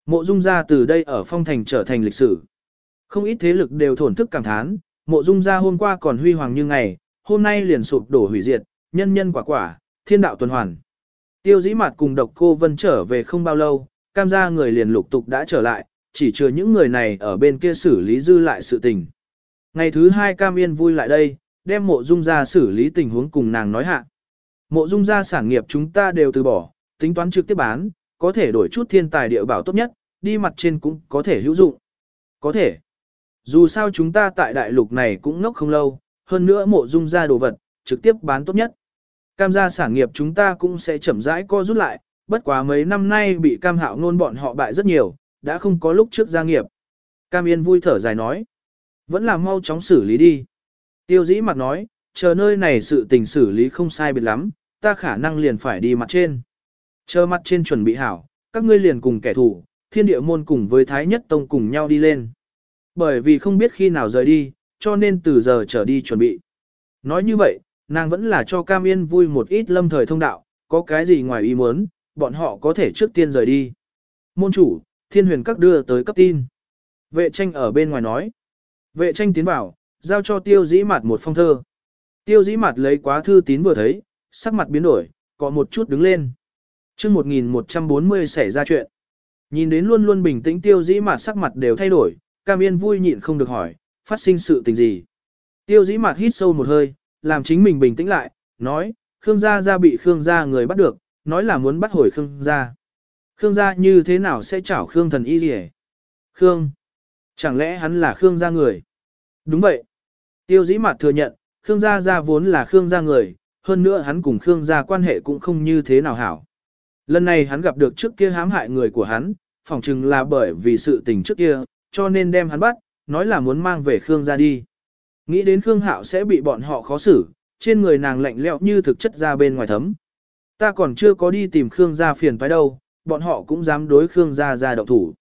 Mộ dung gia từ đây ở phong thành trở thành lịch sử. Không ít thế lực đều thổn thức cảm thán, mộ dung gia hôm qua còn huy hoàng như ngày, hôm nay liền sụp đổ hủy diệt, nhân nhân quả quả, thiên đạo tuần hoàn. Tiêu dĩ mặt cùng độc cô vân trở về không bao lâu, cam gia người liền lục tục đã trở lại, chỉ chừa những người này ở bên kia xử lý dư lại sự tình. Ngày thứ hai cam yên vui lại đây, đem mộ dung ra xử lý tình huống cùng nàng nói hạ. Mộ dung gia sản nghiệp chúng ta đều từ bỏ, tính toán trực tiếp bán, có thể đổi chút thiên tài địa bảo tốt nhất, đi mặt trên cũng có thể hữu dụng. Có thể. Dù sao chúng ta tại đại lục này cũng ngốc không lâu, hơn nữa mộ dung gia đồ vật, trực tiếp bán tốt nhất. Cam gia sản nghiệp chúng ta cũng sẽ chậm rãi co rút lại, bất quá mấy năm nay bị cam hạo nôn bọn họ bại rất nhiều, đã không có lúc trước gia nghiệp. Cam Yên vui thở dài nói, vẫn là mau chóng xử lý đi. Tiêu dĩ mặt nói, chờ nơi này sự tình xử lý không sai biệt lắm, ta khả năng liền phải đi mặt trên. Chờ mặt trên chuẩn bị hảo, các ngươi liền cùng kẻ thù, thiên địa môn cùng với Thái Nhất Tông cùng nhau đi lên. Bởi vì không biết khi nào rời đi, cho nên từ giờ trở đi chuẩn bị. Nói như vậy, nàng vẫn là cho Cam Yên vui một ít lâm thời thông đạo, có cái gì ngoài ý muốn, bọn họ có thể trước tiên rời đi. Môn chủ, thiên huyền các đưa tới cấp tin. Vệ tranh ở bên ngoài nói. Vệ tranh tiến vào, giao cho tiêu dĩ mặt một phong thơ. Tiêu dĩ mặt lấy quá thư tín vừa thấy, sắc mặt biến đổi, có một chút đứng lên. chương 1140 xảy ra chuyện. Nhìn đến luôn luôn bình tĩnh tiêu dĩ mặt sắc mặt đều thay đổi, cam yên vui nhịn không được hỏi, phát sinh sự tình gì. Tiêu dĩ mặt hít sâu một hơi, làm chính mình bình tĩnh lại, nói, Khương gia gia bị Khương gia người bắt được, nói là muốn bắt hồi Khương gia. Khương gia như thế nào sẽ chảo Khương thần y gì Khương. Chẳng lẽ hắn là Khương gia người? Đúng vậy. Tiêu dĩ mặt thừa nhận, Khương gia gia vốn là Khương gia người, hơn nữa hắn cùng Khương gia quan hệ cũng không như thế nào hảo. Lần này hắn gặp được trước kia hãm hại người của hắn, phỏng chừng là bởi vì sự tình trước kia, cho nên đem hắn bắt, nói là muốn mang về Khương gia đi. Nghĩ đến Khương Hạo sẽ bị bọn họ khó xử, trên người nàng lạnh lẽo như thực chất ra bên ngoài thấm. Ta còn chưa có đi tìm Khương gia phiền phải đâu, bọn họ cũng dám đối Khương gia ra động thủ.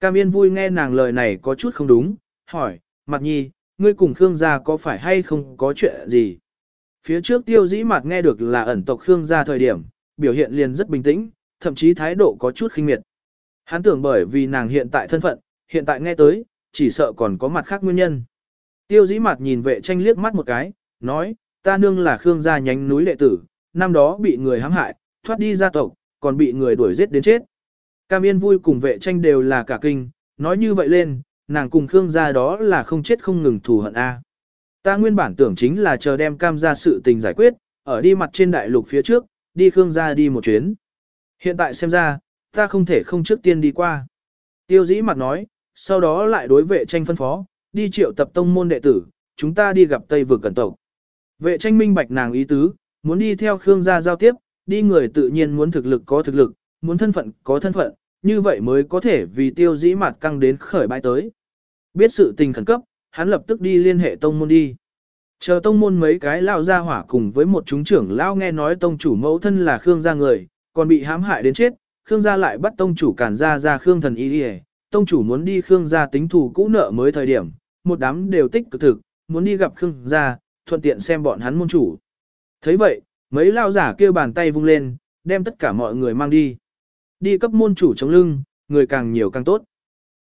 Cam Yên vui nghe nàng lời này có chút không đúng, hỏi, Mặt Nhi, ngươi cùng Khương gia có phải hay không có chuyện gì? Phía trước tiêu dĩ mặt nghe được là ẩn tộc Khương gia thời điểm, biểu hiện liền rất bình tĩnh, thậm chí thái độ có chút khinh miệt. Hắn tưởng bởi vì nàng hiện tại thân phận, hiện tại nghe tới, chỉ sợ còn có mặt khác nguyên nhân. Tiêu dĩ mặt nhìn vệ tranh liếc mắt một cái, nói, ta nương là Khương gia nhánh núi lệ tử, năm đó bị người hãm hại, thoát đi gia tộc, còn bị người đuổi giết đến chết. Cam Yên vui cùng vệ tranh đều là cả kinh, nói như vậy lên, nàng cùng Khương gia đó là không chết không ngừng thù hận A. Ta nguyên bản tưởng chính là chờ đem cam ra sự tình giải quyết, ở đi mặt trên đại lục phía trước, đi Khương gia đi một chuyến. Hiện tại xem ra, ta không thể không trước tiên đi qua. Tiêu dĩ mặt nói, sau đó lại đối vệ tranh phân phó, đi triệu tập tông môn đệ tử, chúng ta đi gặp Tây vực cẩn tộc. Vệ tranh minh bạch nàng ý tứ, muốn đi theo Khương gia giao tiếp, đi người tự nhiên muốn thực lực có thực lực, muốn thân phận có thân phận, như vậy mới có thể vì tiêu dĩ mặt căng đến khởi bãi tới. Biết sự tình khẩn cấp, hắn lập tức đi liên hệ tông môn đi. Chờ tông môn mấy cái lao ra hỏa cùng với một chúng trưởng lao nghe nói tông chủ mẫu thân là Khương gia người, còn bị hãm hại đến chết, Khương gia lại bắt tông chủ cản ra ra Khương thần y đi tông chủ muốn đi Khương gia tính thù cũ nợ mới thời điểm, một đám đều tích cực thực, muốn đi gặp Khương gia, thuận tiện xem bọn hắn môn chủ. thấy vậy, mấy lao giả kêu bàn tay vung lên, đem tất cả mọi người mang đi. Đi cấp môn chủ chống lưng, người càng nhiều càng tốt.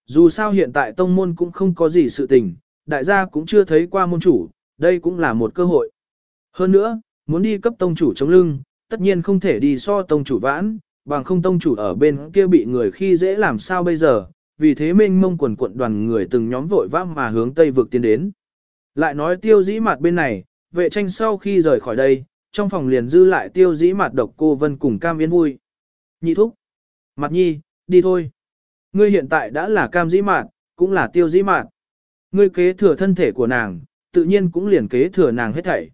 Dù sao hiện tại tông môn cũng không có gì sự tình, đại gia cũng chưa thấy qua môn chủ, đây cũng là một cơ hội. Hơn nữa, muốn đi cấp tông chủ chống lưng, tất nhiên không thể đi so tông chủ vãn, bằng không tông chủ ở bên kia bị người khi dễ làm sao bây giờ, vì thế mênh mông quần quận đoàn người từng nhóm vội vã mà hướng tây vực tiến đến. Lại nói tiêu dĩ mặt bên này, vệ tranh sau khi rời khỏi đây, trong phòng liền dư lại tiêu dĩ mặt độc cô vân cùng cam yến vui. Nhị thúc. Mặt nhi, đi thôi. Ngươi hiện tại đã là cam dĩ mạn, cũng là tiêu dĩ mạn. Ngươi kế thừa thân thể của nàng, tự nhiên cũng liền kế thừa nàng hết thảy.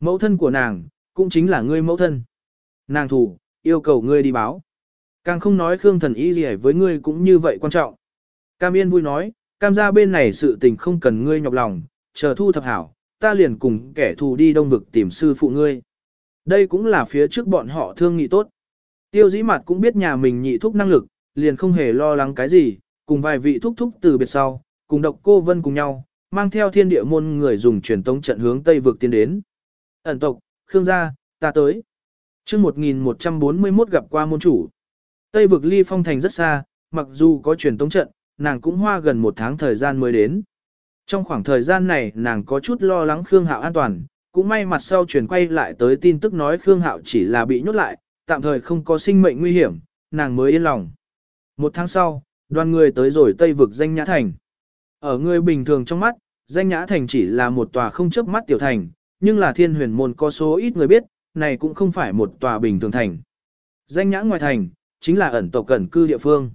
Mẫu thân của nàng, cũng chính là ngươi mẫu thân. Nàng thủ, yêu cầu ngươi đi báo. Càng không nói Khương thần y gì với ngươi cũng như vậy quan trọng. Cam Yên vui nói, cam gia bên này sự tình không cần ngươi nhọc lòng, chờ thu thập hảo, ta liền cùng kẻ thù đi đông vực tìm sư phụ ngươi. Đây cũng là phía trước bọn họ thương nghị tốt. Tiêu dĩ mặt cũng biết nhà mình nhị thúc năng lực, liền không hề lo lắng cái gì, cùng vài vị thúc thúc từ biệt sau, cùng độc cô vân cùng nhau, mang theo thiên địa môn người dùng truyền tống trận hướng Tây vực tiến đến. Ẩn tộc, Khương gia, ta tới. Trước 1141 gặp qua môn chủ. Tây vực ly phong thành rất xa, mặc dù có truyền tống trận, nàng cũng hoa gần một tháng thời gian mới đến. Trong khoảng thời gian này nàng có chút lo lắng Khương Hạo an toàn, cũng may mặt sau truyền quay lại tới tin tức nói Khương Hạo chỉ là bị nhốt lại, tạm thời không có sinh mệnh nguy hiểm, nàng mới yên lòng. Một tháng sau, đoàn người tới rồi Tây vực danh nhã thành. Ở người bình thường trong mắt, danh nhã thành chỉ là một tòa không chấp mắt tiểu thành, nhưng là thiên huyền môn có số ít người biết, này cũng không phải một tòa bình thường thành. Danh nhã ngoài thành, chính là ẩn tộc cẩn cư địa phương.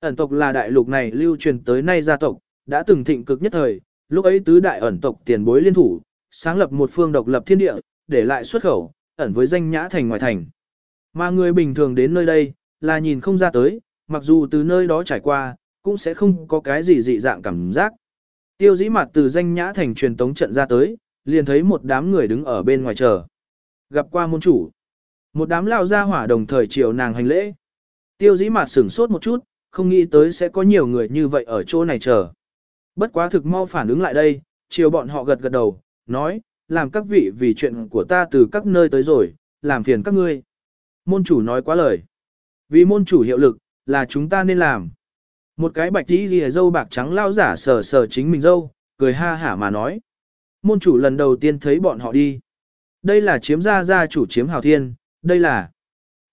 Ẩn tộc là đại lục này lưu truyền tới nay gia tộc, đã từng thịnh cực nhất thời, lúc ấy tứ đại ẩn tộc tiền bối liên thủ, sáng lập một phương độc lập thiên địa, để lại xuất khẩu, ẩn với danh nhã thành ngoài thành. Mà người bình thường đến nơi đây, là nhìn không ra tới, mặc dù từ nơi đó trải qua, cũng sẽ không có cái gì dị dạng cảm giác. Tiêu dĩ mặt từ danh nhã thành truyền tống trận ra tới, liền thấy một đám người đứng ở bên ngoài chờ. Gặp qua môn chủ. Một đám lao ra hỏa đồng thời chiều nàng hành lễ. Tiêu dĩ mặt sửng sốt một chút, không nghĩ tới sẽ có nhiều người như vậy ở chỗ này chờ. Bất quá thực mau phản ứng lại đây, chiều bọn họ gật gật đầu, nói, làm các vị vì chuyện của ta từ các nơi tới rồi, làm phiền các ngươi. Môn chủ nói quá lời. Vì môn chủ hiệu lực, là chúng ta nên làm. Một cái bạch tí ghi dâu bạc trắng lao giả sờ sờ chính mình dâu, cười ha hả mà nói. Môn chủ lần đầu tiên thấy bọn họ đi. Đây là chiếm gia gia chủ chiếm hào thiên, đây là.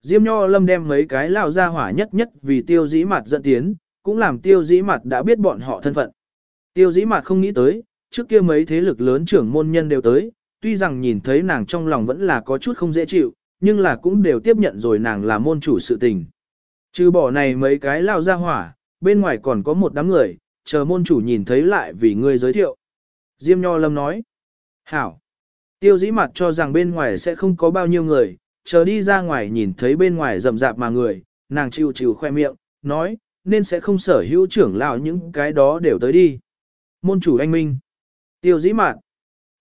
Diêm nho lâm đem mấy cái lao ra hỏa nhất nhất vì tiêu dĩ mặt dẫn tiến, cũng làm tiêu dĩ mặt đã biết bọn họ thân phận. Tiêu dĩ mặt không nghĩ tới, trước kia mấy thế lực lớn trưởng môn nhân đều tới, tuy rằng nhìn thấy nàng trong lòng vẫn là có chút không dễ chịu, nhưng là cũng đều tiếp nhận rồi nàng là môn chủ sự tình. Trừ bỏ này mấy cái lao ra hỏa, bên ngoài còn có một đám người, chờ môn chủ nhìn thấy lại vì ngươi giới thiệu. Diêm Nho Lâm nói, Hảo, tiêu dĩ mặt cho rằng bên ngoài sẽ không có bao nhiêu người, chờ đi ra ngoài nhìn thấy bên ngoài rậm rạp mà người, nàng chịu chịu khoe miệng, nói, nên sẽ không sở hữu trưởng lão những cái đó đều tới đi. Môn chủ anh Minh, tiêu dĩ mạn,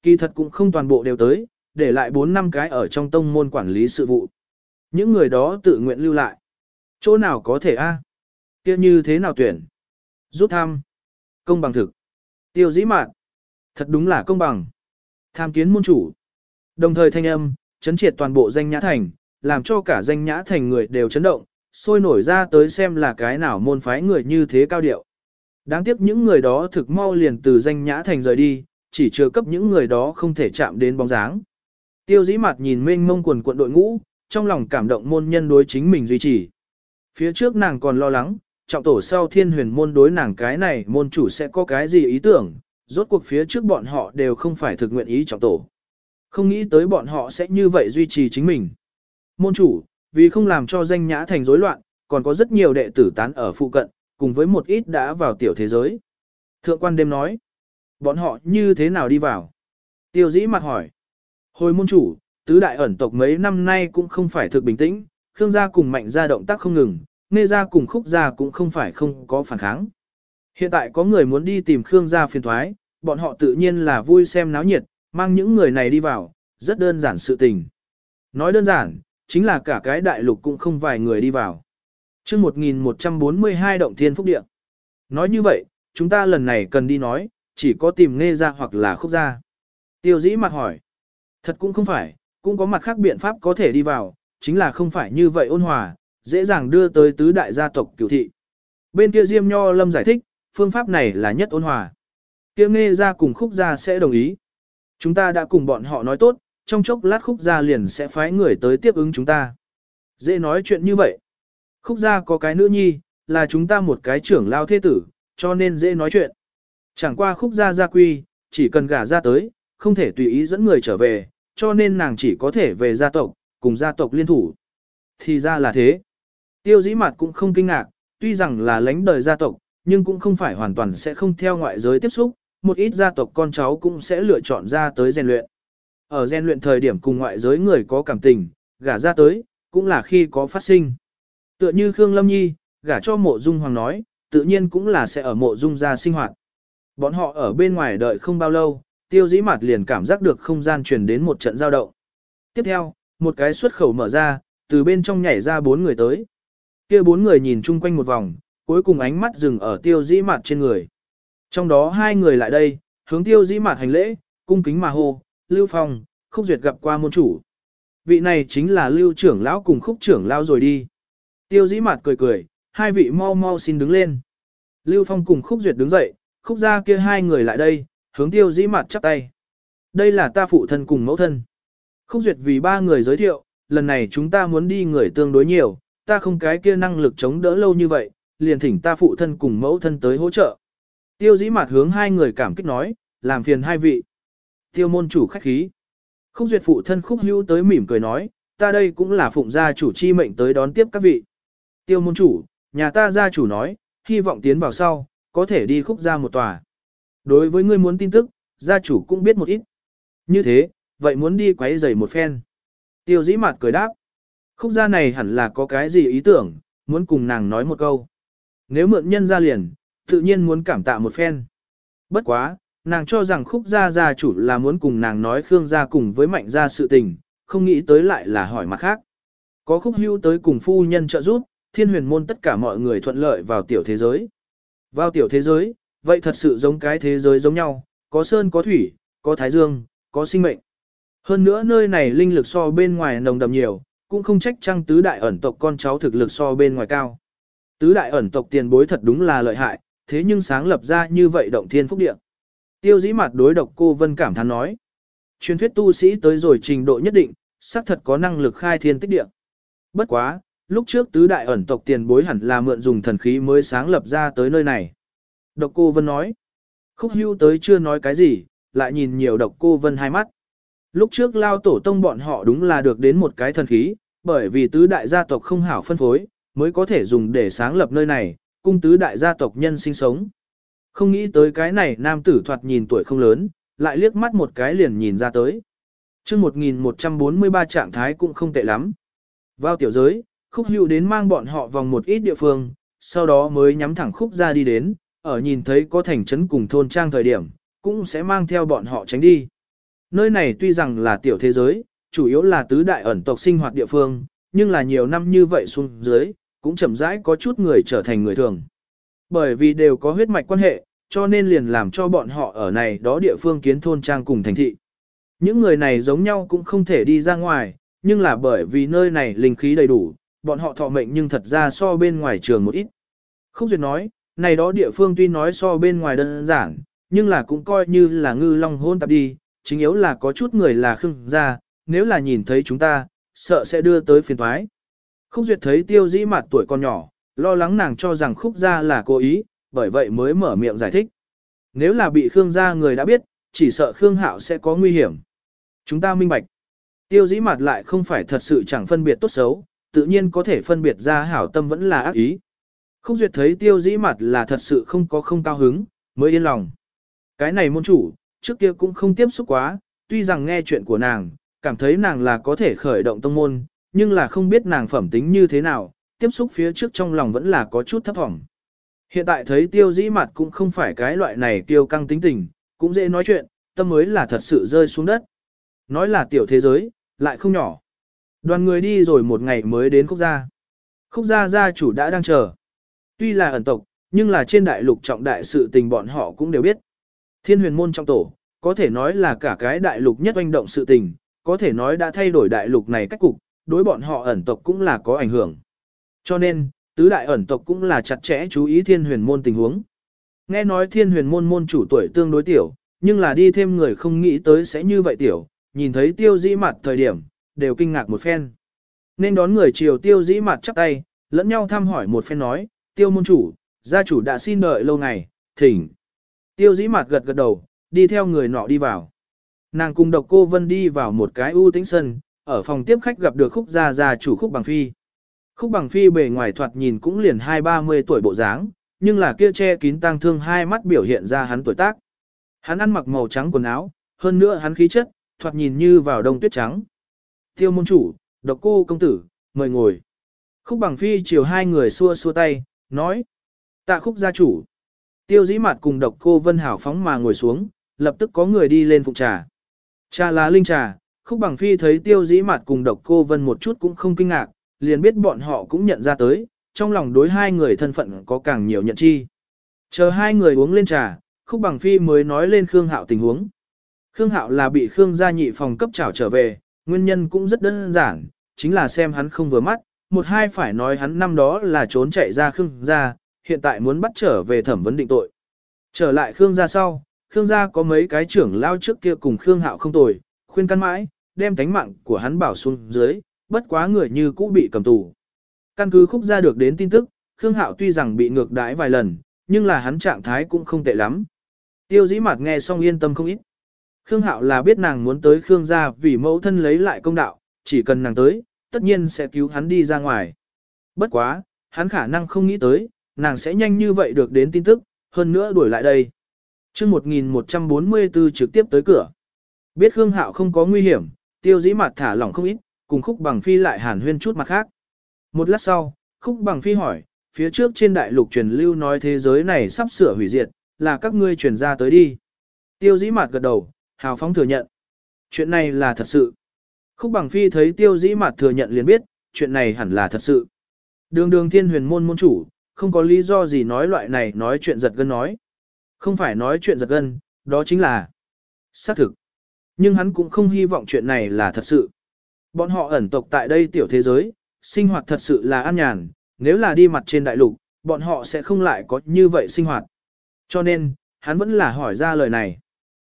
Kỳ thật cũng không toàn bộ đều tới, để lại 4 năm cái ở trong tông môn quản lý sự vụ. Những người đó tự nguyện lưu lại. Chỗ nào có thể a? Kia như thế nào tuyển? Rút thăm. Công bằng thực. Tiêu dĩ mạn. Thật đúng là công bằng. Tham kiến môn chủ. Đồng thời thanh âm, chấn triệt toàn bộ danh nhã thành, làm cho cả danh nhã thành người đều chấn động, sôi nổi ra tới xem là cái nào môn phái người như thế cao điệu. Đáng tiếc những người đó thực mau liền từ danh nhã thành rời đi, chỉ chưa cấp những người đó không thể chạm đến bóng dáng. Tiêu dĩ mặt nhìn mênh mông quần quận đội ngũ, trong lòng cảm động môn nhân đối chính mình duy trì. Phía trước nàng còn lo lắng, trọng tổ sau thiên huyền môn đối nàng cái này môn chủ sẽ có cái gì ý tưởng, rốt cuộc phía trước bọn họ đều không phải thực nguyện ý trọng tổ. Không nghĩ tới bọn họ sẽ như vậy duy trì chính mình. Môn chủ, vì không làm cho danh nhã thành rối loạn, còn có rất nhiều đệ tử tán ở phụ cận, cùng với một ít đã vào tiểu thế giới. Thượng quan đêm nói, bọn họ như thế nào đi vào? Tiêu dĩ mặt hỏi. Hồi môn chủ, tứ đại ẩn tộc mấy năm nay cũng không phải thực bình tĩnh, Khương gia cùng mạnh gia động tác không ngừng, Nghe gia cùng khúc gia cũng không phải không có phản kháng. Hiện tại có người muốn đi tìm Khương gia phiền thoái, bọn họ tự nhiên là vui xem náo nhiệt, mang những người này đi vào, rất đơn giản sự tình. Nói đơn giản, chính là cả cái đại lục cũng không vài người đi vào. chương 1142 động thiên phúc địa. Nói như vậy, chúng ta lần này cần đi nói, chỉ có tìm nghe ra hoặc là khúc ra. Tiêu dĩ mặt hỏi. Thật cũng không phải, cũng có mặt khác biện pháp có thể đi vào, chính là không phải như vậy ôn hòa, dễ dàng đưa tới tứ đại gia tộc cửu thị. Bên kia Diêm Nho Lâm giải thích, phương pháp này là nhất ôn hòa. Kia nghe ra cùng khúc gia sẽ đồng ý. Chúng ta đã cùng bọn họ nói tốt, trong chốc lát khúc gia liền sẽ phái người tới tiếp ứng chúng ta. Dễ nói chuyện như vậy. Khúc gia có cái nữ nhi, là chúng ta một cái trưởng lao thế tử, cho nên dễ nói chuyện. Chẳng qua khúc gia gia quy, chỉ cần gả ra tới, không thể tùy ý dẫn người trở về, cho nên nàng chỉ có thể về gia tộc, cùng gia tộc liên thủ. Thì ra là thế. Tiêu dĩ mặt cũng không kinh ngạc, tuy rằng là lãnh đời gia tộc, nhưng cũng không phải hoàn toàn sẽ không theo ngoại giới tiếp xúc, một ít gia tộc con cháu cũng sẽ lựa chọn ra tới rèn luyện. Ở rèn luyện thời điểm cùng ngoại giới người có cảm tình, gả ra tới, cũng là khi có phát sinh. Tựa như Khương Lâm Nhi, gả cho mộ dung hoàng nói, tự nhiên cũng là sẽ ở mộ dung ra sinh hoạt. Bọn họ ở bên ngoài đợi không bao lâu, tiêu dĩ mặt liền cảm giác được không gian truyền đến một trận giao động. Tiếp theo, một cái xuất khẩu mở ra, từ bên trong nhảy ra bốn người tới kia bốn người nhìn chung quanh một vòng, cuối cùng ánh mắt dừng ở tiêu dĩ mặt trên người. Trong đó hai người lại đây, hướng tiêu dĩ mặt hành lễ, cung kính mà hô, Lưu Phong, Khúc Duyệt gặp qua môn chủ. Vị này chính là Lưu trưởng lão cùng Khúc trưởng lão rồi đi. Tiêu dĩ mặt cười cười, hai vị mau mau xin đứng lên. Lưu Phong cùng Khúc Duyệt đứng dậy, Khúc ra kia hai người lại đây, hướng tiêu dĩ mặt chắp tay. Đây là ta phụ thân cùng mẫu thân. Khúc Duyệt vì ba người giới thiệu, lần này chúng ta muốn đi người tương đối nhiều, ta không cái kia năng lực chống đỡ lâu như vậy, liền thỉnh ta phụ thân cùng mẫu thân tới hỗ trợ. Tiêu dĩ mặt hướng hai người cảm kích nói, làm phiền hai vị. Tiêu môn chủ khách khí. Khúc duyệt phụ thân khúc hữu tới mỉm cười nói, ta đây cũng là phụng gia chủ chi mệnh tới đón tiếp các vị. Tiêu môn chủ, nhà ta gia chủ nói, hy vọng tiến vào sau, có thể đi khúc ra một tòa. Đối với ngươi muốn tin tức, gia chủ cũng biết một ít. Như thế, vậy muốn đi quấy giày một phen. Tiêu dĩ mặt cười đáp. Khúc gia này hẳn là có cái gì ý tưởng, muốn cùng nàng nói một câu. Nếu mượn nhân ra liền, tự nhiên muốn cảm tạ một phen. Bất quá, nàng cho rằng khúc gia gia chủ là muốn cùng nàng nói Khương gia cùng với mạnh gia sự tình, không nghĩ tới lại là hỏi mặt khác. Có khúc hưu tới cùng phu nhân trợ giúp, thiên huyền môn tất cả mọi người thuận lợi vào tiểu thế giới. Vào tiểu thế giới, vậy thật sự giống cái thế giới giống nhau, có sơn có thủy, có thái dương, có sinh mệnh. Hơn nữa nơi này linh lực so bên ngoài nồng đậm nhiều, cũng không trách trăng tứ đại ẩn tộc con cháu thực lực so bên ngoài cao. Tứ đại ẩn tộc tiền bối thật đúng là lợi hại, thế nhưng sáng lập ra như vậy động thiên phúc địa. Tiêu dĩ mặt đối độc cô Vân cảm thán nói. Truyền thuyết tu sĩ tới rồi trình độ nhất định, xác thật có năng lực khai thiên tích địa. Bất quá, lúc trước tứ đại ẩn tộc tiền bối hẳn là mượn dùng thần khí mới sáng lập ra tới nơi này. Độc cô Vân nói. Khúc hưu tới chưa nói cái gì, lại nhìn nhiều độc cô Vân hai mắt. Lúc trước lao tổ tông bọn họ đúng là được đến một cái thần khí, bởi vì tứ đại gia tộc không hảo phân phối, mới có thể dùng để sáng lập nơi này, cung tứ đại gia tộc nhân sinh sống. Không nghĩ tới cái này nam tử thoạt nhìn tuổi không lớn, lại liếc mắt một cái liền nhìn ra tới. chương 1143 trạng thái cũng không tệ lắm. Vào tiểu giới, khúc hữu đến mang bọn họ vòng một ít địa phương, sau đó mới nhắm thẳng khúc ra đi đến, ở nhìn thấy có thành trấn cùng thôn trang thời điểm, cũng sẽ mang theo bọn họ tránh đi. Nơi này tuy rằng là tiểu thế giới, chủ yếu là tứ đại ẩn tộc sinh hoạt địa phương, nhưng là nhiều năm như vậy xuống dưới, cũng chậm rãi có chút người trở thành người thường. Bởi vì đều có huyết mạch quan hệ, cho nên liền làm cho bọn họ ở này đó địa phương kiến thôn trang cùng thành thị. Những người này giống nhau cũng không thể đi ra ngoài, nhưng là bởi vì nơi này linh khí đầy đủ, bọn họ thọ mệnh nhưng thật ra so bên ngoài trường một ít. Không Duyệt nói, này đó địa phương tuy nói so bên ngoài đơn giản, nhưng là cũng coi như là ngư long hôn tạp đi, chính yếu là có chút người là khưng ra, nếu là nhìn thấy chúng ta, sợ sẽ đưa tới phiền thoái. Khúc Duyệt thấy tiêu dĩ mặt tuổi còn nhỏ, lo lắng nàng cho rằng khúc gia là cố ý, bởi vậy mới mở miệng giải thích. Nếu là bị Khương gia người đã biết, chỉ sợ Khương Hạo sẽ có nguy hiểm. Chúng ta minh bạch. Tiêu dĩ mặt lại không phải thật sự chẳng phân biệt tốt xấu, tự nhiên có thể phân biệt ra hảo tâm vẫn là ác ý. Khúc Duyệt thấy tiêu dĩ mặt là thật sự không có không cao hứng, mới yên lòng. Cái này môn chủ, trước kia cũng không tiếp xúc quá, tuy rằng nghe chuyện của nàng, cảm thấy nàng là có thể khởi động tông môn, nhưng là không biết nàng phẩm tính như thế nào, tiếp xúc phía trước trong lòng vẫn là có chút thấp vọng. Hiện tại thấy tiêu dĩ mặt cũng không phải cái loại này tiêu căng tính tình, cũng dễ nói chuyện, tâm mới là thật sự rơi xuống đất. Nói là tiểu thế giới, lại không nhỏ. Đoàn người đi rồi một ngày mới đến khúc gia. Khúc gia gia chủ đã đang chờ. Tuy là ẩn tộc, nhưng là trên đại lục trọng đại sự tình bọn họ cũng đều biết. Thiên huyền môn trong tổ, có thể nói là cả cái đại lục nhất oanh động sự tình, có thể nói đã thay đổi đại lục này cách cục, đối bọn họ ẩn tộc cũng là có ảnh hưởng. Cho nên, tứ đại ẩn tộc cũng là chặt chẽ chú ý thiên huyền môn tình huống. Nghe nói thiên huyền môn môn chủ tuổi tương đối tiểu, nhưng là đi thêm người không nghĩ tới sẽ như vậy tiểu, nhìn thấy tiêu dĩ mặt thời điểm, đều kinh ngạc một phen. Nên đón người chiều tiêu dĩ mặt chắp tay, lẫn nhau thăm hỏi một phen nói, tiêu môn chủ, gia chủ đã xin đợi lâu ngày, thỉnh. Tiêu dĩ mặt gật gật đầu, đi theo người nọ đi vào. Nàng cùng độc cô Vân đi vào một cái ưu tĩnh sân, ở phòng tiếp khách gặp được khúc gia gia chủ khúc bằng phi. Khúc bằng phi bề ngoài thoạt nhìn cũng liền hai ba mươi tuổi bộ dáng, nhưng là kia che kín tang thương hai mắt biểu hiện ra hắn tuổi tác. Hắn ăn mặc màu trắng quần áo, hơn nữa hắn khí chất, thoạt nhìn như vào đông tuyết trắng. Tiêu môn chủ, độc cô công tử, mời ngồi. Khúc bằng phi chiều hai người xua xua tay, nói. Tạ khúc gia chủ. Tiêu dĩ mặt cùng độc cô Vân Hảo phóng mà ngồi xuống, lập tức có người đi lên phụ trà. Trà là linh trà, khúc bằng phi thấy tiêu dĩ mặt cùng độc cô Vân một chút cũng không kinh ngạc, liền biết bọn họ cũng nhận ra tới, trong lòng đối hai người thân phận có càng nhiều nhận chi. Chờ hai người uống lên trà, khúc bằng phi mới nói lên Khương Hạo tình huống. Khương Hạo là bị Khương gia nhị phòng cấp trảo trở về, nguyên nhân cũng rất đơn giản, chính là xem hắn không vừa mắt, một hai phải nói hắn năm đó là trốn chạy ra Khương gia, hiện tại muốn bắt trở về thẩm vấn định tội. Trở lại Khương gia sau, Khương gia có mấy cái trưởng lao trước kia cùng Khương Hạo không tồi, khuyên căn mãi, đem tánh mạng của hắn bảo xuống dưới, bất quá người như cũ bị cầm tù. Căn cứ khúc ra được đến tin tức, Khương Hạo tuy rằng bị ngược đãi vài lần, nhưng là hắn trạng thái cũng không tệ lắm. Tiêu dĩ mặt nghe xong yên tâm không ít. Khương Hạo là biết nàng muốn tới Khương gia vì mẫu thân lấy lại công đạo, chỉ cần nàng tới, tất nhiên sẽ cứu hắn đi ra ngoài. Bất quá, hắn khả năng không nghĩ tới, nàng sẽ nhanh như vậy được đến tin tức, hơn nữa đuổi lại đây. chương 1144 trực tiếp tới cửa. Biết Khương Hạo không có nguy hiểm, tiêu dĩ mặt thả lỏng không ít, cùng khúc bằng phi lại hàn huyên chút mặt khác. Một lát sau, khúc bằng phi hỏi, phía trước trên đại lục truyền lưu nói thế giới này sắp sửa hủy diệt, là các ngươi truyền ra tới đi. Tiêu dĩ mặt gật đầu, hào phóng thừa nhận. Chuyện này là thật sự. Khúc bằng phi thấy tiêu dĩ mặt thừa nhận liền biết, chuyện này hẳn là thật sự. Đường đường thiên huyền môn môn chủ, không có lý do gì nói loại này nói chuyện giật gân nói. Không phải nói chuyện giật gân, đó chính là xác thực. Nhưng hắn cũng không hy vọng chuyện này là thật sự. Bọn họ ẩn tộc tại đây tiểu thế giới, sinh hoạt thật sự là an nhàn, nếu là đi mặt trên đại lục, bọn họ sẽ không lại có như vậy sinh hoạt. Cho nên, hắn vẫn là hỏi ra lời này.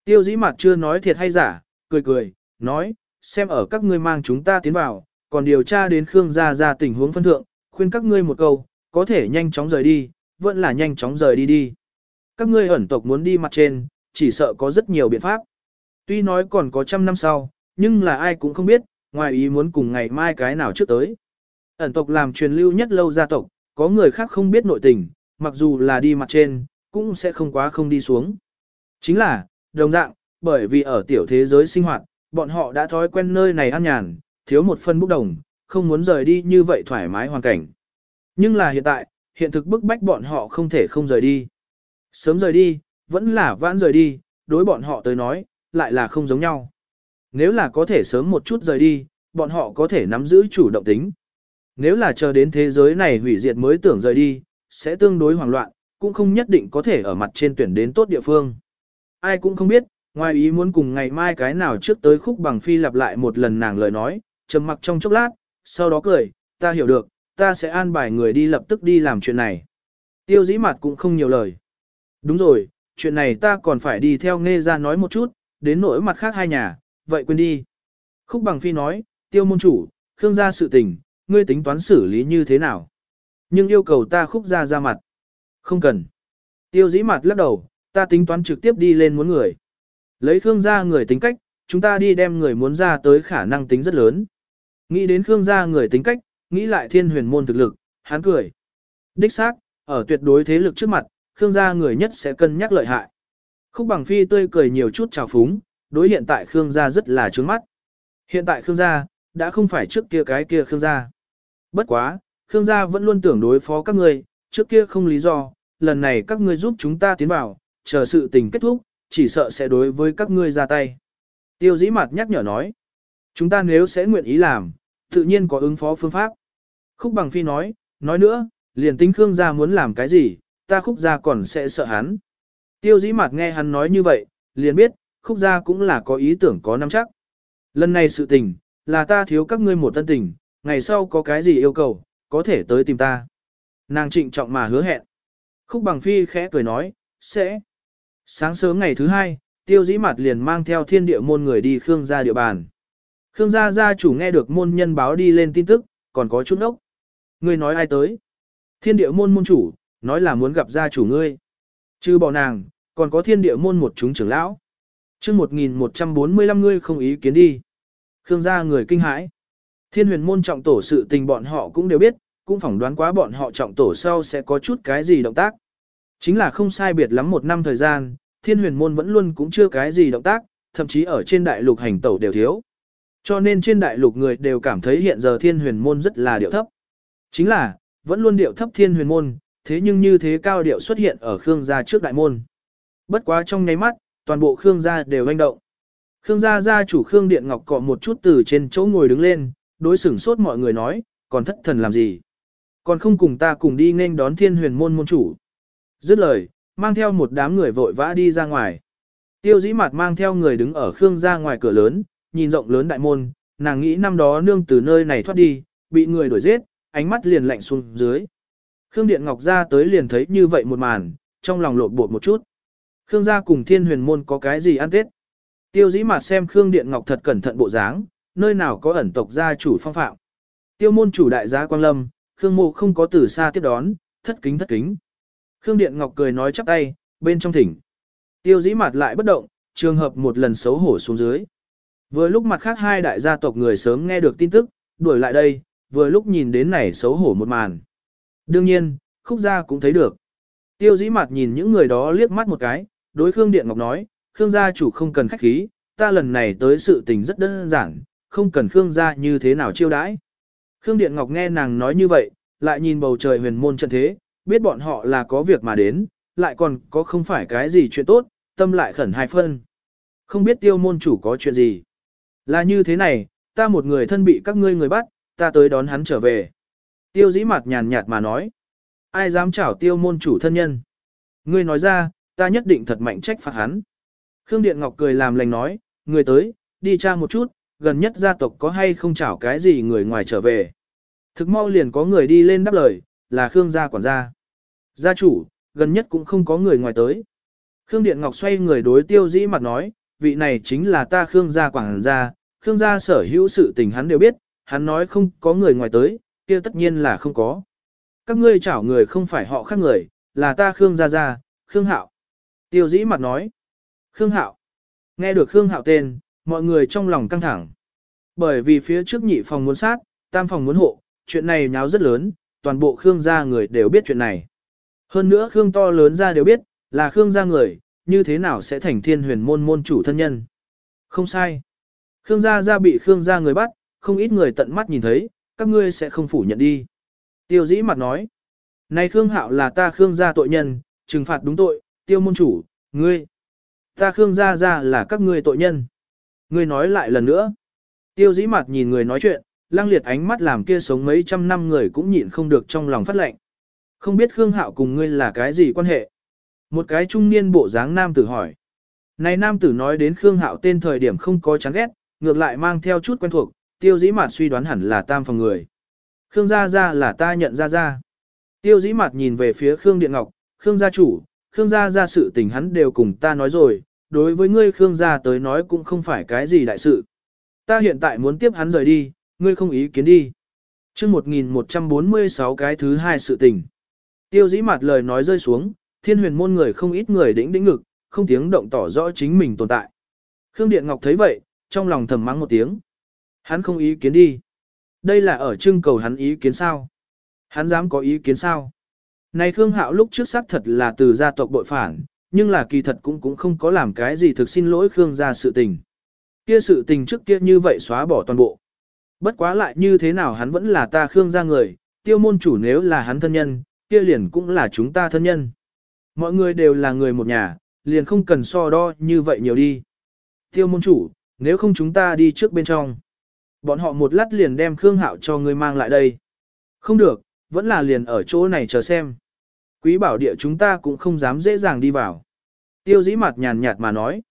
Tiêu dĩ mặt chưa nói thiệt hay giả, cười cười, nói, xem ở các ngươi mang chúng ta tiến vào, còn điều tra đến Khương gia gia tình huống phân thượng, khuyên các ngươi một câu, có thể nhanh chóng rời đi, vẫn là nhanh chóng rời đi đi. Các ngươi ẩn tộc muốn đi mặt trên, chỉ sợ có rất nhiều biện pháp. Tuy nói còn có trăm năm sau, nhưng là ai cũng không biết, ngoài ý muốn cùng ngày mai cái nào trước tới. Ẩn tộc làm truyền lưu nhất lâu gia tộc, có người khác không biết nội tình, mặc dù là đi mặt trên, cũng sẽ không quá không đi xuống. Chính là, đồng dạng, bởi vì ở tiểu thế giới sinh hoạt, bọn họ đã thói quen nơi này an nhàn, thiếu một phân bốc đồng, không muốn rời đi như vậy thoải mái hoàn cảnh. Nhưng là hiện tại, hiện thực bức bách bọn họ không thể không rời đi. Sớm rời đi, vẫn là vãn rời đi, đối bọn họ tới nói, lại là không giống nhau. nếu là có thể sớm một chút rời đi, bọn họ có thể nắm giữ chủ động tính. Nếu là chờ đến thế giới này hủy diệt mới tưởng rời đi, sẽ tương đối hoảng loạn, cũng không nhất định có thể ở mặt trên tuyển đến tốt địa phương. Ai cũng không biết, ngoài ý muốn cùng ngày mai cái nào trước tới khúc bằng phi lặp lại một lần nàng lời nói, trầm mặc trong chốc lát, sau đó cười, ta hiểu được, ta sẽ an bài người đi lập tức đi làm chuyện này. Tiêu dĩ mặt cũng không nhiều lời. Đúng rồi, chuyện này ta còn phải đi theo nghe ra nói một chút, đến nỗi mặt khác hai nhà, vậy quên đi. Khúc bằng phi nói, tiêu môn chủ, khương gia sự tình, ngươi tính toán xử lý như thế nào? Nhưng yêu cầu ta khúc ra ra mặt. Không cần. Tiêu dĩ mặt lắc đầu, ta tính toán trực tiếp đi lên muốn người. Lấy Khương gia người tính cách, chúng ta đi đem người muốn ra tới khả năng tính rất lớn. Nghĩ đến Khương gia người tính cách, nghĩ lại thiên huyền môn thực lực, hắn cười. Đích xác, ở tuyệt đối thế lực trước mặt, Khương gia người nhất sẽ cân nhắc lợi hại. Khúc bằng phi tươi cười nhiều chút trào phúng, đối hiện tại Khương gia rất là trướng mắt. Hiện tại Khương gia, đã không phải trước kia cái kia Khương gia. Bất quá, Khương gia vẫn luôn tưởng đối phó các ngươi, trước kia không lý do, lần này các ngươi giúp chúng ta tiến vào, chờ sự tình kết thúc, chỉ sợ sẽ đối với các ngươi ra tay. Tiêu dĩ mặt nhắc nhở nói, chúng ta nếu sẽ nguyện ý làm, tự nhiên có ứng phó phương pháp. Khúc bằng phi nói, nói nữa, liền tính Khương gia muốn làm cái gì, ta khúc gia còn sẽ sợ hắn. Tiêu dĩ mặt nghe hắn nói như vậy, liền biết, khúc gia cũng là có ý tưởng có nắm chắc. Lần này sự tình, là ta thiếu các ngươi một tân tình, ngày sau có cái gì yêu cầu, có thể tới tìm ta. Nàng trịnh trọng mà hứa hẹn. Khúc bằng phi khẽ cười nói, sẽ. Sáng sớm ngày thứ hai, tiêu dĩ mặt liền mang theo thiên địa môn người đi Khương gia địa bàn. Khương gia gia chủ nghe được môn nhân báo đi lên tin tức, còn có chút ốc. Ngươi nói ai tới? Thiên địa môn môn chủ, nói là muốn gặp gia chủ ngươi. Chứ bỏ nàng, còn có thiên địa môn một chúng trưởng lão. chương 1145 ngươi không ý kiến đi. Khương gia người kinh hãi. Thiên huyền môn trọng tổ sự tình bọn họ cũng đều biết, cũng phỏng đoán quá bọn họ trọng tổ sau sẽ có chút cái gì động tác. Chính là không sai biệt lắm một năm thời gian, thiên huyền môn vẫn luôn cũng chưa cái gì động tác, thậm chí ở trên đại lục hành tẩu đều thiếu. Cho nên trên đại lục người đều cảm thấy hiện giờ thiên huyền môn rất là điệu thấp. Chính là, vẫn luôn điệu thấp thiên huyền môn, thế nhưng như thế cao điệu xuất hiện ở Khương gia trước đại môn. Bất quá trong nháy mắt, toàn bộ Khương gia đều hoành động. Khương gia gia chủ Khương Điện Ngọc cọ một chút từ trên chỗ ngồi đứng lên, đối sửng sốt mọi người nói, còn thất thần làm gì? Còn không cùng ta cùng đi nên đón thiên huyền môn môn chủ. Dứt lời, mang theo một đám người vội vã đi ra ngoài. Tiêu dĩ mặt mang theo người đứng ở Khương gia ngoài cửa lớn, nhìn rộng lớn đại môn, nàng nghĩ năm đó nương từ nơi này thoát đi, bị người đuổi giết, ánh mắt liền lạnh xuống dưới. Khương Điện Ngọc ra tới liền thấy như vậy một màn, trong lòng lộn bột một chút. Khương gia cùng thiên huyền môn có cái gì ăn tết? Tiêu dĩ mặt xem Khương Điện Ngọc thật cẩn thận bộ dáng, nơi nào có ẩn tộc gia chủ phong phạm. Tiêu môn chủ đại gia Quang Lâm, Khương Mộ không có từ xa tiếp đón, thất kính thất kính. Khương Điện Ngọc cười nói chắp tay, bên trong thỉnh. Tiêu dĩ mặt lại bất động, trường hợp một lần xấu hổ xuống dưới. Vừa lúc mặt khác hai đại gia tộc người sớm nghe được tin tức, đuổi lại đây, vừa lúc nhìn đến này xấu hổ một màn. Đương nhiên, khúc gia cũng thấy được. Tiêu dĩ mặt nhìn những người đó liếc mắt một cái, đối Khương Điện Ngọc nói, Khương gia chủ không cần khách khí, ta lần này tới sự tình rất đơn giản, không cần Khương gia như thế nào chiêu đãi. Khương Điện Ngọc nghe nàng nói như vậy, lại nhìn bầu trời huyền môn trận thế, biết bọn họ là có việc mà đến, lại còn có không phải cái gì chuyện tốt, tâm lại khẩn hai phân. Không biết tiêu môn chủ có chuyện gì. Là như thế này, ta một người thân bị các ngươi người bắt, ta tới đón hắn trở về. Tiêu dĩ mặt nhàn nhạt mà nói. Ai dám chảo tiêu môn chủ thân nhân? Ngươi nói ra, ta nhất định thật mạnh trách phạt hắn. Khương Điện Ngọc cười làm lành nói, người tới, đi tra một chút, gần nhất gia tộc có hay không chảo cái gì người ngoài trở về. Thực mau liền có người đi lên đáp lời, là Khương gia quản gia. Gia chủ, gần nhất cũng không có người ngoài tới. Khương Điện Ngọc xoay người đối tiêu dĩ mặt nói, vị này chính là ta Khương gia quản gia, Khương gia sở hữu sự tình hắn đều biết, hắn nói không có người ngoài tới, kia tất nhiên là không có. Các ngươi chảo người không phải họ khác người, là ta Khương gia gia, Khương Hạo. Tiêu dĩ mặt nói, Khương Hạo. Nghe được Khương Hạo tên, mọi người trong lòng căng thẳng. Bởi vì phía trước nhị phòng muốn sát, tam phòng muốn hộ, chuyện này nháo rất lớn, toàn bộ Khương gia người đều biết chuyện này. Hơn nữa Khương to lớn ra đều biết, là Khương gia người, như thế nào sẽ thành thiên huyền môn môn chủ thân nhân. Không sai. Khương gia gia bị Khương gia người bắt, không ít người tận mắt nhìn thấy, các ngươi sẽ không phủ nhận đi. Tiêu dĩ mặt nói. Này Khương hạo là ta Khương gia tội nhân, trừng phạt đúng tội, tiêu môn chủ, ngươi. Ta Khương gia gia là các ngươi tội nhân. Ngươi nói lại lần nữa. Tiêu dĩ mặt nhìn người nói chuyện, lăng liệt ánh mắt làm kia sống mấy trăm năm người cũng nhịn không được trong lòng phát lệnh. Không biết Khương Hạo cùng ngươi là cái gì quan hệ? Một cái trung niên bộ dáng nam tử hỏi. Này nam tử nói đến Khương Hạo tên thời điểm không có chán ghét, ngược lại mang theo chút quen thuộc, tiêu dĩ mặt suy đoán hẳn là tam phòng người. Khương gia gia là ta nhận ra ra. Tiêu dĩ mặt nhìn về phía Khương Điện Ngọc, Khương gia chủ, Khương gia gia sự tình hắn đều cùng ta nói rồi, đối với ngươi Khương gia tới nói cũng không phải cái gì đại sự. Ta hiện tại muốn tiếp hắn rời đi, ngươi không ý kiến đi. chương 1146 cái thứ hai sự tình. Tiêu dĩ mặt lời nói rơi xuống, thiên huyền môn người không ít người đĩnh đĩnh ngực, không tiếng động tỏ rõ chính mình tồn tại. Khương Điện Ngọc thấy vậy, trong lòng thầm mắng một tiếng. Hắn không ý kiến đi. Đây là ở trưng cầu hắn ý kiến sao? Hắn dám có ý kiến sao? Này Khương Hạo lúc trước xác thật là từ gia tộc bội phản, nhưng là kỳ thật cũng cũng không có làm cái gì thực xin lỗi Khương gia sự tình. Kia sự tình trước kia như vậy xóa bỏ toàn bộ. Bất quá lại như thế nào hắn vẫn là ta Khương gia người, tiêu môn chủ nếu là hắn thân nhân, kia liền cũng là chúng ta thân nhân. Mọi người đều là người một nhà, liền không cần so đo như vậy nhiều đi. Tiêu môn chủ, nếu không chúng ta đi trước bên trong. Bọn họ một lát liền đem Khương Hạo cho ngươi mang lại đây. Không được, vẫn là liền ở chỗ này chờ xem. Quý bảo địa chúng ta cũng không dám dễ dàng đi vào. Tiêu dĩ mặt nhàn nhạt mà nói.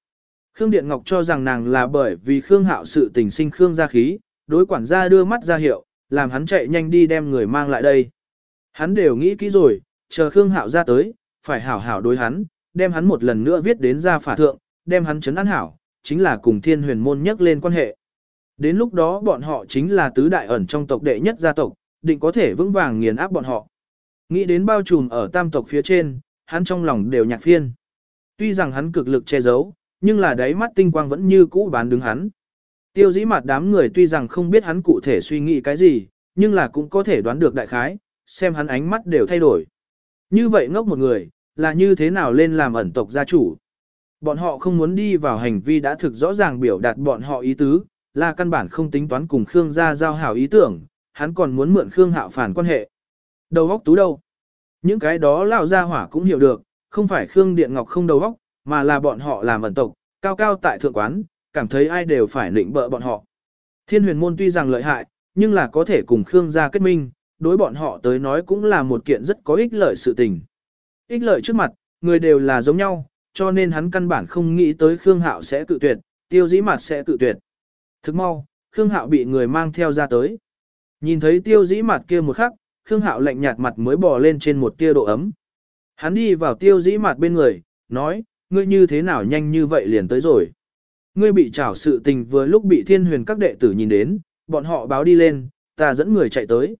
Khương Điện Ngọc cho rằng nàng là bởi vì Khương Hạo sự tình sinh Khương gia khí, đối quản gia đưa mắt ra hiệu, làm hắn chạy nhanh đi đem người mang lại đây. Hắn đều nghĩ kỹ rồi, chờ Khương Hạo ra tới, phải hảo hảo đối hắn, đem hắn một lần nữa viết đến ra phả thượng, đem hắn chấn an hảo, chính là cùng thiên huyền môn nhắc lên quan hệ. Đến lúc đó bọn họ chính là tứ đại ẩn trong tộc đệ nhất gia tộc, định có thể vững vàng nghiền áp bọn họ. Nghĩ đến bao trùm ở tam tộc phía trên, hắn trong lòng đều nhạc phiên. Tuy rằng hắn cực lực che giấu, nhưng là đáy mắt tinh quang vẫn như cũ bán đứng hắn. Tiêu dĩ mặt đám người tuy rằng không biết hắn cụ thể suy nghĩ cái gì, nhưng là cũng có thể đoán được đại khái, xem hắn ánh mắt đều thay đổi. Như vậy ngốc một người, là như thế nào lên làm ẩn tộc gia chủ. Bọn họ không muốn đi vào hành vi đã thực rõ ràng biểu đạt bọn họ ý tứ, là căn bản không tính toán cùng Khương gia giao hảo ý tưởng, hắn còn muốn mượn Khương hạo phản quan hệ. Đầu óc tú đâu? Những cái đó lão gia hỏa cũng hiểu được, không phải Khương Điện Ngọc không đầu óc, mà là bọn họ làm ẩn tộc, cao cao tại thượng quán, cảm thấy ai đều phải nịnh bợ bọn họ. Thiên huyền môn tuy rằng lợi hại, nhưng là có thể cùng Khương gia kết minh, đối bọn họ tới nói cũng là một kiện rất có ích lợi sự tình. Ích lợi trước mặt, người đều là giống nhau, cho nên hắn căn bản không nghĩ tới Khương Hạo sẽ tự tuyệt, tiêu dĩ mặt sẽ tự tuyệt. Thức mau, Khương Hạo bị người mang theo ra tới. Nhìn thấy tiêu dĩ mặt kia một khắc, Khương Hạo lạnh nhạt mặt mới bò lên trên một tia độ ấm. Hắn đi vào tiêu dĩ mặt bên người, nói, ngươi như thế nào nhanh như vậy liền tới rồi. Ngươi bị trảo sự tình vừa lúc bị thiên huyền các đệ tử nhìn đến, bọn họ báo đi lên, ta dẫn người chạy tới.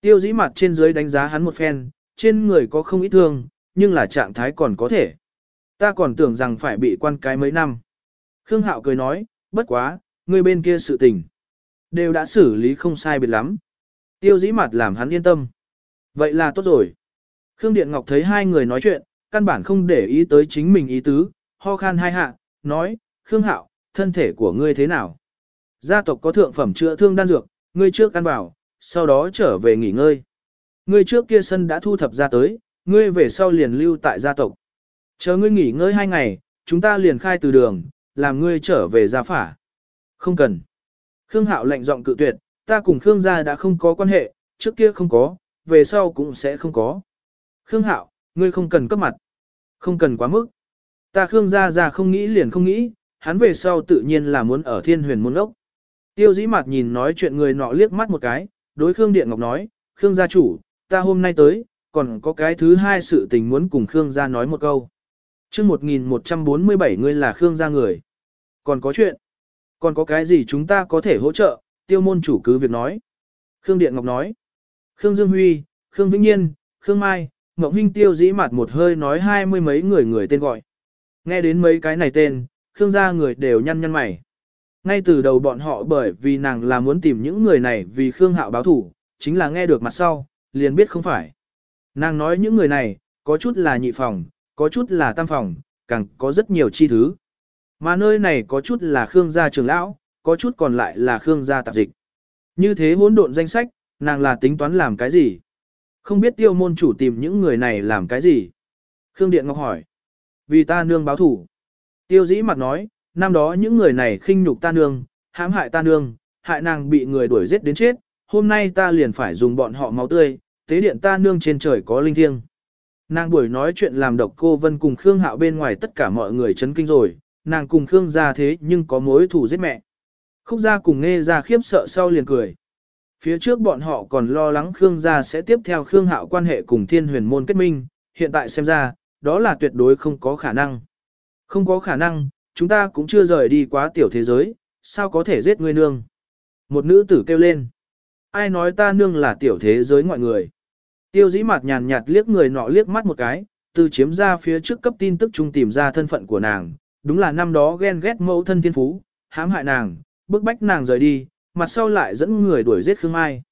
Tiêu dĩ mặt trên dưới đánh giá hắn một phen, trên người có không ít thương, nhưng là trạng thái còn có thể. Ta còn tưởng rằng phải bị quan cái mấy năm. Khương Hạo cười nói, bất quá, ngươi bên kia sự tình. Đều đã xử lý không sai biệt lắm. Tiêu dĩ mặt làm hắn yên tâm. Vậy là tốt rồi. Khương Điện Ngọc thấy hai người nói chuyện, căn bản không để ý tới chính mình ý tứ, ho khan hai hạ, nói, Khương Hạo, thân thể của ngươi thế nào? Gia tộc có thượng phẩm chữa thương đan dược, ngươi trước căn bảo, sau đó trở về nghỉ ngơi. Ngươi trước kia sân đã thu thập ra tới, ngươi về sau liền lưu tại gia tộc. Chờ ngươi nghỉ ngơi hai ngày, chúng ta liền khai từ đường, làm ngươi trở về gia phả. Không cần. Khương Hạo lạnh giọng cự tuyệt, ta cùng Khương gia đã không có quan hệ, trước kia không có, về sau cũng sẽ không có. Khương Hạo, ngươi không cần cấp mặt. Không cần quá mức. Ta Khương gia gia không nghĩ liền không nghĩ, hắn về sau tự nhiên là muốn ở thiên huyền môn ốc. Tiêu dĩ mặt nhìn nói chuyện người nọ liếc mắt một cái, đối Khương Điện Ngọc nói, Khương gia chủ, ta hôm nay tới, còn có cái thứ hai sự tình muốn cùng Khương gia nói một câu. Trước 1147 ngươi là Khương gia người. Còn có chuyện. Còn có cái gì chúng ta có thể hỗ trợ, tiêu môn chủ cứ việc nói. Khương Điện Ngọc nói. Khương Dương Huy, Khương Vĩnh Nhiên, Khương Mai, Ngọc hinh tiêu dĩ mặt một hơi nói hai mươi mấy người người tên gọi. Nghe đến mấy cái này tên, Khương gia người đều nhăn nhăn mày. Ngay từ đầu bọn họ bởi vì nàng là muốn tìm những người này vì Khương Hạo báo thủ, chính là nghe được mặt sau, liền biết không phải. Nàng nói những người này, có chút là nhị phòng, có chút là tam phòng, càng có rất nhiều chi thứ. Mà nơi này có chút là Khương gia trưởng lão, có chút còn lại là Khương gia tạp dịch. Như thế hỗn độn danh sách, nàng là tính toán làm cái gì? Không biết tiêu môn chủ tìm những người này làm cái gì? Khương Điện Ngọc hỏi. Vì ta nương báo thủ. Tiêu dĩ mặt nói, năm đó những người này khinh nhục ta nương, hãm hại ta nương, hại nàng bị người đuổi giết đến chết, hôm nay ta liền phải dùng bọn họ máu tươi, tế điện ta nương trên trời có linh thiêng. Nàng buổi nói chuyện làm độc cô Vân cùng Khương Hạo bên ngoài tất cả mọi người chấn kinh rồi, nàng cùng Khương gia thế nhưng có mối thù giết mẹ. Khúc gia cùng nghe ra khiếp sợ sau liền cười. Phía trước bọn họ còn lo lắng Khương gia sẽ tiếp theo Khương Hạo quan hệ cùng thiên huyền môn kết minh, hiện tại xem ra, đó là tuyệt đối không có khả năng. Không có khả năng, chúng ta cũng chưa rời đi quá tiểu thế giới, sao có thể giết ngươi nương. Một nữ tử kêu lên. Ai nói ta nương là tiểu thế giới ngoại người. Tiêu dĩ mặt nhàn nhạt liếc người nọ liếc mắt một cái, từ chiếm ra phía trước cấp tin tức chung tìm ra thân phận của nàng, đúng là năm đó ghen ghét mẫu thân thiên phú, hãm hại nàng, bức bách nàng rời đi, mặt sau lại dẫn người đuổi giết Khương Mai.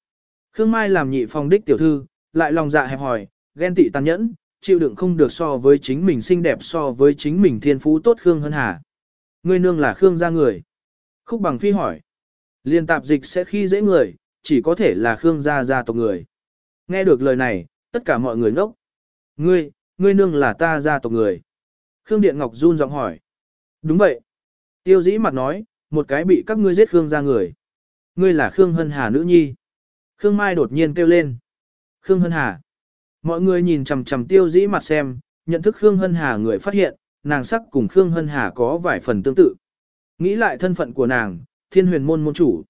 Khương Mai làm nhị phòng đích tiểu thư, lại lòng dạ hẹp hòi, ghen tị tàn nhẫn, chịu đựng không được so với chính mình xinh đẹp so với chính mình thiên phú tốt Khương hơn hà. Ngươi nương là Khương gia người. Khúc bằng phi hỏi. Liên tạp dịch sẽ khi dễ người, chỉ có thể là Khương gia gia tộc người. Nghe được lời này, tất cả mọi người ngốc. Ngươi, ngươi nương là ta gia tộc người. Khương Điện Ngọc run giọng hỏi. Đúng vậy. Tiêu dĩ mặt nói, một cái bị các ngươi giết Khương gia người. Ngươi là Khương Hân Hà nữ nhi. Khương Mai đột nhiên kêu lên. Khương Hân Hà. Mọi người nhìn chằm chằm tiêu dĩ mặt xem, nhận thức Khương Hân Hà người phát hiện, nàng sắc cùng Khương Hân Hà có vài phần tương tự. Nghĩ lại thân phận của nàng, thiên huyền môn môn chủ.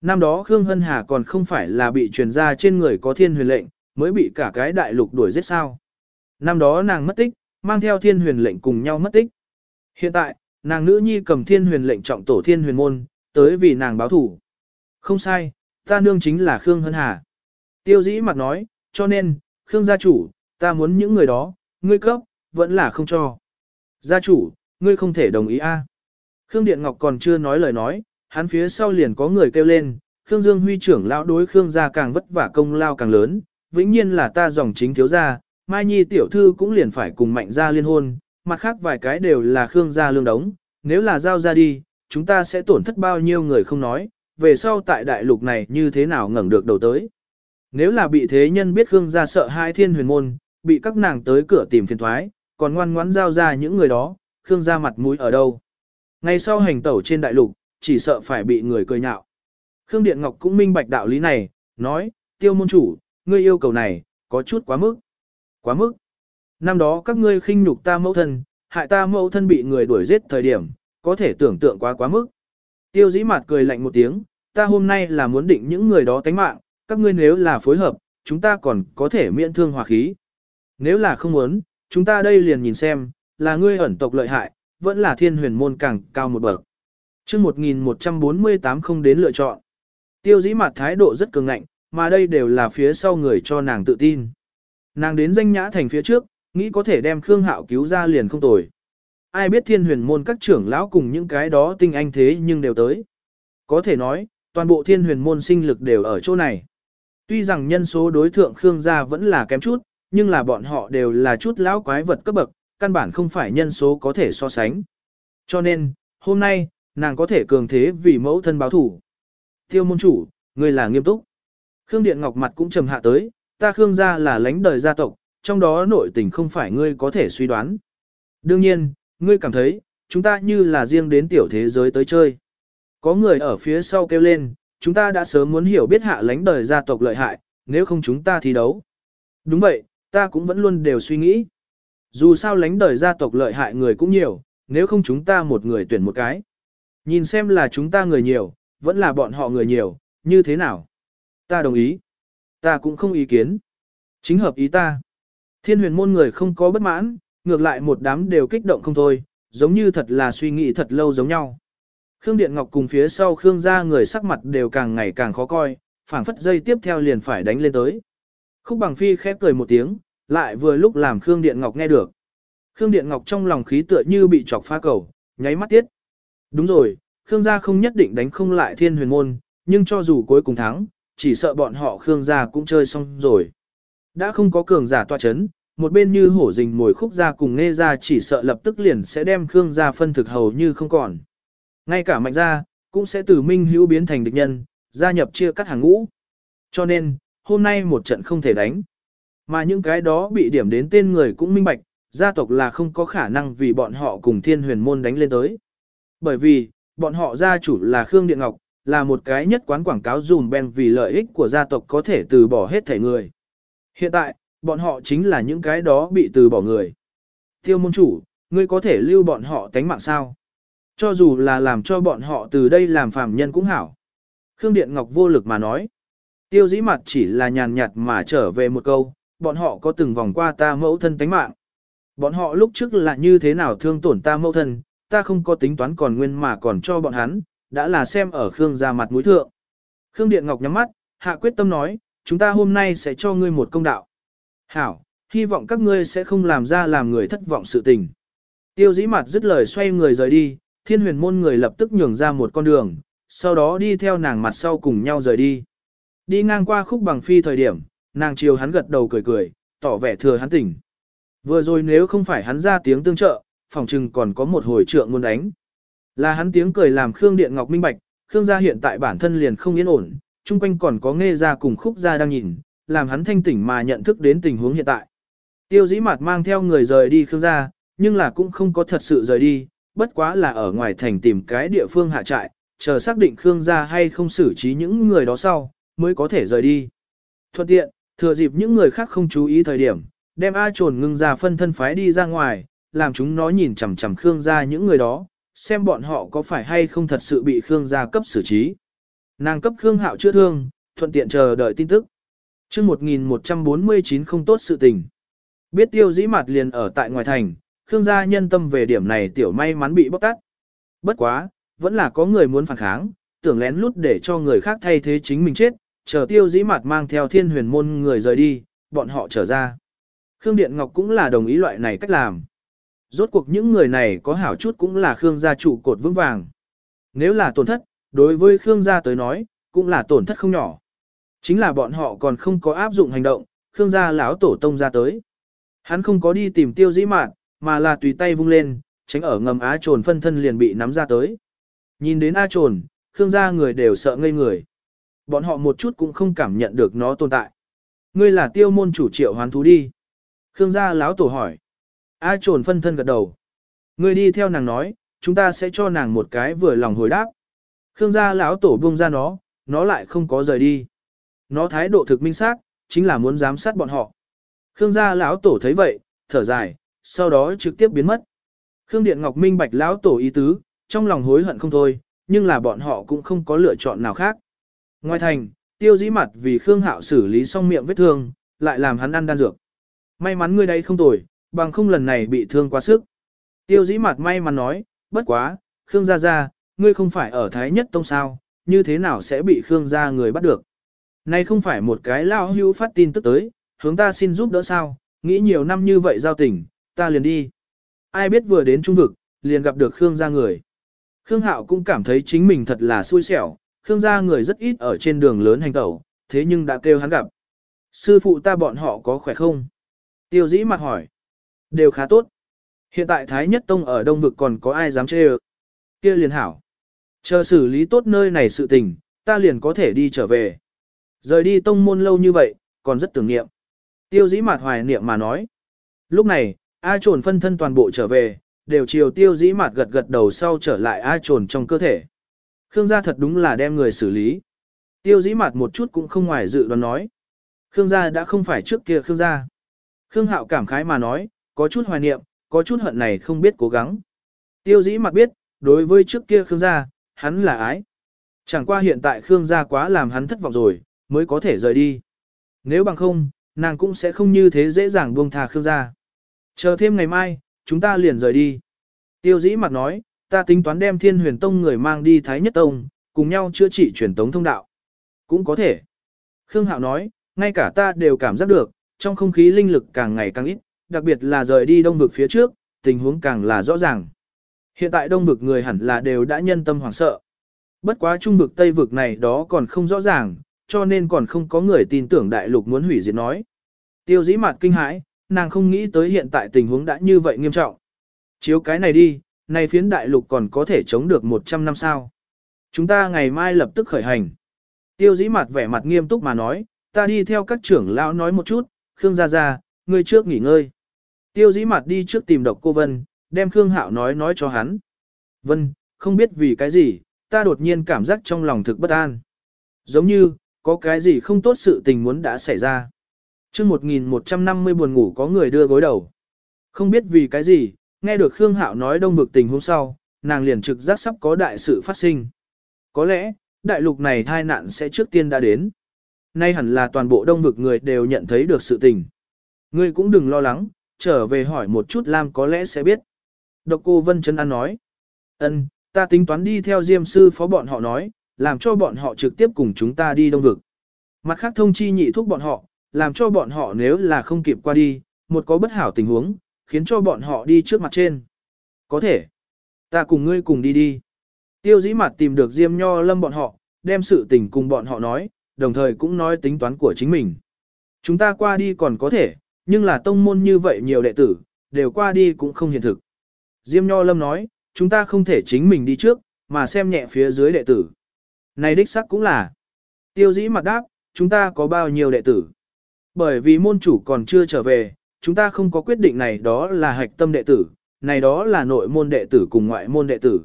Năm đó Khương Hân Hà còn không phải là bị truyền ra trên người có thiên huyền lệnh, mới bị cả cái đại lục đuổi giết sao. Năm đó nàng mất tích, mang theo thiên huyền lệnh cùng nhau mất tích. Hiện tại, nàng nữ nhi cầm thiên huyền lệnh trọng tổ thiên huyền môn, tới vì nàng báo thủ. Không sai, ta nương chính là Khương Hân Hà. Tiêu dĩ mặt nói, cho nên, Khương gia chủ, ta muốn những người đó, ngươi cấp, vẫn là không cho. Gia chủ, ngươi không thể đồng ý a. Khương Điện Ngọc còn chưa nói lời nói, hắn phía sau liền có người kêu lên, Khương Dương huy trưởng lão đối Khương gia càng vất vả công lao càng lớn, vĩnh nhiên là ta dòng chính thiếu gia, Mai Nhi tiểu thư cũng liền phải cùng mạnh gia liên hôn, mặt khác vài cái đều là Khương gia lương đống, nếu là giao ra đi, chúng ta sẽ tổn thất bao nhiêu người không nói, về sau tại đại lục này như thế nào ngẩng được đầu tới. Nếu là bị thế nhân biết Khương gia sợ hai thiên huyền môn, bị các nàng tới cửa tìm phiền thoái, còn ngoan ngoãn giao ra những người đó, Khương gia mặt mũi ở đâu. Ngày sau hành tẩu trên đại lục, chỉ sợ phải bị người cười nhạo. Khương Điện Ngọc cũng minh bạch đạo lý này, nói, tiêu môn chủ, ngươi yêu cầu này, có chút quá mức. Quá mức. Năm đó các ngươi khinh nhục ta mẫu thân, hại ta mẫu thân bị người đuổi giết thời điểm, có thể tưởng tượng quá quá mức. Tiêu dĩ mặt cười lạnh một tiếng, ta hôm nay là muốn định những người đó tánh mạng, các ngươi nếu là phối hợp, chúng ta còn có thể miễn thương hòa khí. Nếu là không muốn, chúng ta đây liền nhìn xem, là ngươi ẩn tộc lợi hại, vẫn là thiên huyền môn càng cao một bậc. chương 1148 không đến lựa chọn. Tiêu dĩ mặt thái độ rất cường ngạnh, mà đây đều là phía sau người cho nàng tự tin. Nàng đến danh nhã thành phía trước, nghĩ có thể đem Khương Hạo cứu ra liền không tồi. Ai biết thiên huyền môn các trưởng lão cùng những cái đó tinh anh thế nhưng đều tới. Có thể nói, toàn bộ thiên huyền môn sinh lực đều ở chỗ này. Tuy rằng nhân số đối thượng Khương gia vẫn là kém chút, nhưng là bọn họ đều là chút lão quái vật cấp bậc, căn bản không phải nhân số có thể so sánh. Cho nên, hôm nay, nàng có thể cường thế vì mẫu thân báo thủ. Tiêu môn chủ, người là nghiêm túc. Khương Điện Ngọc mặt cũng trầm hạ tới, ta Khương gia là lãnh đời gia tộc, trong đó nội tình không phải ngươi có thể suy đoán. Đương nhiên, ngươi cảm thấy, chúng ta như là riêng đến tiểu thế giới tới chơi. Có người ở phía sau kêu lên, chúng ta đã sớm muốn hiểu biết hạ lãnh đời gia tộc lợi hại, nếu không chúng ta thi đấu. Đúng vậy, ta cũng vẫn luôn đều suy nghĩ. Dù sao lãnh đời gia tộc lợi hại người cũng nhiều, nếu không chúng ta một người tuyển một cái. Nhìn xem là chúng ta người nhiều, vẫn là bọn họ người nhiều, như thế nào? Ta đồng ý. Ta cũng không ý kiến. Chính hợp ý ta. Thiên huyền môn người không có bất mãn, ngược lại một đám đều kích động không thôi, giống như thật là suy nghĩ thật lâu giống nhau. Khương Điện Ngọc cùng phía sau Khương gia người sắc mặt đều càng ngày càng khó coi, phảng phất dây tiếp theo liền phải đánh lên tới. Khúc bằng phi khép cười một tiếng, lại vừa lúc làm Khương Điện Ngọc nghe được. Khương Điện Ngọc trong lòng khí tựa như bị chọc phá cầu, nháy mắt tiết. Đúng rồi, Khương gia không nhất định đánh không lại thiên huyền môn, nhưng cho dù cuối cùng thắng, chỉ sợ bọn họ Khương gia cũng chơi xong rồi. Đã không có cường giả tọa chấn, một bên như hổ rình mồi khúc gia cùng nghe ra chỉ sợ lập tức liền sẽ đem Khương gia phân thực hầu như không còn. Ngay cả mạnh gia, cũng sẽ từ minh hữu biến thành địch nhân, gia nhập chia cắt hàng ngũ. Cho nên, hôm nay một trận không thể đánh. Mà những cái đó bị điểm đến tên người cũng minh bạch, gia tộc là không có khả năng vì bọn họ cùng thiên huyền môn đánh lên tới. bởi vì, bọn họ gia chủ là Khương Điện Ngọc, là một cái nhất quán quảng cáo dùm ben vì lợi ích của gia tộc có thể từ bỏ hết thể người. Hiện tại, bọn họ chính là những cái đó bị từ bỏ người. Tiêu môn chủ, ngươi có thể lưu bọn họ tánh mạng sao? Cho dù là làm cho bọn họ từ đây làm phàm nhân cũng hảo. Khương Điện Ngọc vô lực mà nói. Tiêu dĩ mặt chỉ là nhàn nhạt mà trở về một câu, bọn họ có từng vòng qua ta mẫu thân tánh mạng. Bọn họ lúc trước là như thế nào thương tổn ta mẫu thân, ta không có tính toán còn nguyên mà còn cho bọn hắn, đã là xem ở Khương ra mặt mũi thượng. Khương Điện Ngọc nhắm mắt, hạ quyết tâm nói, chúng ta hôm nay sẽ cho ngươi một công đạo. Hảo, hy vọng các ngươi sẽ không làm ra làm người thất vọng sự tình. Tiêu dĩ mặt dứt lời xoay người rời đi, thiên huyền môn người lập tức nhường ra một con đường, sau đó đi theo nàng mặt sau cùng nhau rời đi. Đi ngang qua khúc bằng phi thời điểm, nàng chiều hắn gật đầu cười cười, tỏ vẻ thừa hắn tỉnh. Vừa rồi nếu không phải hắn ra tiếng tương trợ, phòng trừng còn có một hồi trượng muốn đánh. Là hắn tiếng cười làm Khương Điện Ngọc minh bạch, Khương gia hiện tại bản thân liền không yên ổn, chung quanh còn có nghe ra cùng khúc gia đang nhìn, làm hắn thanh tỉnh mà nhận thức đến tình huống hiện tại. Tiêu dĩ mặt mang theo người rời đi Khương gia, nhưng là cũng không có thật sự rời đi, bất quá là ở ngoài thành tìm cái địa phương hạ trại, chờ xác định Khương gia hay không xử trí những người đó sau, mới có thể rời đi. Thuận tiện, thừa dịp những người khác không chú ý thời điểm, đem A trồn ngưng ra phân thân phái đi ra ngoài, làm chúng nó nhìn chằm chằm Khương gia những người đó, xem bọn họ có phải hay không thật sự bị Khương gia cấp xử trí. Nàng cấp Khương Hạo chữa thương, thuận tiện chờ đợi tin tức chương 1149 không tốt sự tình. Biết tiêu dĩ mặt liền ở tại ngoài thành, Khương gia nhân tâm về điểm này tiểu may mắn bị bóc tát. Bất quá, vẫn là có người muốn phản kháng, tưởng lén lút để cho người khác thay thế chính mình chết, chờ tiêu dĩ mặt mang theo thiên huyền môn người rời đi, bọn họ trở ra. Khương Điện Ngọc cũng là đồng ý loại này cách làm. Rốt cuộc những người này có hảo chút cũng là Khương gia trụ cột vững vàng. Nếu là tổn thất, đối với Khương gia tới nói, cũng là tổn thất không nhỏ. Chính là bọn họ còn không có áp dụng hành động, Khương gia lão tổ tông ra tới. Hắn không có đi tìm tiêu dĩ mạn, mà là tùy tay vung lên, tránh ở ngầm á trồn phân thân liền bị nắm ra tới. Nhìn đến A trồn, Khương gia người đều sợ ngây người. Bọn họ một chút cũng không cảm nhận được nó tồn tại. Ngươi là tiêu môn chủ triệu hoán thú đi. Khương gia lão tổ hỏi. A trồn phân thân gật đầu. Ngươi đi theo nàng nói, chúng ta sẽ cho nàng một cái vừa lòng hồi đáp. Khương gia lão tổ buông ra nó, nó lại không có rời đi. Nó thái độ thực minh xác, chính là muốn giám sát bọn họ. Khương gia lão tổ thấy vậy, thở dài, sau đó trực tiếp biến mất. Khương Điện Ngọc minh bạch lão tổ ý tứ, trong lòng hối hận không thôi, nhưng là bọn họ cũng không có lựa chọn nào khác. Ngoài thành, tiêu dĩ mặt vì Khương Hạo xử lý xong miệng vết thương, lại làm hắn ăn đan dược. May mắn ngươi đây không tồi, bằng không lần này bị thương quá sức. Tiêu dĩ mặt may mắn nói, bất quá, Khương gia gia, ngươi không phải ở Thái Nhất Tông sao, như thế nào sẽ bị Khương gia người bắt được. Này không phải một cái lao hưu phát tin tức tới, hướng ta xin giúp đỡ sao, nghĩ nhiều năm như vậy giao tình, ta liền đi. Ai biết vừa đến trung vực, liền gặp được Khương gia người. Khương Hạo cũng cảm thấy chính mình thật là xui xẻo, Khương gia người rất ít ở trên đường lớn hành tẩu, thế nhưng đã kêu hắn gặp. Sư phụ ta bọn họ có khỏe không? Tiêu dĩ mặt hỏi. Đều khá tốt. Hiện tại Thái Nhất Tông ở Đông Vực còn có ai dám chê ơ. kia liền hảo. Chờ xử lý tốt nơi này sự tình, ta liền có thể đi trở về. Rời đi tông môn lâu như vậy, còn rất tưởng niệm. Tiêu dĩ Mạt hoài niệm mà nói. Lúc này, A trồn phân thân toàn bộ trở về, đều chiều tiêu dĩ Mạt gật gật đầu sau trở lại A trồn trong cơ thể. Khương gia thật đúng là đem người xử lý. Tiêu dĩ Mạt một chút cũng không ngoài dự đoán nói. Khương gia đã không phải trước kia Khương gia. Khương hạo cảm khái mà nói, có chút hoài niệm, có chút hận này không biết cố gắng. Tiêu dĩ mặt biết, đối với trước kia Khương gia, hắn là ái. Chẳng qua hiện tại Khương gia quá làm hắn thất vọng rồi, mới có thể rời đi. Nếu bằng không, nàng cũng sẽ không như thế dễ dàng buông thà Khương gia. Chờ thêm ngày mai, chúng ta liền rời đi. Tiêu dĩ mặt nói, ta tính toán đem thiên huyền tông người mang đi Thái Nhất Tông, cùng nhau chữa trị truyền tống thông đạo. Cũng có thể. Khương Hạo nói, ngay cả ta đều cảm giác được, trong không khí linh lực càng ngày càng ít, đặc biệt là rời đi đông vực phía trước, tình huống càng là rõ ràng. Hiện tại đông vực người hẳn là đều đã nhân tâm hoảng sợ. Bất quá trung vực tây vực này đó còn không rõ ràng, cho nên còn không có người tin tưởng đại lục muốn hủy diệt nói. Tiêu dĩ mặt kinh hãi, nàng không nghĩ tới hiện tại tình huống đã như vậy nghiêm trọng. Chiếu cái này đi, này phiến đại lục còn có thể chống được 100 năm sao. Chúng ta ngày mai lập tức khởi hành. Tiêu dĩ mặt vẻ mặt nghiêm túc mà nói, ta đi theo các trưởng lão nói một chút, Khương Gia Gia, ngươi trước nghỉ ngơi. Tiêu dĩ mặt đi trước tìm độc cô Vân, đem Khương Hạo nói nói cho hắn. Vân, không biết vì cái gì, ta đột nhiên cảm giác trong lòng thực bất an. Giống như, có cái gì không tốt sự tình muốn đã xảy ra. chương 1150 buồn ngủ có người đưa gối đầu. Không biết vì cái gì, nghe được Khương Hạo nói đông vực tình hôm sau, nàng liền trực giác sắp có đại sự phát sinh. Có lẽ, đại lục này thai nạn sẽ trước tiên đã đến. Nay hẳn là toàn bộ đông vực người đều nhận thấy được sự tình. Ngươi cũng đừng lo lắng, trở về hỏi một chút Lam có lẽ sẽ biết. Độc cô Vân Trấn An nói. ân, ta tính toán đi theo Diêm sư phó bọn họ nói, làm cho bọn họ trực tiếp cùng chúng ta đi đông vực. Mặt khác thông chi nhị thúc bọn họ, làm cho bọn họ nếu là không kịp qua đi, một có bất hảo tình huống, khiến cho bọn họ đi trước mặt trên. Có thể. Ta cùng ngươi cùng đi đi. Tiêu dĩ mặt tìm được Diêm Nho Lâm bọn họ, đem sự tình cùng bọn họ nói, đồng thời cũng nói tính toán của chính mình. Chúng ta qua đi còn có thể, nhưng là tông môn như vậy nhiều đệ tử, đều qua đi cũng không hiện thực. Diêm Nho Lâm nói, chúng ta không thể chính mình đi trước, mà xem nhẹ phía dưới đệ tử. Này đích sắc cũng là. Tiêu dĩ mặt đáp, chúng ta có bao nhiêu đệ tử. Bởi vì môn chủ còn chưa trở về, chúng ta không có quyết định này đó là hạch tâm đệ tử, này đó là nội môn đệ tử cùng ngoại môn đệ tử.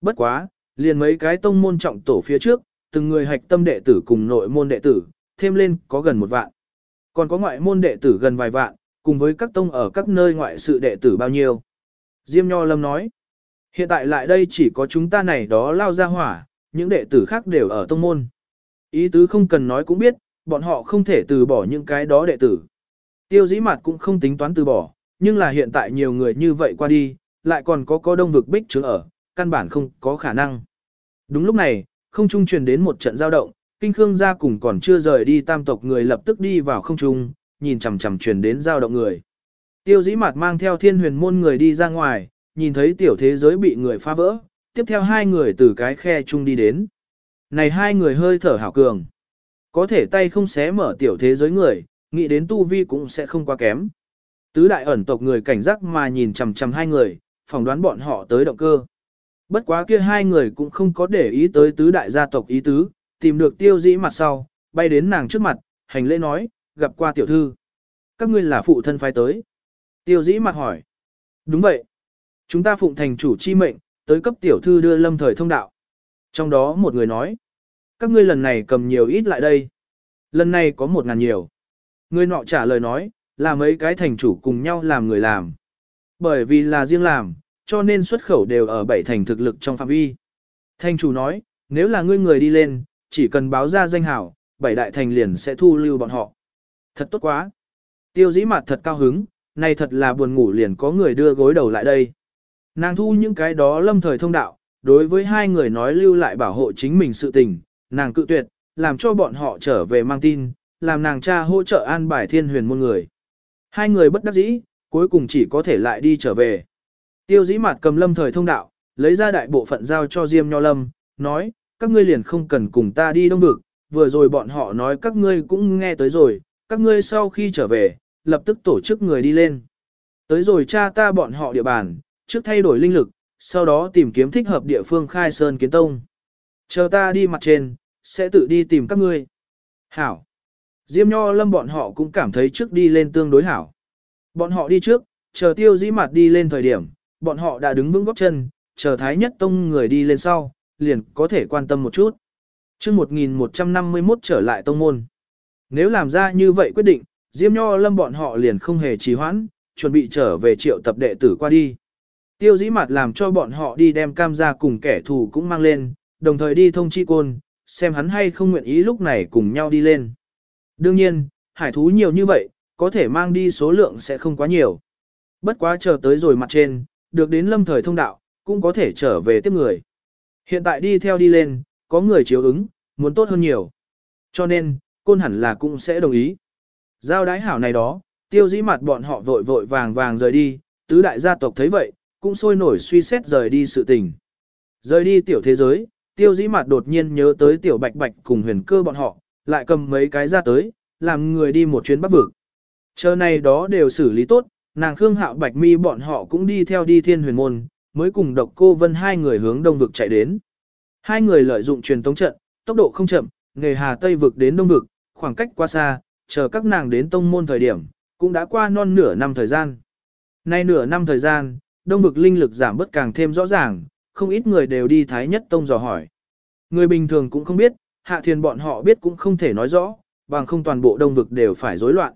Bất quá, liền mấy cái tông môn trọng tổ phía trước, từng người hạch tâm đệ tử cùng nội môn đệ tử, thêm lên có gần một vạn. Còn có ngoại môn đệ tử gần vài vạn, cùng với các tông ở các nơi ngoại sự đệ tử bao nhiêu. Diêm Nho Lâm nói, hiện tại lại đây chỉ có chúng ta này đó lao ra hỏa, những đệ tử khác đều ở tông môn. Ý tứ không cần nói cũng biết, bọn họ không thể từ bỏ những cái đó đệ tử. Tiêu dĩ mặt cũng không tính toán từ bỏ, nhưng là hiện tại nhiều người như vậy qua đi, lại còn có có đông vực bích chứa ở, căn bản không có khả năng. Đúng lúc này, không trung truyền đến một trận giao động, kinh khương gia cùng còn chưa rời đi tam tộc người lập tức đi vào không trung, nhìn chằm chằm truyền đến giao động người. Tiêu dĩ mặt mang theo thiên huyền môn người đi ra ngoài, nhìn thấy tiểu thế giới bị người phá vỡ, tiếp theo hai người từ cái khe chung đi đến. Này hai người hơi thở hảo cường. Có thể tay không xé mở tiểu thế giới người, nghĩ đến tu vi cũng sẽ không quá kém. Tứ đại ẩn tộc người cảnh giác mà nhìn chằm chằm hai người, phỏng đoán bọn họ tới động cơ. Bất quá kia hai người cũng không có để ý tới tứ đại gia tộc ý tứ, tìm được tiêu dĩ mặt sau, bay đến nàng trước mặt, hành lễ nói, gặp qua tiểu thư. Các ngươi là phụ thân phái tới. Tiêu dĩ mặt hỏi. Đúng vậy. Chúng ta phụng thành chủ chi mệnh, tới cấp tiểu thư đưa lâm thời thông đạo. Trong đó một người nói. Các ngươi lần này cầm nhiều ít lại đây. Lần này có một ngàn nhiều. Người nọ trả lời nói, là mấy cái thành chủ cùng nhau làm người làm. Bởi vì là riêng làm, cho nên xuất khẩu đều ở bảy thành thực lực trong phạm vi. Thành chủ nói, nếu là ngươi người đi lên, chỉ cần báo ra danh hảo, bảy đại thành liền sẽ thu lưu bọn họ. Thật tốt quá. Tiêu dĩ mặt thật cao hứng, này thật là buồn ngủ liền có người đưa gối đầu lại đây. Nàng thu những cái đó lâm thời thông đạo, đối với hai người nói lưu lại bảo hộ chính mình sự tình, nàng cự tuyệt, làm cho bọn họ trở về mang tin, làm nàng cha hỗ trợ an bài thiên huyền môn người. Hai người bất đắc dĩ, cuối cùng chỉ có thể lại đi trở về. Tiêu dĩ mặt cầm lâm thời thông đạo, lấy ra đại bộ phận giao cho Diêm Nho Lâm, nói, các ngươi liền không cần cùng ta đi đông vực, vừa rồi bọn họ nói các ngươi cũng nghe tới rồi, các ngươi sau khi trở về, lập tức tổ chức người đi lên. Tới rồi cha ta bọn họ địa bàn, trước thay đổi linh lực, sau đó tìm kiếm thích hợp địa phương khai sơn kiến tông. Chờ ta đi mặt trên, sẽ tự đi tìm các ngươi. Hảo. Diêm Nho Lâm bọn họ cũng cảm thấy trước đi lên tương đối hảo. Bọn họ đi trước, chờ tiêu dĩ mặt đi lên thời điểm, bọn họ đã đứng vững góc chân, chờ Thái Nhất Tông người đi lên sau, liền có thể quan tâm một chút. chương 1151 trở lại tông môn. Nếu làm ra như vậy quyết định, Diêm Nho Lâm bọn họ liền không hề trì hoãn, chuẩn bị trở về triệu tập đệ tử qua đi. Tiêu dĩ mặt làm cho bọn họ đi đem cam ra cùng kẻ thù cũng mang lên, đồng thời đi thông chi côn, xem hắn hay không nguyện ý lúc này cùng nhau đi lên. Đương nhiên, hải thú nhiều như vậy, có thể mang đi số lượng sẽ không quá nhiều. Bất quá chờ tới rồi mặt trên, được đến lâm thời thông đạo, cũng có thể trở về tiếp người. Hiện tại đi theo đi lên, có người chiếu ứng, muốn tốt hơn nhiều. Cho nên, côn hẳn là cũng sẽ đồng ý. Giao đái hảo này đó, tiêu dĩ mặt bọn họ vội vội vàng vàng rời đi, tứ đại gia tộc thấy vậy, cũng sôi nổi suy xét rời đi sự tình. Rời đi tiểu thế giới, tiêu dĩ mặt đột nhiên nhớ tới tiểu bạch bạch cùng huyền cơ bọn họ, lại cầm mấy cái ra tới, làm người đi một chuyến bắc vực. Chờ này đó đều xử lý tốt, nàng Khương Hạo Bạch Mi bọn họ cũng đi theo đi thiên huyền môn, mới cùng độc cô vân hai người hướng đông vực chạy đến. Hai người lợi dụng truyền tống trận, tốc độ không chậm, nghề hà tây vực đến đông vực, khoảng cách qua xa, chờ các nàng đến tông môn thời điểm, cũng đã qua non nửa năm thời gian. Nay nửa năm thời gian, đông vực linh lực giảm bớt càng thêm rõ ràng, không ít người đều đi Thái Nhất Tông dò hỏi. Người bình thường cũng không biết, hạ thiền bọn họ biết cũng không thể nói rõ, bằng không toàn bộ đông vực đều phải rối loạn.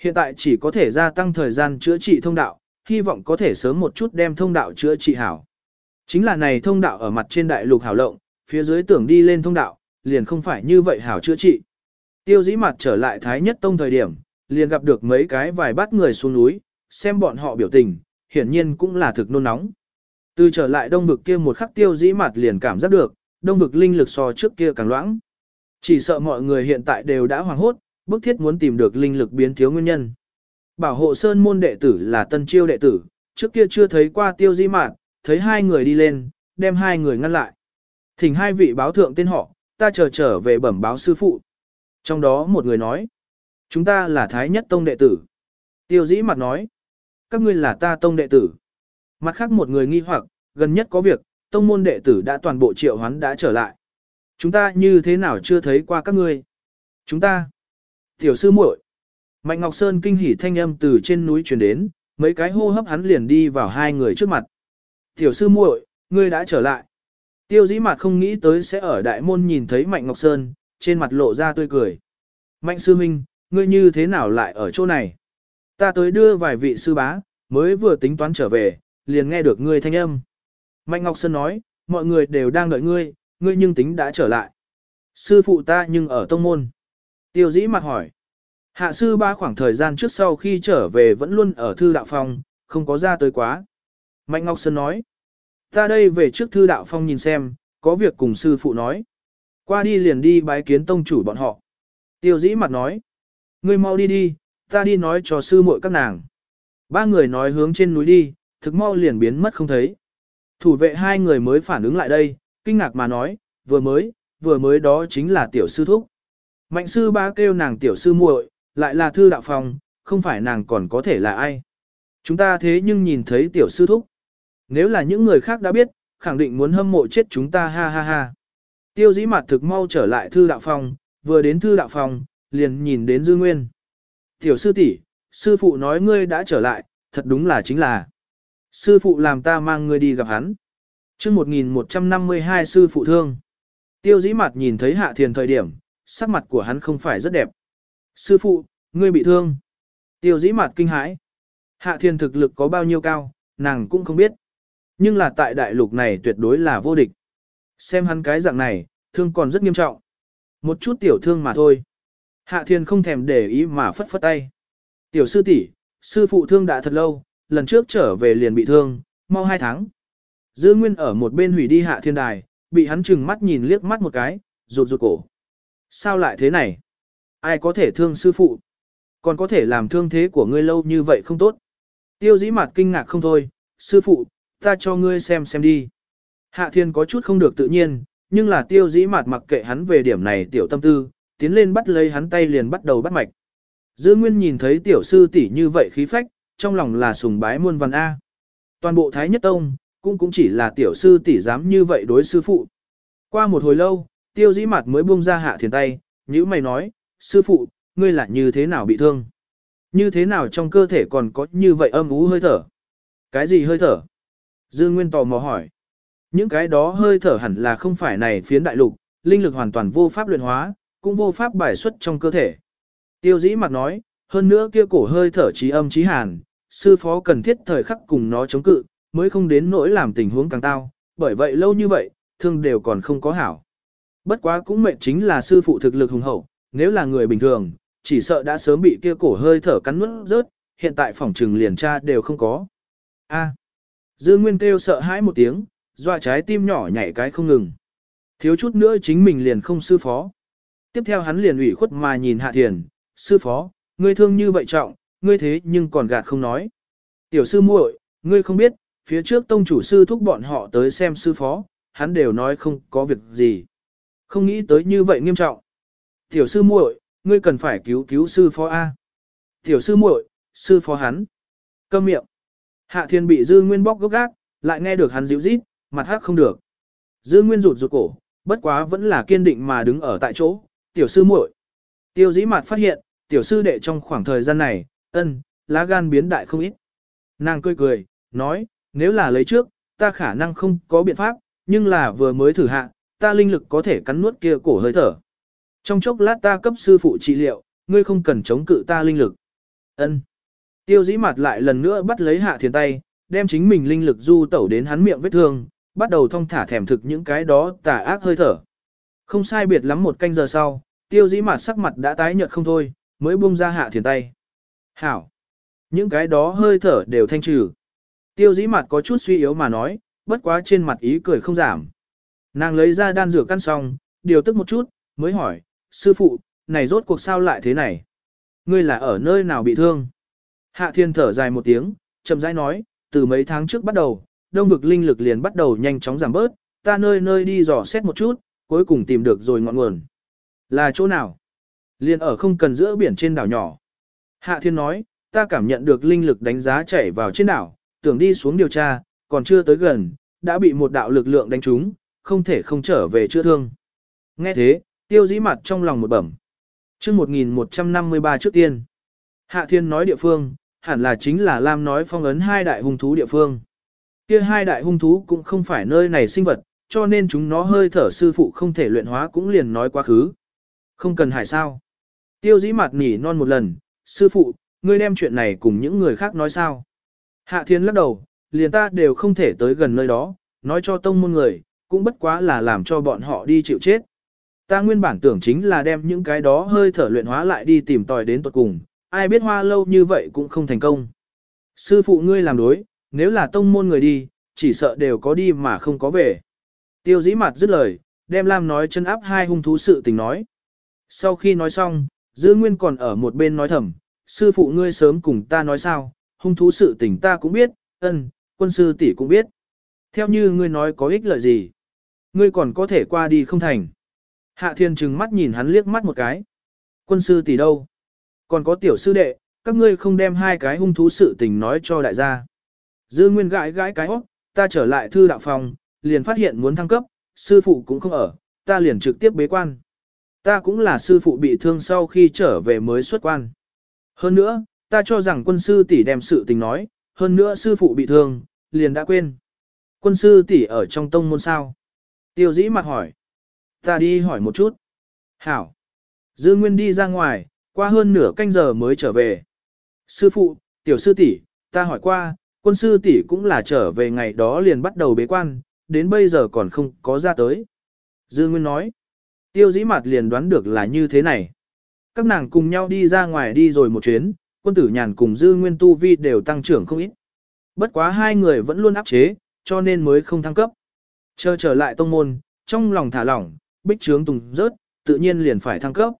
Hiện tại chỉ có thể gia tăng thời gian chữa trị thông đạo, hy vọng có thể sớm một chút đem thông đạo chữa trị hảo. Chính là này thông đạo ở mặt trên đại lục hảo lộng, phía dưới tưởng đi lên thông đạo, liền không phải như vậy hảo chữa trị. Tiêu dĩ mặt trở lại Thái Nhất Tông thời điểm, liền gặp được mấy cái vài bát người xuống núi, xem bọn họ biểu tình, hiển nhiên cũng là thực nôn nóng. Từ trở lại đông vực kia một khắc tiêu dĩ mặt liền cảm giác được, đông vực linh lực so trước kia càng loãng. Chỉ sợ mọi người hiện tại đều đã hoàng hốt, bức thiết muốn tìm được linh lực biến thiếu nguyên nhân. Bảo hộ sơn môn đệ tử là tân chiêu đệ tử, trước kia chưa thấy qua tiêu dĩ mạn, thấy hai người đi lên, đem hai người ngăn lại. Thỉnh hai vị báo thượng tên họ, ta chờ trở về bẩm báo sư phụ. Trong đó một người nói, chúng ta là Thái Nhất Tông đệ tử. Tiêu dĩ mặt nói, các ngươi là ta Tông đệ tử. Mặt khác một người nghi hoặc, gần nhất có việc, Tông môn đệ tử đã toàn bộ triệu hoán đã trở lại. Chúng ta như thế nào chưa thấy qua các ngươi? Chúng ta. Tiểu sư muội. Mạnh Ngọc Sơn kinh hỉ thanh âm từ trên núi truyền đến, mấy cái hô hấp hắn liền đi vào hai người trước mặt. Tiểu sư muội, ngươi đã trở lại. Tiêu dĩ mặt không nghĩ tới sẽ ở đại môn nhìn thấy Mạnh Ngọc Sơn, trên mặt lộ ra tươi cười. Mạnh sư minh, ngươi như thế nào lại ở chỗ này? Ta tới đưa vài vị sư bá, mới vừa tính toán trở về, liền nghe được ngươi thanh âm. Mạnh Ngọc Sơn nói, mọi người đều đang đợi ngươi, ngươi nhưng tính đã trở lại. Sư phụ ta nhưng ở tông môn. Tiêu dĩ mặt hỏi. Hạ sư ba khoảng thời gian trước sau khi trở về vẫn luôn ở thư đạo phòng, không có ra tới quá. Mạnh Ngọc Sơn nói. Ta đây về trước thư đạo phong nhìn xem, có việc cùng sư phụ nói. Qua đi liền đi bái kiến tông chủ bọn họ. Tiêu dĩ mặt nói. Ngươi mau đi đi, ta đi nói cho sư muội các nàng. Ba người nói hướng trên núi đi, thực mau liền biến mất không thấy. Thủ vệ hai người mới phản ứng lại đây, kinh ngạc mà nói, vừa mới, vừa mới đó chính là tiểu sư thúc. Mạnh sư ba kêu nàng tiểu sư muội, lại là thư đạo phòng, không phải nàng còn có thể là ai. Chúng ta thế nhưng nhìn thấy tiểu sư thúc. Nếu là những người khác đã biết, khẳng định muốn hâm mộ chết chúng ta ha ha ha. Tiêu dĩ mặt thực mau trở lại thư đạo phòng, vừa đến thư đạo phòng, liền nhìn đến dư nguyên. Tiểu sư tỷ, sư phụ nói ngươi đã trở lại, thật đúng là chính là. Sư phụ làm ta mang ngươi đi gặp hắn. chương 1152 sư phụ thương. Tiêu dĩ mặt nhìn thấy hạ thiền thời điểm, sắc mặt của hắn không phải rất đẹp. Sư phụ, ngươi bị thương. Tiêu dĩ mặt kinh hãi. Hạ thiền thực lực có bao nhiêu cao, nàng cũng không biết. Nhưng là tại đại lục này tuyệt đối là vô địch. Xem hắn cái dạng này, thương còn rất nghiêm trọng. Một chút tiểu thương mà thôi. Hạ Thiên không thèm để ý mà phất phất tay. Tiểu sư tỷ, sư phụ thương đã thật lâu, lần trước trở về liền bị thương, mau hai tháng. Dư Nguyên ở một bên hủy đi hạ thiên đài, bị hắn chừng mắt nhìn liếc mắt một cái, rụt rụt cổ. Sao lại thế này? Ai có thể thương sư phụ? Còn có thể làm thương thế của ngươi lâu như vậy không tốt? Tiêu dĩ mặt kinh ngạc không thôi, sư phụ, ta cho ngươi xem xem đi. Hạ thiên có chút không được tự nhiên, nhưng là tiêu dĩ mặt mặc kệ hắn về điểm này tiểu tâm tư, tiến lên bắt lấy hắn tay liền bắt đầu bắt mạch. Dư Nguyên nhìn thấy tiểu sư tỷ như vậy khí phách, trong lòng là sùng bái muôn văn A. Toàn bộ Thái Nhất Tông, cũng cũng chỉ là tiểu sư tỷ dám như vậy đối sư phụ. Qua một hồi lâu, tiêu dĩ mặt mới buông ra hạ thiền tay, như mày nói, sư phụ, ngươi là như thế nào bị thương? Như thế nào trong cơ thể còn có như vậy âm ú hơi thở? Cái gì hơi thở? Dương Nguyên tò mò hỏi. Những cái đó hơi thở hẳn là không phải này phiến đại lục, linh lực hoàn toàn vô pháp luyện hóa, cũng vô pháp bài xuất trong cơ thể. Tiêu dĩ mặt nói, hơn nữa kia cổ hơi thở trí âm trí hàn, sư phó cần thiết thời khắc cùng nó chống cự, mới không đến nỗi làm tình huống càng tao, bởi vậy lâu như vậy, thương đều còn không có hảo. Bất quá cũng mệnh chính là sư phụ thực lực hùng hậu, nếu là người bình thường, chỉ sợ đã sớm bị kia cổ hơi thở cắn nuốt rớt, hiện tại phòng trừng liền tra đều không có. A. Dương Nguyên kêu sợ hãi một tiếng, dọa trái tim nhỏ nhảy cái không ngừng. Thiếu chút nữa chính mình liền không sư phó. Tiếp theo hắn liền ủy khuất mà nhìn Hạ Thiền, sư phó, ngươi thương như vậy trọng, ngươi thế nhưng còn gạt không nói. Tiểu sư muội, ngươi không biết, phía trước tông chủ sư thúc bọn họ tới xem sư phó, hắn đều nói không có việc gì. Không nghĩ tới như vậy nghiêm trọng. Tiểu sư muội, ngươi cần phải cứu cứu sư phó A. Tiểu sư muội, sư phó hắn. Câm miệng. Hạ thiên bị dư nguyên bóc gốc gác, lại nghe được hắn dịu rít, mặt hắc không được. Dư nguyên rụt rụt cổ, bất quá vẫn là kiên định mà đứng ở tại chỗ. Tiểu sư muội. Tiêu dĩ mạt phát hiện, tiểu sư đệ trong khoảng thời gian này, ân, lá gan biến đại không ít. Nàng cười cười, nói, nếu là lấy trước, ta khả năng không có biện pháp, nhưng là vừa mới thử hạ, ta linh lực có thể cắn nuốt kia cổ hơi thở. Trong chốc lát ta cấp sư phụ trị liệu, ngươi không cần chống cự ta linh lực. Ân. Tiêu dĩ mặt lại lần nữa bắt lấy hạ thiền tay, đem chính mình linh lực du tẩu đến hắn miệng vết thương, bắt đầu thong thả thèm thực những cái đó tà ác hơi thở. Không sai biệt lắm một canh giờ sau, tiêu dĩ mặt sắc mặt đã tái nhợt không thôi, mới buông ra hạ thiền tay. Hảo! Những cái đó hơi thở đều thanh trừ. Tiêu dĩ mặt có chút suy yếu mà nói, bất quá trên mặt ý cười không giảm. Nàng lấy ra đan rửa căn xong, điều tức một chút, mới hỏi, sư phụ, này rốt cuộc sao lại thế này? Ngươi là ở nơi nào bị thương? Hạ thiên thở dài một tiếng, chậm rãi nói, từ mấy tháng trước bắt đầu, đông vực linh lực liền bắt đầu nhanh chóng giảm bớt, ta nơi nơi đi dò xét một chút, cuối cùng tìm được rồi ngọn nguồn. Là chỗ nào? Liền ở không cần giữa biển trên đảo nhỏ. Hạ thiên nói, ta cảm nhận được linh lực đánh giá chảy vào trên đảo, tưởng đi xuống điều tra, còn chưa tới gần, đã bị một đạo lực lượng đánh trúng, không thể không trở về chữa thương. Nghe thế, tiêu dĩ mặt trong lòng một bẩm. chương 1153 trước tiên. Hạ thiên nói địa phương, hẳn là chính là Lam nói phong ấn hai đại hung thú địa phương. Kia hai đại hung thú cũng không phải nơi này sinh vật, cho nên chúng nó hơi thở sư phụ không thể luyện hóa cũng liền nói quá khứ. Không cần hải sao. Tiêu dĩ mặt nỉ non một lần, sư phụ, ngươi đem chuyện này cùng những người khác nói sao. Hạ thiên lắc đầu, liền ta đều không thể tới gần nơi đó, nói cho tông môn người, cũng bất quá là làm cho bọn họ đi chịu chết. Ta nguyên bản tưởng chính là đem những cái đó hơi thở luyện hóa lại đi tìm tòi đến tuật cùng, ai biết hoa lâu như vậy cũng không thành công. Sư phụ ngươi làm đối, nếu là tông môn người đi, chỉ sợ đều có đi mà không có về. Tiêu dĩ mặt dứt lời, đem Lam nói chân áp hai hung thú sự tình nói. Sau khi nói xong, Dư Nguyên còn ở một bên nói thầm, sư phụ ngươi sớm cùng ta nói sao, hung thú sự tình ta cũng biết, ân, quân sư tỷ cũng biết. Theo như ngươi nói có ích lợi gì? Ngươi còn có thể qua đi không thành. Hạ thiên trừng mắt nhìn hắn liếc mắt một cái. Quân sư tỷ đâu? Còn có tiểu sư đệ, các ngươi không đem hai cái hung thú sự tình nói cho đại gia. Dư Nguyên gãi gãi cái óc, ta trở lại thư đạo phòng, liền phát hiện muốn thăng cấp, sư phụ cũng không ở, ta liền trực tiếp bế quan. Ta cũng là sư phụ bị thương sau khi trở về mới xuất quan. Hơn nữa, ta cho rằng quân sư tỷ đem sự tình nói, hơn nữa sư phụ bị thương, liền đã quên. Quân sư tỷ ở trong tông môn sao? Tiêu dĩ mặt hỏi. Ta đi hỏi một chút. Hảo. Dư Nguyên đi ra ngoài, qua hơn nửa canh giờ mới trở về. Sư phụ, tiểu sư tỷ, ta hỏi qua, quân sư tỷ cũng là trở về ngày đó liền bắt đầu bế quan, đến bây giờ còn không có ra tới. Dư Nguyên nói. Tiêu dĩ mặt liền đoán được là như thế này. Các nàng cùng nhau đi ra ngoài đi rồi một chuyến, quân tử nhàn cùng Dư Nguyên tu vi đều tăng trưởng không ít. Bất quá hai người vẫn luôn áp chế, cho nên mới không thăng cấp. Chờ trở lại tông môn, trong lòng thả lỏng, bích trướng tùng rớt, tự nhiên liền phải thăng cấp.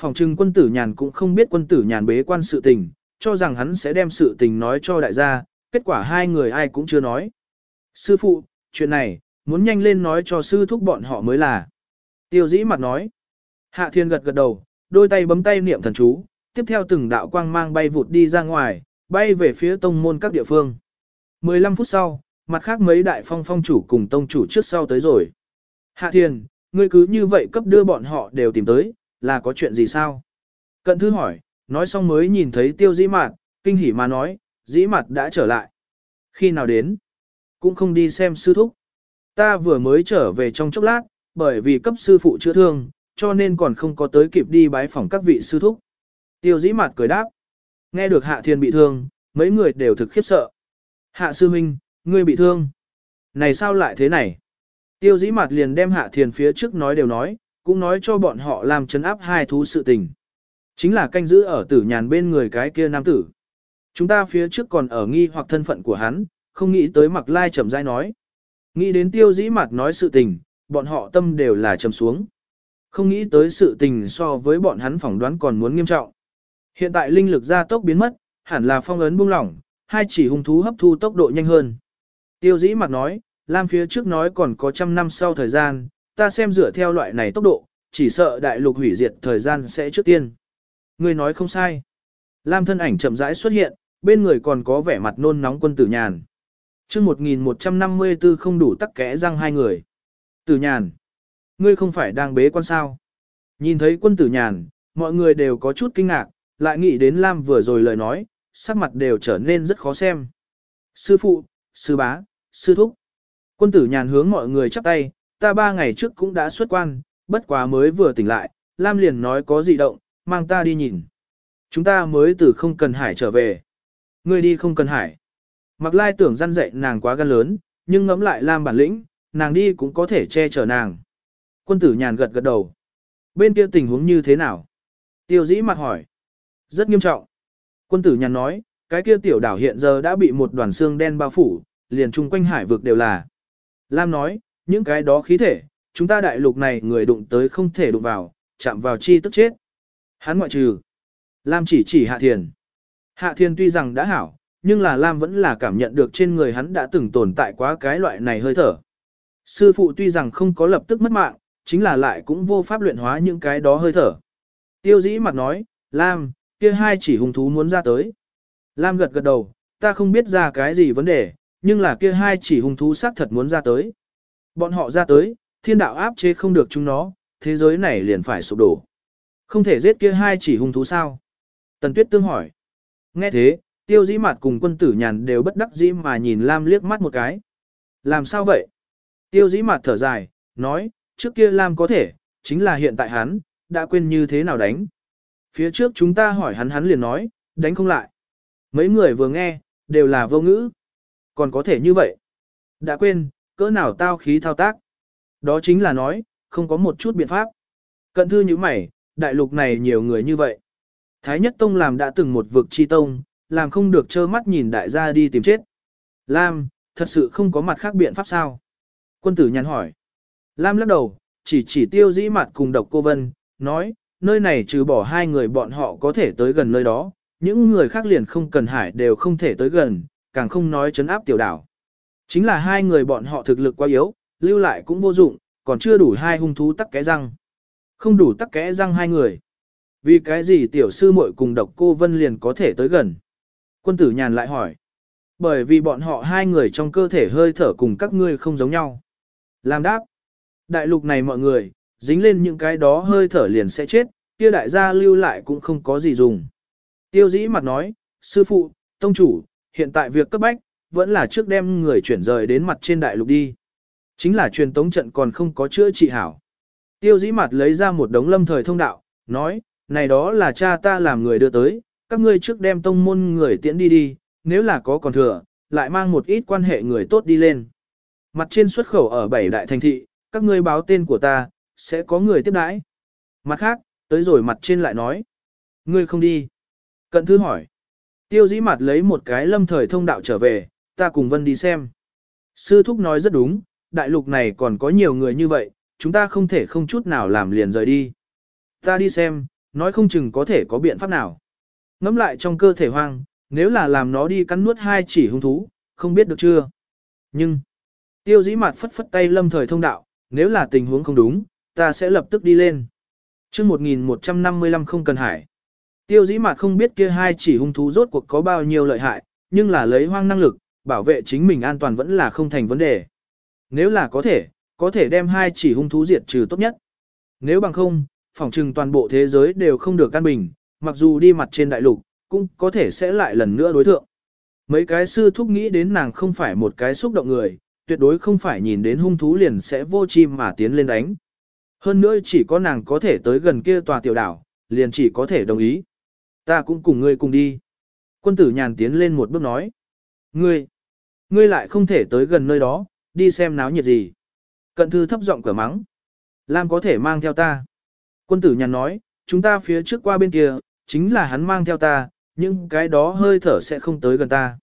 Phòng trưng quân tử nhàn cũng không biết quân tử nhàn bế quan sự tình, cho rằng hắn sẽ đem sự tình nói cho đại gia, kết quả hai người ai cũng chưa nói. Sư phụ, chuyện này, muốn nhanh lên nói cho sư thúc bọn họ mới là. Tiêu dĩ mặt nói. Hạ thiên gật gật đầu, đôi tay bấm tay niệm thần chú, tiếp theo từng đạo quang mang bay vụt đi ra ngoài, bay về phía tông môn các địa phương. 15 phút sau, mặt khác mấy đại phong phong chủ cùng tông chủ trước sau tới rồi. Hạ thiên, ngươi cứ như vậy cấp đưa bọn họ đều tìm tới, là có chuyện gì sao? Cận thư hỏi, nói xong mới nhìn thấy tiêu dĩ mặt, kinh hỉ mà nói, dĩ mặt đã trở lại. Khi nào đến? Cũng không đi xem sư thúc. Ta vừa mới trở về trong chốc lát, bởi vì cấp sư phụ chữa thương, cho nên còn không có tới kịp đi bái phỏng các vị sư thúc. Tiêu dĩ mạt cười đáp. Nghe được hạ thiên bị thương, mấy người đều thực khiếp sợ. Hạ sư minh, ngươi bị thương. Này sao lại thế này? Tiêu dĩ mặt liền đem hạ thiền phía trước nói đều nói, cũng nói cho bọn họ làm chấn áp hai thú sự tình. Chính là canh giữ ở tử nhàn bên người cái kia nam tử. Chúng ta phía trước còn ở nghi hoặc thân phận của hắn, không nghĩ tới mặc lai chậm rãi nói. Nghĩ đến tiêu dĩ mặt nói sự tình, bọn họ tâm đều là trầm xuống. Không nghĩ tới sự tình so với bọn hắn phỏng đoán còn muốn nghiêm trọng. Hiện tại linh lực gia tốc biến mất, hẳn là phong ấn buông lỏng, hai chỉ hung thú hấp thu tốc độ nhanh hơn. Tiêu dĩ mặt nói, Lam phía trước nói còn có trăm năm sau thời gian, ta xem dựa theo loại này tốc độ, chỉ sợ đại lục hủy diệt thời gian sẽ trước tiên. Người nói không sai. Lam thân ảnh chậm rãi xuất hiện, bên người còn có vẻ mặt nôn nóng quân tử nhàn. chương 1154 không đủ tắc kẽ răng hai người. Tử nhàn. Ngươi không phải đang bế quan sao. Nhìn thấy quân tử nhàn, mọi người đều có chút kinh ngạc, lại nghĩ đến Lam vừa rồi lời nói, sắc mặt đều trở nên rất khó xem. Sư phụ, sư bá, sư thúc. Quân tử nhàn hướng mọi người chắp tay, ta ba ngày trước cũng đã xuất quan, bất quá mới vừa tỉnh lại, Lam liền nói có gì động, mang ta đi nhìn. Chúng ta mới từ không cần hải trở về. Ngươi đi không cần hải. Mặc lai tưởng răn dạy nàng quá gan lớn, nhưng ngẫm lại Lam bản lĩnh, nàng đi cũng có thể che chở nàng. Quân tử nhàn gật gật đầu. Bên kia tình huống như thế nào? Tiêu dĩ mặt hỏi. Rất nghiêm trọng. Quân tử nhàn nói, cái kia tiểu đảo hiện giờ đã bị một đoàn xương đen bao phủ, liền chung quanh hải vực đều là. Lam nói, những cái đó khí thể, chúng ta đại lục này người đụng tới không thể đụng vào, chạm vào chi tức chết. Hắn ngoại trừ. Lam chỉ chỉ hạ thiền. Hạ thiền tuy rằng đã hảo, nhưng là Lam vẫn là cảm nhận được trên người hắn đã từng tồn tại quá cái loại này hơi thở. Sư phụ tuy rằng không có lập tức mất mạng, chính là lại cũng vô pháp luyện hóa những cái đó hơi thở. Tiêu dĩ mặt nói, Lam, kia hai chỉ hung thú muốn ra tới. Lam gật gật đầu, ta không biết ra cái gì vấn đề, nhưng là kia hai chỉ hung thú xác thật muốn ra tới. Bọn họ ra tới, thiên đạo áp chế không được chúng nó, thế giới này liền phải sụp đổ. Không thể giết kia hai chỉ hung thú sao? Tần Tuyết Tương hỏi. Nghe thế, tiêu dĩ mặt cùng quân tử nhàn đều bất đắc dĩ mà nhìn Lam liếc mắt một cái. Làm sao vậy? Tiêu dĩ mặt thở dài, nói, trước kia Lam có thể, chính là hiện tại hắn, đã quên như thế nào đánh. Phía trước chúng ta hỏi hắn hắn liền nói, đánh không lại. Mấy người vừa nghe, đều là vô ngữ. Còn có thể như vậy. Đã quên, cỡ nào tao khí thao tác. Đó chính là nói, không có một chút biện pháp. Cận thư như mày, đại lục này nhiều người như vậy. Thái nhất tông làm đã từng một vực chi tông, làm không được trơ mắt nhìn đại gia đi tìm chết. Lam, thật sự không có mặt khác biện pháp sao? Quân tử nhắn hỏi. Lam lắc đầu, chỉ chỉ tiêu dĩ mặt cùng độc cô Vân, nói, nơi này trừ bỏ hai người bọn họ có thể tới gần nơi đó, những người khác liền không cần hải đều không thể tới gần, càng không nói chấn áp tiểu đảo. Chính là hai người bọn họ thực lực quá yếu, lưu lại cũng vô dụng, còn chưa đủ hai hung thú tắc kẽ răng. Không đủ tắc kẽ răng hai người. Vì cái gì tiểu sư muội cùng độc cô Vân liền có thể tới gần? Quân tử nhàn lại hỏi. Bởi vì bọn họ hai người trong cơ thể hơi thở cùng các ngươi không giống nhau. Làm đáp. Đại lục này mọi người, dính lên những cái đó hơi thở liền sẽ chết, kia đại gia lưu lại cũng không có gì dùng. Tiêu dĩ mặt nói, sư phụ, tông chủ, hiện tại việc cấp bách, vẫn là trước đem người chuyển rời đến mặt trên đại lục đi. Chính là truyền tống trận còn không có chữa trị hảo. Tiêu dĩ mặt lấy ra một đống lâm thời thông đạo, nói, này đó là cha ta làm người đưa tới, các ngươi trước đem tông môn người tiễn đi đi, nếu là có còn thừa, lại mang một ít quan hệ người tốt đi lên. Mặt trên xuất khẩu ở bảy đại thành thị, các ngươi báo tên của ta, sẽ có người tiếp đãi. Mặt khác, tới rồi mặt trên lại nói. Ngươi không đi. Cận thư hỏi. Tiêu dĩ mặt lấy một cái lâm thời thông đạo trở về, ta cùng Vân đi xem. Sư Thúc nói rất đúng, đại lục này còn có nhiều người như vậy, chúng ta không thể không chút nào làm liền rời đi. Ta đi xem, nói không chừng có thể có biện pháp nào. Ngắm lại trong cơ thể hoang, nếu là làm nó đi cắn nuốt hai chỉ hung thú, không biết được chưa. Nhưng, tiêu dĩ mặt phất phất tay lâm thời thông đạo, nếu là tình huống không đúng, ta sẽ lập tức đi lên. chương 1155 không cần hải. Tiêu dĩ mặt không biết kia hai chỉ hung thú rốt cuộc có bao nhiêu lợi hại, nhưng là lấy hoang năng lực, bảo vệ chính mình an toàn vẫn là không thành vấn đề. Nếu là có thể, có thể đem hai chỉ hung thú diệt trừ tốt nhất. Nếu bằng không, phỏng trừng toàn bộ thế giới đều không được căn bình, mặc dù đi mặt trên đại lục, cũng có thể sẽ lại lần nữa đối thượng. Mấy cái sư thúc nghĩ đến nàng không phải một cái xúc động người, tuyệt đối không phải nhìn đến hung thú liền sẽ vô chim mà tiến lên đánh. Hơn nữa chỉ có nàng có thể tới gần kia tòa tiểu đảo, liền chỉ có thể đồng ý. Ta cũng cùng ngươi cùng đi. Quân tử nhàn tiến lên một bước nói. Ngươi, ngươi lại không thể tới gần nơi đó, đi xem náo nhiệt gì. Cận thư thấp giọng cửa mắng. Lam có thể mang theo ta. Quân tử nhàn nói, chúng ta phía trước qua bên kia, chính là hắn mang theo ta, nhưng cái đó hơi thở sẽ không tới gần ta.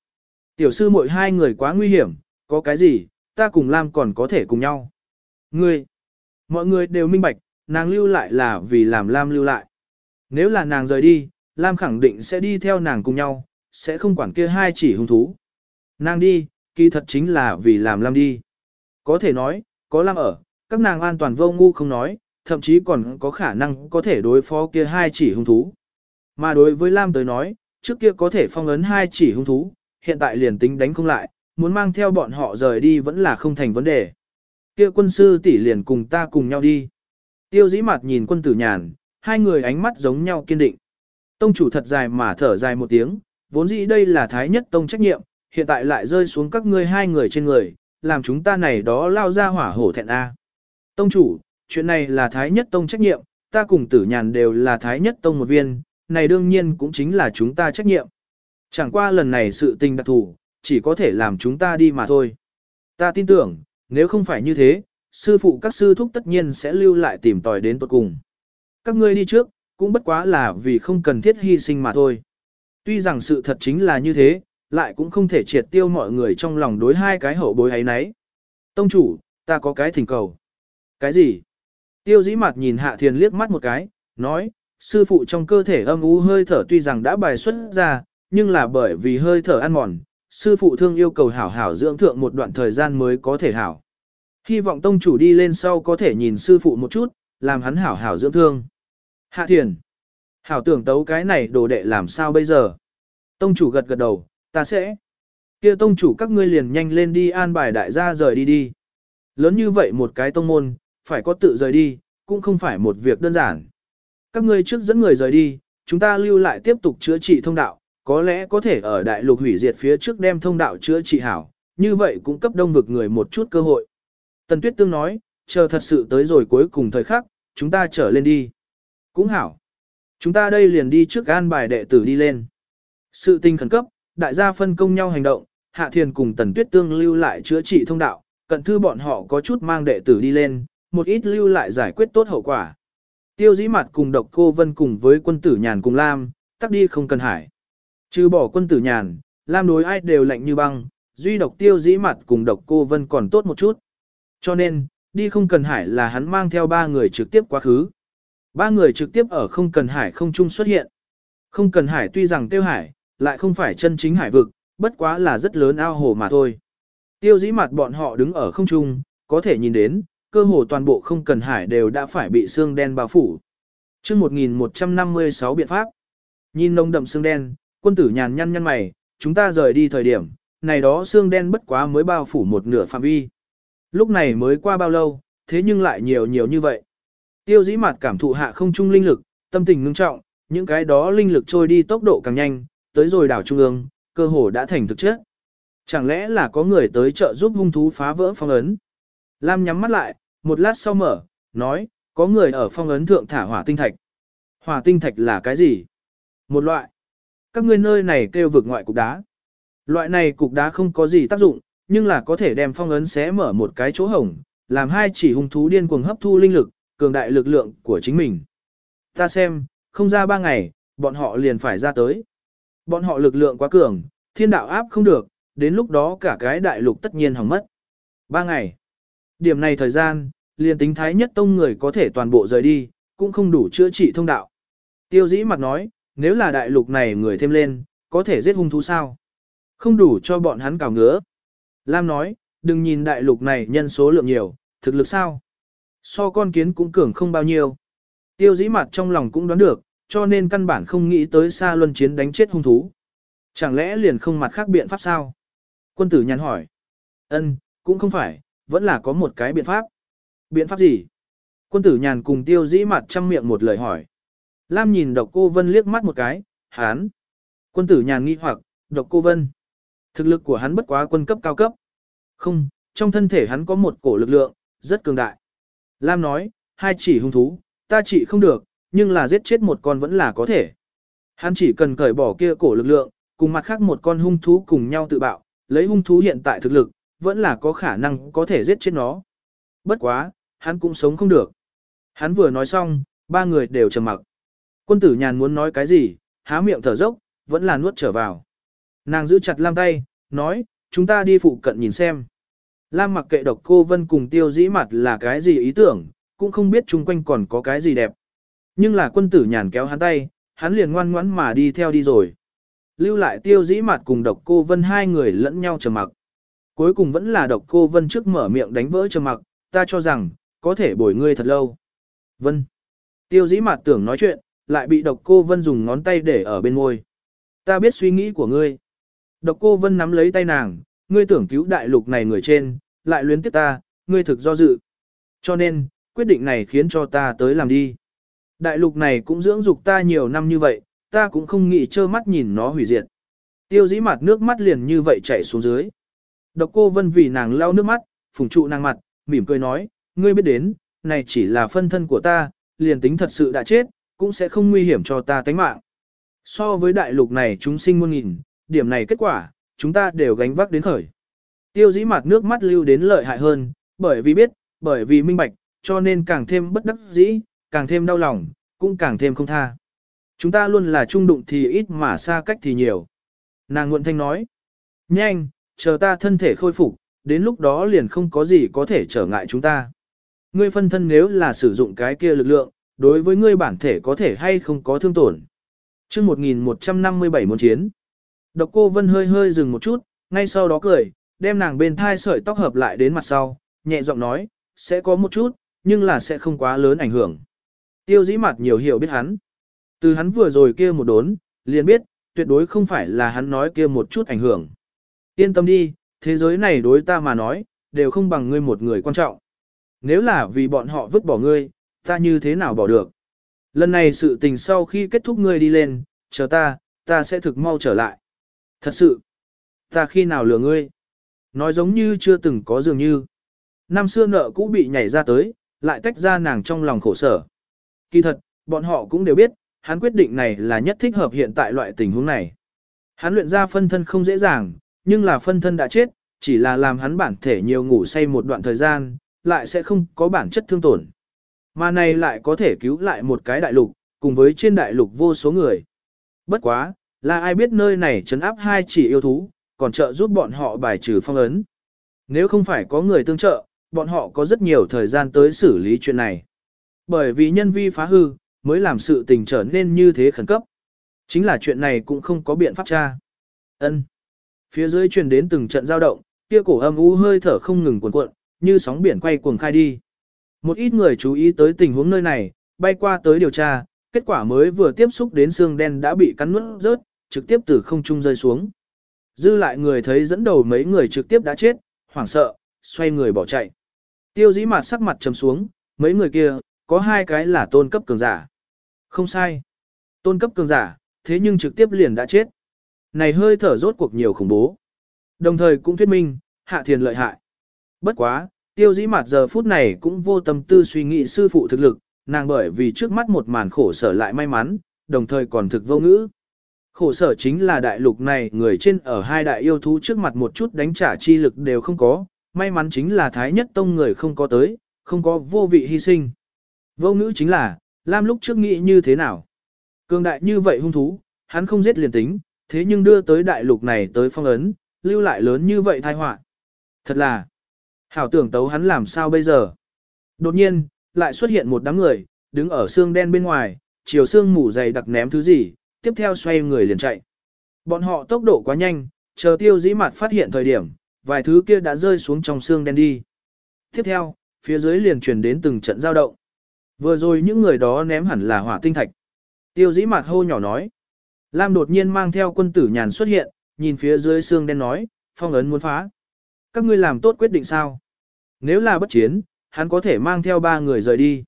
Tiểu sư mỗi hai người quá nguy hiểm, có cái gì, ta cùng Lam còn có thể cùng nhau. Ngươi, mọi người đều minh bạch, nàng lưu lại là vì làm Lam lưu lại. Nếu là nàng rời đi, Lam khẳng định sẽ đi theo nàng cùng nhau, sẽ không quản kia hai chỉ hung thú. Nàng đi, kỳ thật chính là vì làm Lam đi. Có thể nói, có Lam ở, các nàng an toàn vô ngu không nói, thậm chí còn có khả năng có thể đối phó kia hai chỉ hung thú. Mà đối với Lam tới nói, trước kia có thể phong ấn hai chỉ hung thú, hiện tại liền tính đánh không lại, muốn mang theo bọn họ rời đi vẫn là không thành vấn đề. Kia quân sư tỷ liền cùng ta cùng nhau đi. Tiêu dĩ mặt nhìn quân tử nhàn, hai người ánh mắt giống nhau kiên định. Tông chủ thật dài mà thở dài một tiếng, vốn dĩ đây là thái nhất tông trách nhiệm, hiện tại lại rơi xuống các ngươi hai người trên người, làm chúng ta này đó lao ra hỏa hổ thẹn A. Tông chủ, chuyện này là Thái Nhất Tông trách nhiệm, ta cùng tử nhàn đều là Thái Nhất Tông một viên, này đương nhiên cũng chính là chúng ta trách nhiệm. Chẳng qua lần này sự tình đặc thù, chỉ có thể làm chúng ta đi mà thôi. Ta tin tưởng, nếu không phải như thế, sư phụ các sư thúc tất nhiên sẽ lưu lại tìm tòi đến tuật cùng. Các ngươi đi trước, cũng bất quá là vì không cần thiết hy sinh mà thôi. Tuy rằng sự thật chính là như thế, lại cũng không thể triệt tiêu mọi người trong lòng đối hai cái hậu bối ấy nấy. Tông chủ, ta có cái thỉnh cầu. Cái gì? Tiêu dĩ mặt nhìn hạ thiền liếc mắt một cái, nói, sư phụ trong cơ thể âm u hơi thở tuy rằng đã bài xuất ra, nhưng là bởi vì hơi thở ăn mòn, sư phụ thương yêu cầu hảo hảo dưỡng thượng một đoạn thời gian mới có thể hảo. Hy vọng tông chủ đi lên sau có thể nhìn sư phụ một chút, làm hắn hảo hảo dưỡng thương. Hạ thiền. Hảo tưởng tấu cái này đồ đệ làm sao bây giờ. Tông chủ gật gật đầu, ta sẽ. kia tông chủ các ngươi liền nhanh lên đi an bài đại gia rời đi đi. Lớn như vậy một cái tông môn, phải có tự rời đi, cũng không phải một việc đơn giản. Các ngươi trước dẫn người rời đi, chúng ta lưu lại tiếp tục chữa trị thông đạo, có lẽ có thể ở đại lục hủy diệt phía trước đem thông đạo chữa trị hảo, như vậy cũng cấp đông vực người một chút cơ hội. Tần Tuyết Tương nói, chờ thật sự tới rồi cuối cùng thời khắc, chúng ta trở lên đi. Cũng hảo. Chúng ta đây liền đi trước an bài đệ tử đi lên. Sự tình khẩn cấp, đại gia phân công nhau hành động, Hạ Thiền cùng Tần Tuyết Tương lưu lại chữa trị thông đạo, cận thư bọn họ có chút mang đệ tử đi lên, một ít lưu lại giải quyết tốt hậu quả. Tiêu dĩ mặt cùng độc cô vân cùng với quân tử nhàn cùng Lam, tắc đi không cần hải. Trừ bỏ quân tử nhàn, Lam đối ai đều lạnh như băng, duy độc tiêu dĩ mặt cùng độc cô vân còn tốt một chút. Cho nên, đi không cần hải là hắn mang theo ba người trực tiếp quá khứ. Ba người trực tiếp ở không cần hải không chung xuất hiện. Không cần hải tuy rằng tiêu hải, lại không phải chân chính hải vực, bất quá là rất lớn ao hồ mà thôi. Tiêu dĩ mặt bọn họ đứng ở không trung, có thể nhìn đến, cơ hồ toàn bộ không cần hải đều đã phải bị xương đen bao phủ. chương 1156 biện pháp. Nhìn nông đậm xương đen, quân tử nhàn nhăn nhăn mày, chúng ta rời đi thời điểm, này đó xương đen bất quá mới bao phủ một nửa phạm vi. Lúc này mới qua bao lâu, thế nhưng lại nhiều nhiều như vậy. Tiêu dĩ mặt cảm thụ hạ không trung linh lực, tâm tình ngưng trọng, những cái đó linh lực trôi đi tốc độ càng nhanh, tới rồi đảo trung ương, cơ hồ đã thành thực chất. Chẳng lẽ là có người tới trợ giúp hung thú phá vỡ phong ấn? Lam nhắm mắt lại, một lát sau mở, nói, có người ở phong ấn thượng thả hỏa tinh thạch. Hỏa tinh thạch là cái gì? Một loại. Các ngươi nơi này kêu vực ngoại cục đá. Loại này cục đá không có gì tác dụng, nhưng là có thể đem phong ấn xé mở một cái chỗ hổng, làm hai chỉ hung thú điên cuồng hấp thu linh lực, cường đại lực lượng của chính mình. Ta xem, không ra ba ngày, bọn họ liền phải ra tới. Bọn họ lực lượng quá cường, thiên đạo áp không được, đến lúc đó cả cái đại lục tất nhiên hỏng mất. Ba ngày. Điểm này thời gian, liền tính thái nhất tông người có thể toàn bộ rời đi, cũng không đủ chữa trị thông đạo. Tiêu dĩ mặt nói, nếu là đại lục này người thêm lên, có thể giết hung thú sao? Không đủ cho bọn hắn cào ngứa. Lam nói, đừng nhìn đại lục này nhân số lượng nhiều, thực lực sao? So con kiến cũng cường không bao nhiêu. Tiêu dĩ mặt trong lòng cũng đoán được, cho nên căn bản không nghĩ tới xa luân chiến đánh chết hung thú. Chẳng lẽ liền không mặt khác biện pháp sao? Quân tử nhắn hỏi. Ân, cũng không phải, vẫn là có một cái biện pháp. Biện pháp gì? Quân tử nhàn cùng tiêu dĩ mặt chăm miệng một lời hỏi. Lam nhìn độc cô Vân liếc mắt một cái, hán. Quân tử nhàn nghi hoặc, độc cô Vân. Thực lực của hắn bất quá quân cấp cao cấp. Không, trong thân thể hắn có một cổ lực lượng, rất cường đại. Lam nói, hai chỉ hung thú, ta chỉ không được, nhưng là giết chết một con vẫn là có thể. Hắn chỉ cần cởi bỏ kia cổ lực lượng, cùng mặt khác một con hung thú cùng nhau tự bạo, lấy hung thú hiện tại thực lực, vẫn là có khả năng có thể giết chết nó. Bất quá, hắn cũng sống không được. Hắn vừa nói xong, ba người đều trầm mặc. Quân tử nhàn muốn nói cái gì, há miệng thở dốc, vẫn là nuốt trở vào. Nàng giữ chặt Lam tay, nói, chúng ta đi phụ cận nhìn xem. Lam mặc kệ độc cô Vân cùng tiêu dĩ mặt là cái gì ý tưởng, cũng không biết chung quanh còn có cái gì đẹp. Nhưng là quân tử nhàn kéo hắn tay, hắn liền ngoan ngoãn mà đi theo đi rồi. Lưu lại tiêu dĩ mặt cùng độc cô Vân hai người lẫn nhau trầm mặc. Cuối cùng vẫn là độc cô Vân trước mở miệng đánh vỡ trầm mặc, ta cho rằng, có thể bồi ngươi thật lâu. Vân. Tiêu dĩ mặt tưởng nói chuyện, lại bị độc cô Vân dùng ngón tay để ở bên môi. Ta biết suy nghĩ của ngươi. Độc cô Vân nắm lấy tay nàng, ngươi tưởng cứu đại lục này người trên, lại luyến tiếp ta, ngươi thực do dự. Cho nên, quyết định này khiến cho ta tới làm đi. Đại lục này cũng dưỡng dục ta nhiều năm như vậy, ta cũng không nghĩ trơ mắt nhìn nó hủy diệt. Tiêu dĩ mặt nước mắt liền như vậy chảy xuống dưới. Độc cô Vân vì nàng lau nước mắt, phùng trụ nàng mặt, mỉm cười nói, ngươi biết đến, này chỉ là phân thân của ta, liền tính thật sự đã chết, cũng sẽ không nguy hiểm cho ta tánh mạng. So với đại lục này chúng sinh muôn nghìn, điểm này kết quả, chúng ta đều gánh vác đến khởi. Tiêu dĩ mặt nước mắt lưu đến lợi hại hơn, bởi vì biết, bởi vì minh bạch, cho nên càng thêm bất đắc dĩ, càng thêm đau lòng, cũng càng thêm không tha. Chúng ta luôn là trung đụng thì ít mà xa cách thì nhiều. Nàng Nguồn Thanh nói, nhanh, chờ ta thân thể khôi phục, đến lúc đó liền không có gì có thể trở ngại chúng ta. Ngươi phân thân nếu là sử dụng cái kia lực lượng, đối với ngươi bản thể có thể hay không có thương tổn. chương 1157 muốn chiến. Độc cô Vân hơi hơi dừng một chút, ngay sau đó cười, đem nàng bên thai sợi tóc hợp lại đến mặt sau, nhẹ giọng nói, sẽ có một chút, nhưng là sẽ không quá lớn ảnh hưởng. Tiêu dĩ mặt nhiều hiểu biết hắn. Từ hắn vừa rồi kia một đốn, liền biết, tuyệt đối không phải là hắn nói kia một chút ảnh hưởng. Yên tâm đi, thế giới này đối ta mà nói, đều không bằng ngươi một người quan trọng. Nếu là vì bọn họ vứt bỏ ngươi, ta như thế nào bỏ được. Lần này sự tình sau khi kết thúc ngươi đi lên, chờ ta, ta sẽ thực mau trở lại. Thật sự, ta khi nào lừa ngươi? Nói giống như chưa từng có dường như. Năm xưa nợ cũ bị nhảy ra tới, lại tách ra nàng trong lòng khổ sở. Kỳ thật, bọn họ cũng đều biết, hắn quyết định này là nhất thích hợp hiện tại loại tình huống này. Hắn luyện ra phân thân không dễ dàng, nhưng là phân thân đã chết, chỉ là làm hắn bản thể nhiều ngủ say một đoạn thời gian, lại sẽ không có bản chất thương tổn. Mà này lại có thể cứu lại một cái đại lục, cùng với trên đại lục vô số người. Bất quá, là ai biết nơi này trấn áp hai chỉ yêu thú, còn trợ giúp bọn họ bài trừ phong ấn. Nếu không phải có người tương trợ, bọn họ có rất nhiều thời gian tới xử lý chuyện này. Bởi vì nhân vi phá hư, mới làm sự tình trở nên như thế khẩn cấp. Chính là chuyện này cũng không có biện pháp tra. Ân. Phía dưới truyền đến từng trận dao động, kia cổ âm u hơi thở không ngừng cuộn cuộn, như sóng biển quay cuồng khai đi. Một ít người chú ý tới tình huống nơi này, bay qua tới điều tra, kết quả mới vừa tiếp xúc đến xương đen đã bị cắn nuốt rớt, trực tiếp từ không trung rơi xuống. Dư lại người thấy dẫn đầu mấy người trực tiếp đã chết, hoảng sợ, xoay người bỏ chạy. Tiêu dĩ mặt sắc mặt trầm xuống, mấy người kia, có hai cái là tôn cấp cường giả. Không sai. Tôn cấp cường giả, thế nhưng trực tiếp liền đã chết. Này hơi thở rốt cuộc nhiều khủng bố. Đồng thời cũng thuyết minh, hạ thiền lợi hại. Bất quá, tiêu dĩ mặt giờ phút này cũng vô tâm tư suy nghĩ sư phụ thực lực, nàng bởi vì trước mắt một màn khổ sở lại may mắn, đồng thời còn thực vô ngữ. Khổ sở chính là đại lục này người trên ở hai đại yêu thú trước mặt một chút đánh trả chi lực đều không có, may mắn chính là thái nhất tông người không có tới, không có vô vị hy sinh. Vô ngữ chính là, Lam lúc trước nghĩ như thế nào? Cường đại như vậy hung thú, hắn không giết liền tính, thế nhưng đưa tới đại lục này tới phong ấn, lưu lại lớn như vậy tai họa. Thật là, hảo tưởng tấu hắn làm sao bây giờ? Đột nhiên, lại xuất hiện một đám người, đứng ở xương đen bên ngoài, chiều xương mù dày đặc ném thứ gì, tiếp theo xoay người liền chạy. Bọn họ tốc độ quá nhanh, chờ tiêu dĩ mặt phát hiện thời điểm, vài thứ kia đã rơi xuống trong xương đen đi. Tiếp theo, phía dưới liền truyền đến từng trận giao động. Vừa rồi những người đó ném hẳn là hỏa tinh thạch. Tiêu dĩ mặt hô nhỏ nói. Lam đột nhiên mang theo quân tử nhàn xuất hiện, nhìn phía dưới xương đen nói, phong ấn muốn phá. Các ngươi làm tốt quyết định sao? Nếu là bất chiến, hắn có thể mang theo ba người rời đi.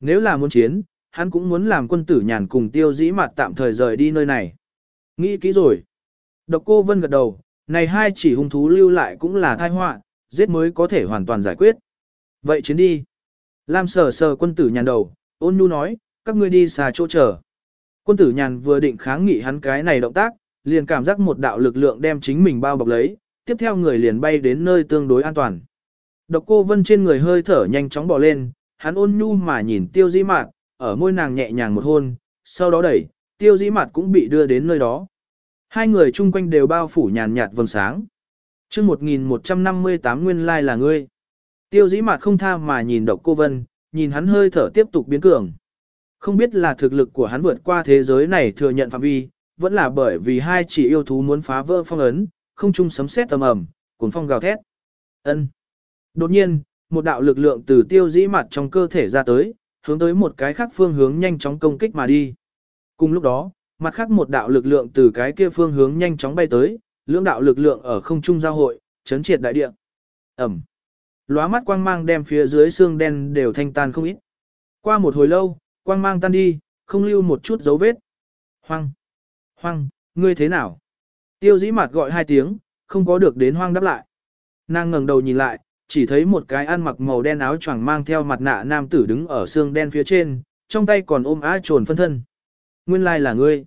Nếu là muốn chiến, hắn cũng muốn làm quân tử nhàn cùng tiêu dĩ mặt tạm thời rời đi nơi này. Nghĩ kỹ rồi. Độc cô Vân gật đầu, này hai chỉ hung thú lưu lại cũng là thai họa, giết mới có thể hoàn toàn giải quyết. Vậy chiến đi. Lam sờ sờ quân tử nhàn đầu, ôn nhu nói, các ngươi đi xà chỗ chờ. Quân tử nhàn vừa định kháng nghị hắn cái này động tác, liền cảm giác một đạo lực lượng đem chính mình bao bọc lấy, tiếp theo người liền bay đến nơi tương đối an toàn. Độc cô vân trên người hơi thở nhanh chóng bỏ lên, hắn ôn nhu mà nhìn tiêu di mạt, ở môi nàng nhẹ nhàng một hôn, sau đó đẩy, tiêu di mạt cũng bị đưa đến nơi đó. Hai người chung quanh đều bao phủ nhàn nhạt vầng sáng. chương 1158 nguyên lai là ngươi. Tiêu dĩ mạt không tha mà nhìn độc cô vân, nhìn hắn hơi thở tiếp tục biến cường. Không biết là thực lực của hắn vượt qua thế giới này thừa nhận phạm vi, vẫn là bởi vì hai chỉ yêu thú muốn phá vỡ phong ấn, không trung sấm sét tầm ầm, cuốn phong gào thét. Ân. Đột nhiên, một đạo lực lượng từ tiêu dĩ mặt trong cơ thể ra tới, hướng tới một cái khác phương hướng nhanh chóng công kích mà đi. Cùng lúc đó, mặt khác một đạo lực lượng từ cái kia phương hướng nhanh chóng bay tới, lưỡng đạo lực lượng ở không trung giao hội, chấn triệt đại địa. Ẩm. Lóa mắt quang mang đem phía dưới xương đen đều thanh tan không ít. Qua một hồi lâu, quang mang tan đi, không lưu một chút dấu vết. Hoang! Hoang! Ngươi thế nào? Tiêu dĩ mặt gọi hai tiếng, không có được đến hoang đáp lại. Nàng ngẩng đầu nhìn lại, chỉ thấy một cái ăn mặc màu đen áo choàng mang theo mặt nạ nam tử đứng ở xương đen phía trên, trong tay còn ôm á trồn phân thân. Nguyên lai là ngươi.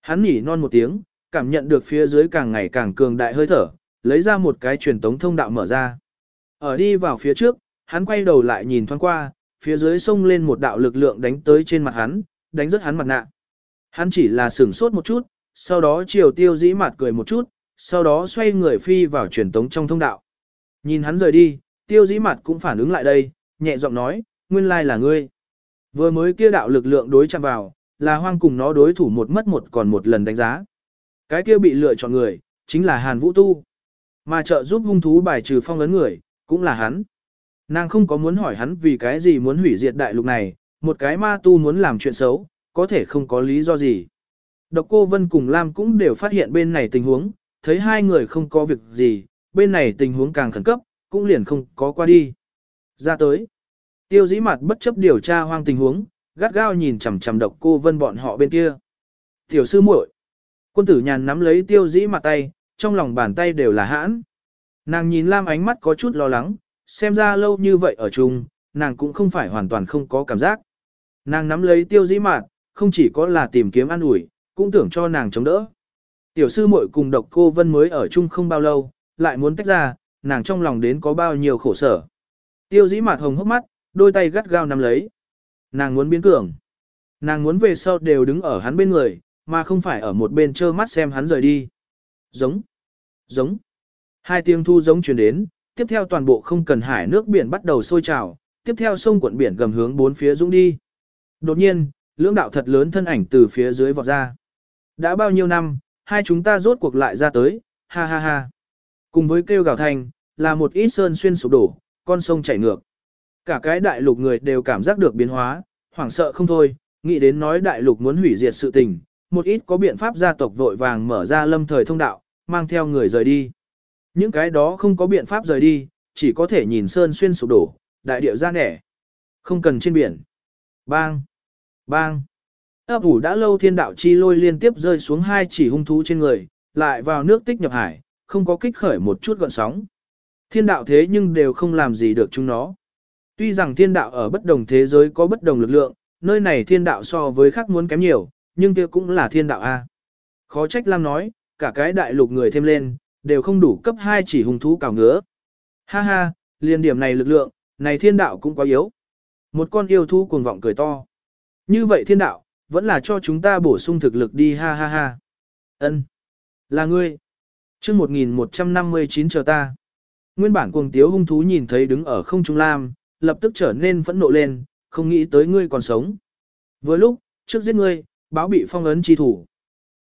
Hắn nhỉ non một tiếng, cảm nhận được phía dưới càng ngày càng cường đại hơi thở, lấy ra một cái truyền tống thông đạo mở ra. Ở đi vào phía trước, hắn quay đầu lại nhìn thoáng qua, phía dưới sông lên một đạo lực lượng đánh tới trên mặt hắn, đánh rất hắn mặt nạ. Hắn chỉ là sửng sốt một chút, sau đó chiều tiêu dĩ mặt cười một chút, sau đó xoay người phi vào truyền tống trong thông đạo. Nhìn hắn rời đi, tiêu dĩ mặt cũng phản ứng lại đây, nhẹ giọng nói, nguyên lai là ngươi. Vừa mới kia đạo lực lượng đối chạm vào, là hoang cùng nó đối thủ một mất một còn một lần đánh giá. Cái kia bị lựa chọn người, chính là Hàn Vũ Tu. Mà trợ giúp hung thú bài trừ phong ấn người, cũng là hắn. Nàng không có muốn hỏi hắn vì cái gì muốn hủy diệt đại lục này, một cái ma tu muốn làm chuyện xấu, có thể không có lý do gì. Độc cô Vân cùng Lam cũng đều phát hiện bên này tình huống, thấy hai người không có việc gì, bên này tình huống càng khẩn cấp, cũng liền không có qua đi. Ra tới, tiêu dĩ mặt bất chấp điều tra hoang tình huống, gắt gao nhìn chằm chằm độc cô Vân bọn họ bên kia. Tiểu sư muội, quân tử nhàn nắm lấy tiêu dĩ mặt tay, trong lòng bàn tay đều là hãn. Nàng nhìn Lam ánh mắt có chút lo lắng, xem ra lâu như vậy ở chung, nàng cũng không phải hoàn toàn không có cảm giác. Nàng nắm lấy tiêu dĩ mạt, không chỉ có là tìm kiếm an ủi, cũng tưởng cho nàng chống đỡ. Tiểu sư muội cùng độc cô Vân mới ở chung không bao lâu, lại muốn tách ra, nàng trong lòng đến có bao nhiêu khổ sở. Tiêu dĩ mạt hồng hốc mắt, đôi tay gắt gao nắm lấy. Nàng muốn biến cường. Nàng muốn về sau đều đứng ở hắn bên người, mà không phải ở một bên trơ mắt xem hắn rời đi. Giống. Giống. Hai tiếng thu giống truyền đến, tiếp theo toàn bộ không cần hải nước biển bắt đầu sôi trào, tiếp theo sông cuộn biển gầm hướng bốn phía dũng đi. Đột nhiên, lưỡng đạo thật lớn thân ảnh từ phía dưới vọt ra. Đã bao nhiêu năm, hai chúng ta rốt cuộc lại ra tới, ha ha ha. Cùng với kêu gào thành, là một ít sơn xuyên sụp đổ, con sông chảy ngược. Cả cái đại lục người đều cảm giác được biến hóa, hoảng sợ không thôi, nghĩ đến nói đại lục muốn hủy diệt sự tình, một ít có biện pháp gia tộc vội vàng mở ra lâm thời thông đạo, mang theo người rời đi. Những cái đó không có biện pháp rời đi, chỉ có thể nhìn sơn xuyên sụp đổ, đại điệu ra nẻ. Không cần trên biển. Bang! Bang! Ấp ủ đã lâu thiên đạo chi lôi liên tiếp rơi xuống hai chỉ hung thú trên người, lại vào nước tích nhập hải, không có kích khởi một chút gọn sóng. Thiên đạo thế nhưng đều không làm gì được chúng nó. Tuy rằng thiên đạo ở bất đồng thế giới có bất đồng lực lượng, nơi này thiên đạo so với khác muốn kém nhiều, nhưng kia cũng là thiên đạo A. Khó trách Lam nói, cả cái đại lục người thêm lên, đều không đủ cấp hai chỉ hung thú cào ngứa. Ha ha, liên điểm này lực lượng, này thiên đạo cũng quá yếu. Một con yêu thú cuồng vọng cười to. Như vậy thiên đạo, vẫn là cho chúng ta bổ sung thực lực đi ha ha ha. Ân, Là ngươi. chương 1159 chờ ta. Nguyên bản cuồng tiếu hung thú nhìn thấy đứng ở không trung lam, lập tức trở nên phẫn nộ lên, không nghĩ tới ngươi còn sống. Vừa lúc, trước giết ngươi, báo bị phong ấn chi thủ.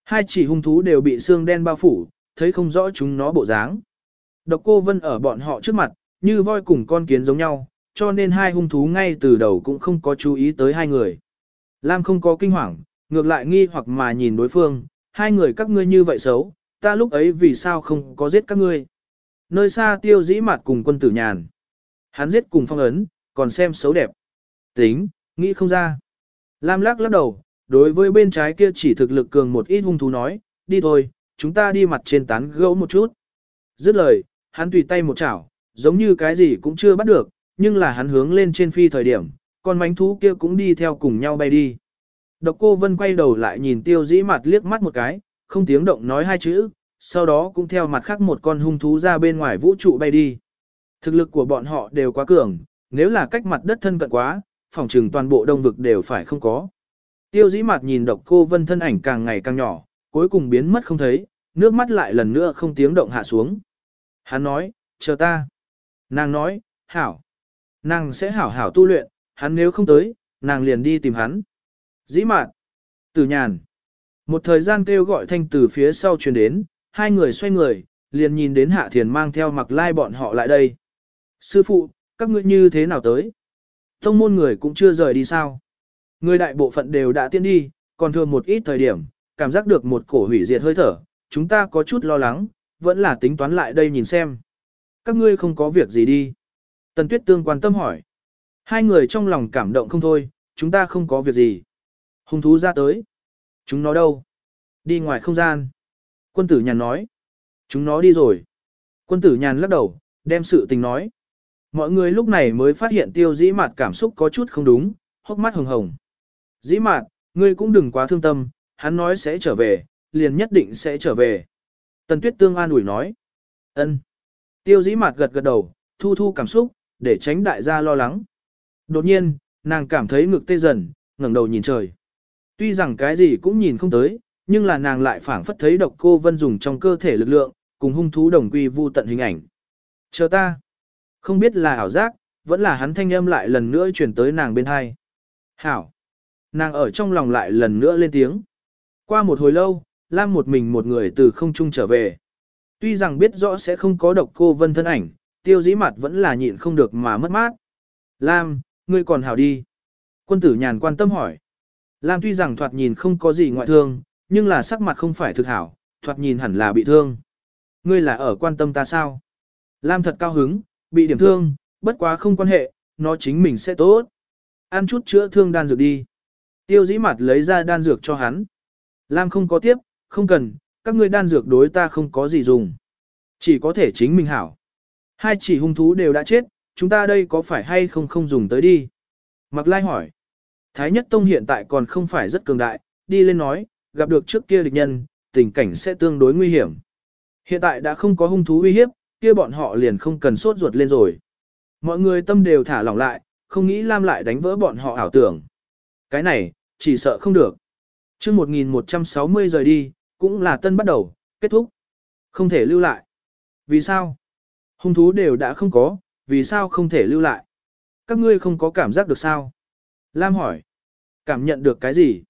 Hai chỉ hung thú đều bị xương đen bao phủ, thấy không rõ chúng nó bộ dáng. Độc cô Vân ở bọn họ trước mặt, như voi cùng con kiến giống nhau, cho nên hai hung thú ngay từ đầu cũng không có chú ý tới hai người. Lam không có kinh hoàng, ngược lại nghi hoặc mà nhìn đối phương, hai người các ngươi như vậy xấu, ta lúc ấy vì sao không có giết các ngươi. Nơi xa tiêu dĩ mặt cùng quân tử nhàn. Hắn giết cùng phong ấn, còn xem xấu đẹp. Tính, nghĩ không ra. Lam lắc lắc đầu, đối với bên trái kia chỉ thực lực cường một ít hung thú nói, đi thôi, chúng ta đi mặt trên tán gẫu một chút. Dứt lời, hắn tùy tay một chảo, giống như cái gì cũng chưa bắt được, nhưng là hắn hướng lên trên phi thời điểm, con mánh thú kia cũng đi theo cùng nhau bay đi. Độc cô Vân quay đầu lại nhìn tiêu dĩ mặt liếc mắt một cái, không tiếng động nói hai chữ, sau đó cũng theo mặt khác một con hung thú ra bên ngoài vũ trụ bay đi. Thực lực của bọn họ đều quá cường, nếu là cách mặt đất thân cận quá, phòng trừng toàn bộ đông vực đều phải không có. Tiêu dĩ mặt nhìn độc cô Vân thân ảnh càng ngày càng nhỏ, cuối cùng biến mất không thấy, nước mắt lại lần nữa không tiếng động hạ xuống. Hắn nói, chờ ta. Nàng nói, hảo. Nàng sẽ hảo hảo tu luyện, hắn nếu không tới, nàng liền đi tìm hắn. Dĩ mạn. Tử nhàn. Một thời gian kêu gọi thanh từ phía sau truyền đến, hai người xoay người, liền nhìn đến hạ thiền mang theo mặc lai bọn họ lại đây. Sư phụ, các ngươi như thế nào tới? Tông môn người cũng chưa rời đi sao? Người đại bộ phận đều đã tiến đi, còn thường một ít thời điểm, cảm giác được một cổ hủy diệt hơi thở, chúng ta có chút lo lắng, vẫn là tính toán lại đây nhìn xem. Các ngươi không có việc gì đi. Tần Tuyết Tương quan tâm hỏi. Hai người trong lòng cảm động không thôi, chúng ta không có việc gì. Hung thú ra tới. Chúng nó đâu? Đi ngoài không gian. Quân tử nhàn nói. Chúng nó đi rồi. Quân tử nhàn lắc đầu, đem sự tình nói. Mọi người lúc này mới phát hiện tiêu dĩ mạt cảm xúc có chút không đúng, hốc mắt hồng hồng. Dĩ mạt, ngươi cũng đừng quá thương tâm, hắn nói sẽ trở về, liền nhất định sẽ trở về. Tần tuyết tương an ủi nói. ân. Tiêu dĩ mạt gật gật đầu, thu thu cảm xúc, để tránh đại gia lo lắng. Đột nhiên, nàng cảm thấy ngực tê dần, ngẩng đầu nhìn trời. Tuy rằng cái gì cũng nhìn không tới, nhưng là nàng lại phảng phất thấy độc cô vân dùng trong cơ thể lực lượng, cùng hung thú đồng quy vu tận hình ảnh. Chờ ta. Không biết là ảo giác, vẫn là hắn thanh âm lại lần nữa chuyển tới nàng bên hai. Hảo. Nàng ở trong lòng lại lần nữa lên tiếng. Qua một hồi lâu, Lam một mình một người từ không trung trở về. Tuy rằng biết rõ sẽ không có độc cô vân thân ảnh, tiêu dĩ mặt vẫn là nhịn không được mà mất mát. Lam, ngươi còn hảo đi. Quân tử nhàn quan tâm hỏi. Lam tuy rằng thoạt nhìn không có gì ngoại thương, nhưng là sắc mặt không phải thực hảo, thoạt nhìn hẳn là bị thương. Ngươi là ở quan tâm ta sao? Lam thật cao hứng, bị điểm thương, bất quá không quan hệ, nó chính mình sẽ tốt. Ăn chút chữa thương đan dược đi. Tiêu dĩ mặt lấy ra đan dược cho hắn. Lam không có tiếp, không cần, các ngươi đan dược đối ta không có gì dùng. Chỉ có thể chính mình hảo. Hai chỉ hung thú đều đã chết, chúng ta đây có phải hay không không dùng tới đi? Mặc lai hỏi. Thái nhất tông hiện tại còn không phải rất cường đại, đi lên nói, gặp được trước kia địch nhân, tình cảnh sẽ tương đối nguy hiểm. Hiện tại đã không có hung thú uy hiếp, kia bọn họ liền không cần sốt ruột lên rồi. Mọi người tâm đều thả lỏng lại, không nghĩ Lam lại đánh vỡ bọn họ ảo tưởng. Cái này, chỉ sợ không được. chương 1160 rời đi, cũng là tân bắt đầu, kết thúc. Không thể lưu lại. Vì sao? Hung thú đều đã không có, vì sao không thể lưu lại? Các ngươi không có cảm giác được sao? Lam hỏi. Cảm nhận được cái gì?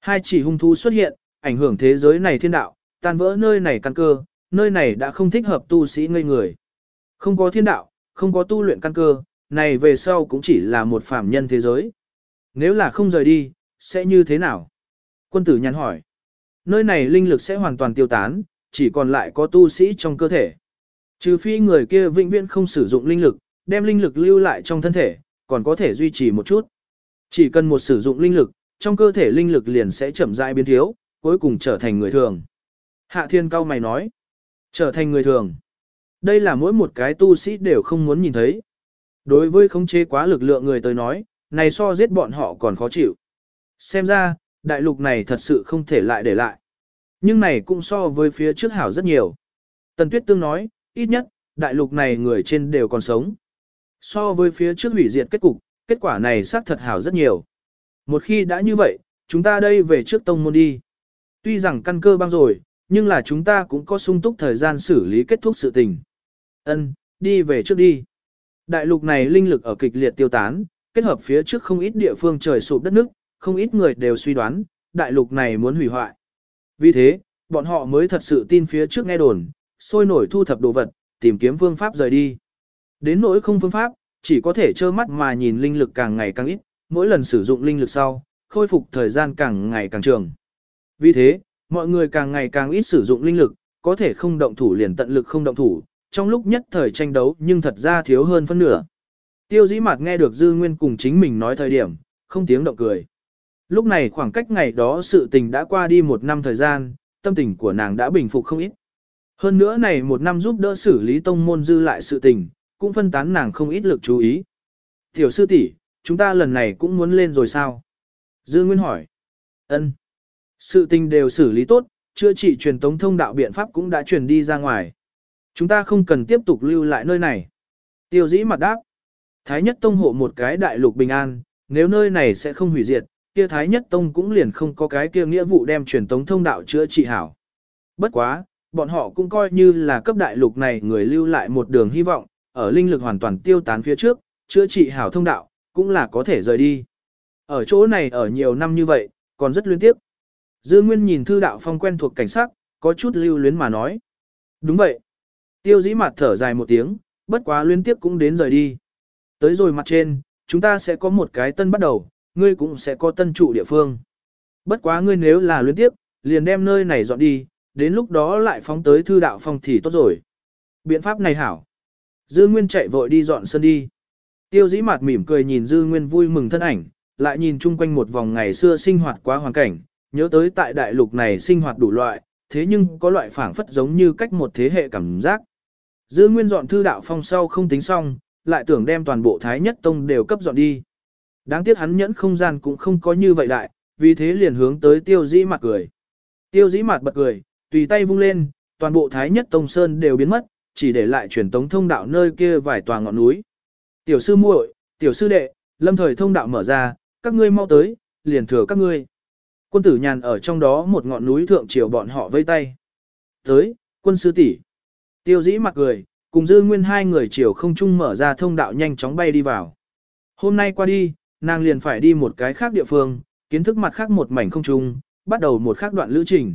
Hai chỉ hung thú xuất hiện, ảnh hưởng thế giới này thiên đạo, tan vỡ nơi này căn cơ, nơi này đã không thích hợp tu sĩ ngây người. Không có thiên đạo, không có tu luyện căn cơ, này về sau cũng chỉ là một phàm nhân thế giới. Nếu là không rời đi, sẽ như thế nào? Quân tử nhắn hỏi. Nơi này linh lực sẽ hoàn toàn tiêu tán, chỉ còn lại có tu sĩ trong cơ thể. Trừ phi người kia vĩnh viễn không sử dụng linh lực, đem linh lực lưu lại trong thân thể, còn có thể duy trì một chút. Chỉ cần một sử dụng linh lực, trong cơ thể linh lực liền sẽ chậm rãi biến thiếu, cuối cùng trở thành người thường. Hạ thiên cao mày nói, trở thành người thường. Đây là mỗi một cái tu sĩ đều không muốn nhìn thấy. Đối với khống chế quá lực lượng người tới nói, này so giết bọn họ còn khó chịu. Xem ra, đại lục này thật sự không thể lại để lại. Nhưng này cũng so với phía trước hảo rất nhiều. Tần Tuyết Tương nói, ít nhất, đại lục này người trên đều còn sống. So với phía trước hủy diệt kết cục, kết quả này xác thật hảo rất nhiều. Một khi đã như vậy, chúng ta đây về trước tông môn đi. Tuy rằng căn cơ băng rồi, nhưng là chúng ta cũng có sung túc thời gian xử lý kết thúc sự tình. Ân, đi về trước đi. Đại lục này linh lực ở kịch liệt tiêu tán, kết hợp phía trước không ít địa phương trời sụp đất nước, không ít người đều suy đoán, đại lục này muốn hủy hoại. Vì thế, bọn họ mới thật sự tin phía trước nghe đồn, sôi nổi thu thập đồ vật, tìm kiếm phương pháp rời đi. Đến nỗi không phương pháp, chỉ có thể trơ mắt mà nhìn linh lực càng ngày càng ít, mỗi lần sử dụng linh lực sau, khôi phục thời gian càng ngày càng trường. Vì thế, mọi người càng ngày càng ít sử dụng linh lực, có thể không động thủ liền tận lực không động thủ, trong lúc nhất thời tranh đấu nhưng thật ra thiếu hơn phân nửa. Tiêu dĩ mạt nghe được Dư Nguyên cùng chính mình nói thời điểm, không tiếng động cười. Lúc này khoảng cách ngày đó sự tình đã qua đi một năm thời gian, tâm tình của nàng đã bình phục không ít. Hơn nữa này một năm giúp đỡ xử lý tông môn dư lại sự tình, cũng phân tán nàng không ít lực chú ý. Tiểu sư tỷ, chúng ta lần này cũng muốn lên rồi sao? Dư Nguyên hỏi. Ân. Sự tình đều xử lý tốt, chữa trị truyền tống thông đạo biện pháp cũng đã truyền đi ra ngoài. Chúng ta không cần tiếp tục lưu lại nơi này. Tiêu dĩ mặt đáp. Thái nhất tông hộ một cái đại lục bình an, nếu nơi này sẽ không hủy diệt, kia Thái nhất tông cũng liền không có cái kia nghĩa vụ đem truyền tống thông đạo chữa trị hảo. Bất quá, bọn họ cũng coi như là cấp đại lục này người lưu lại một đường hy vọng, ở linh lực hoàn toàn tiêu tán phía trước, chữa trị hảo thông đạo, cũng là có thể rời đi. Ở chỗ này ở nhiều năm như vậy, còn rất luyến tiếp. Dư Nguyên nhìn thư đạo phong quen thuộc cảnh sát, có chút lưu luyến mà nói. Đúng vậy. Tiêu dĩ mặt thở dài một tiếng, bất quá luyến tiếp cũng đến rời đi. Tới rồi mặt trên, chúng ta sẽ có một cái tân bắt đầu, ngươi cũng sẽ có tân trụ địa phương. Bất quá ngươi nếu là luyến tiếp, liền đem nơi này dọn đi, đến lúc đó lại phóng tới thư đạo phong thì tốt rồi. Biện pháp này hảo. Dư Nguyên chạy vội đi dọn sân đi. Tiêu dĩ mặt mỉm cười nhìn Dư Nguyên vui mừng thân ảnh, lại nhìn chung quanh một vòng ngày xưa sinh hoạt quá hoàn cảnh, nhớ tới tại đại lục này sinh hoạt đủ loại, thế nhưng có loại phảng phất giống như cách một thế hệ cảm giác. Dư Nguyên dọn thư đạo phong sau không tính xong, lại tưởng đem toàn bộ Thái Nhất Tông đều cấp dọn đi. Đáng tiếc hắn nhẫn không gian cũng không có như vậy đại, vì thế liền hướng tới tiêu dĩ mặt cười. Tiêu dĩ mặt bật cười, tùy tay vung lên, toàn bộ Thái Nhất Tông Sơn đều biến mất, chỉ để lại truyền tống thông đạo nơi kia vài tòa ngọn núi. Tiểu sư muội, tiểu sư đệ, lâm thời thông đạo mở ra, các ngươi mau tới, liền thừa các ngươi. Quân tử nhàn ở trong đó một ngọn núi thượng chiều bọn họ vây tay. Tới, quân sư tỷ. Tiêu dĩ mặt cười, cùng dư nguyên hai người chiều không chung mở ra thông đạo nhanh chóng bay đi vào. Hôm nay qua đi, nàng liền phải đi một cái khác địa phương, kiến thức mặt khác một mảnh không chung, bắt đầu một khác đoạn lữ trình.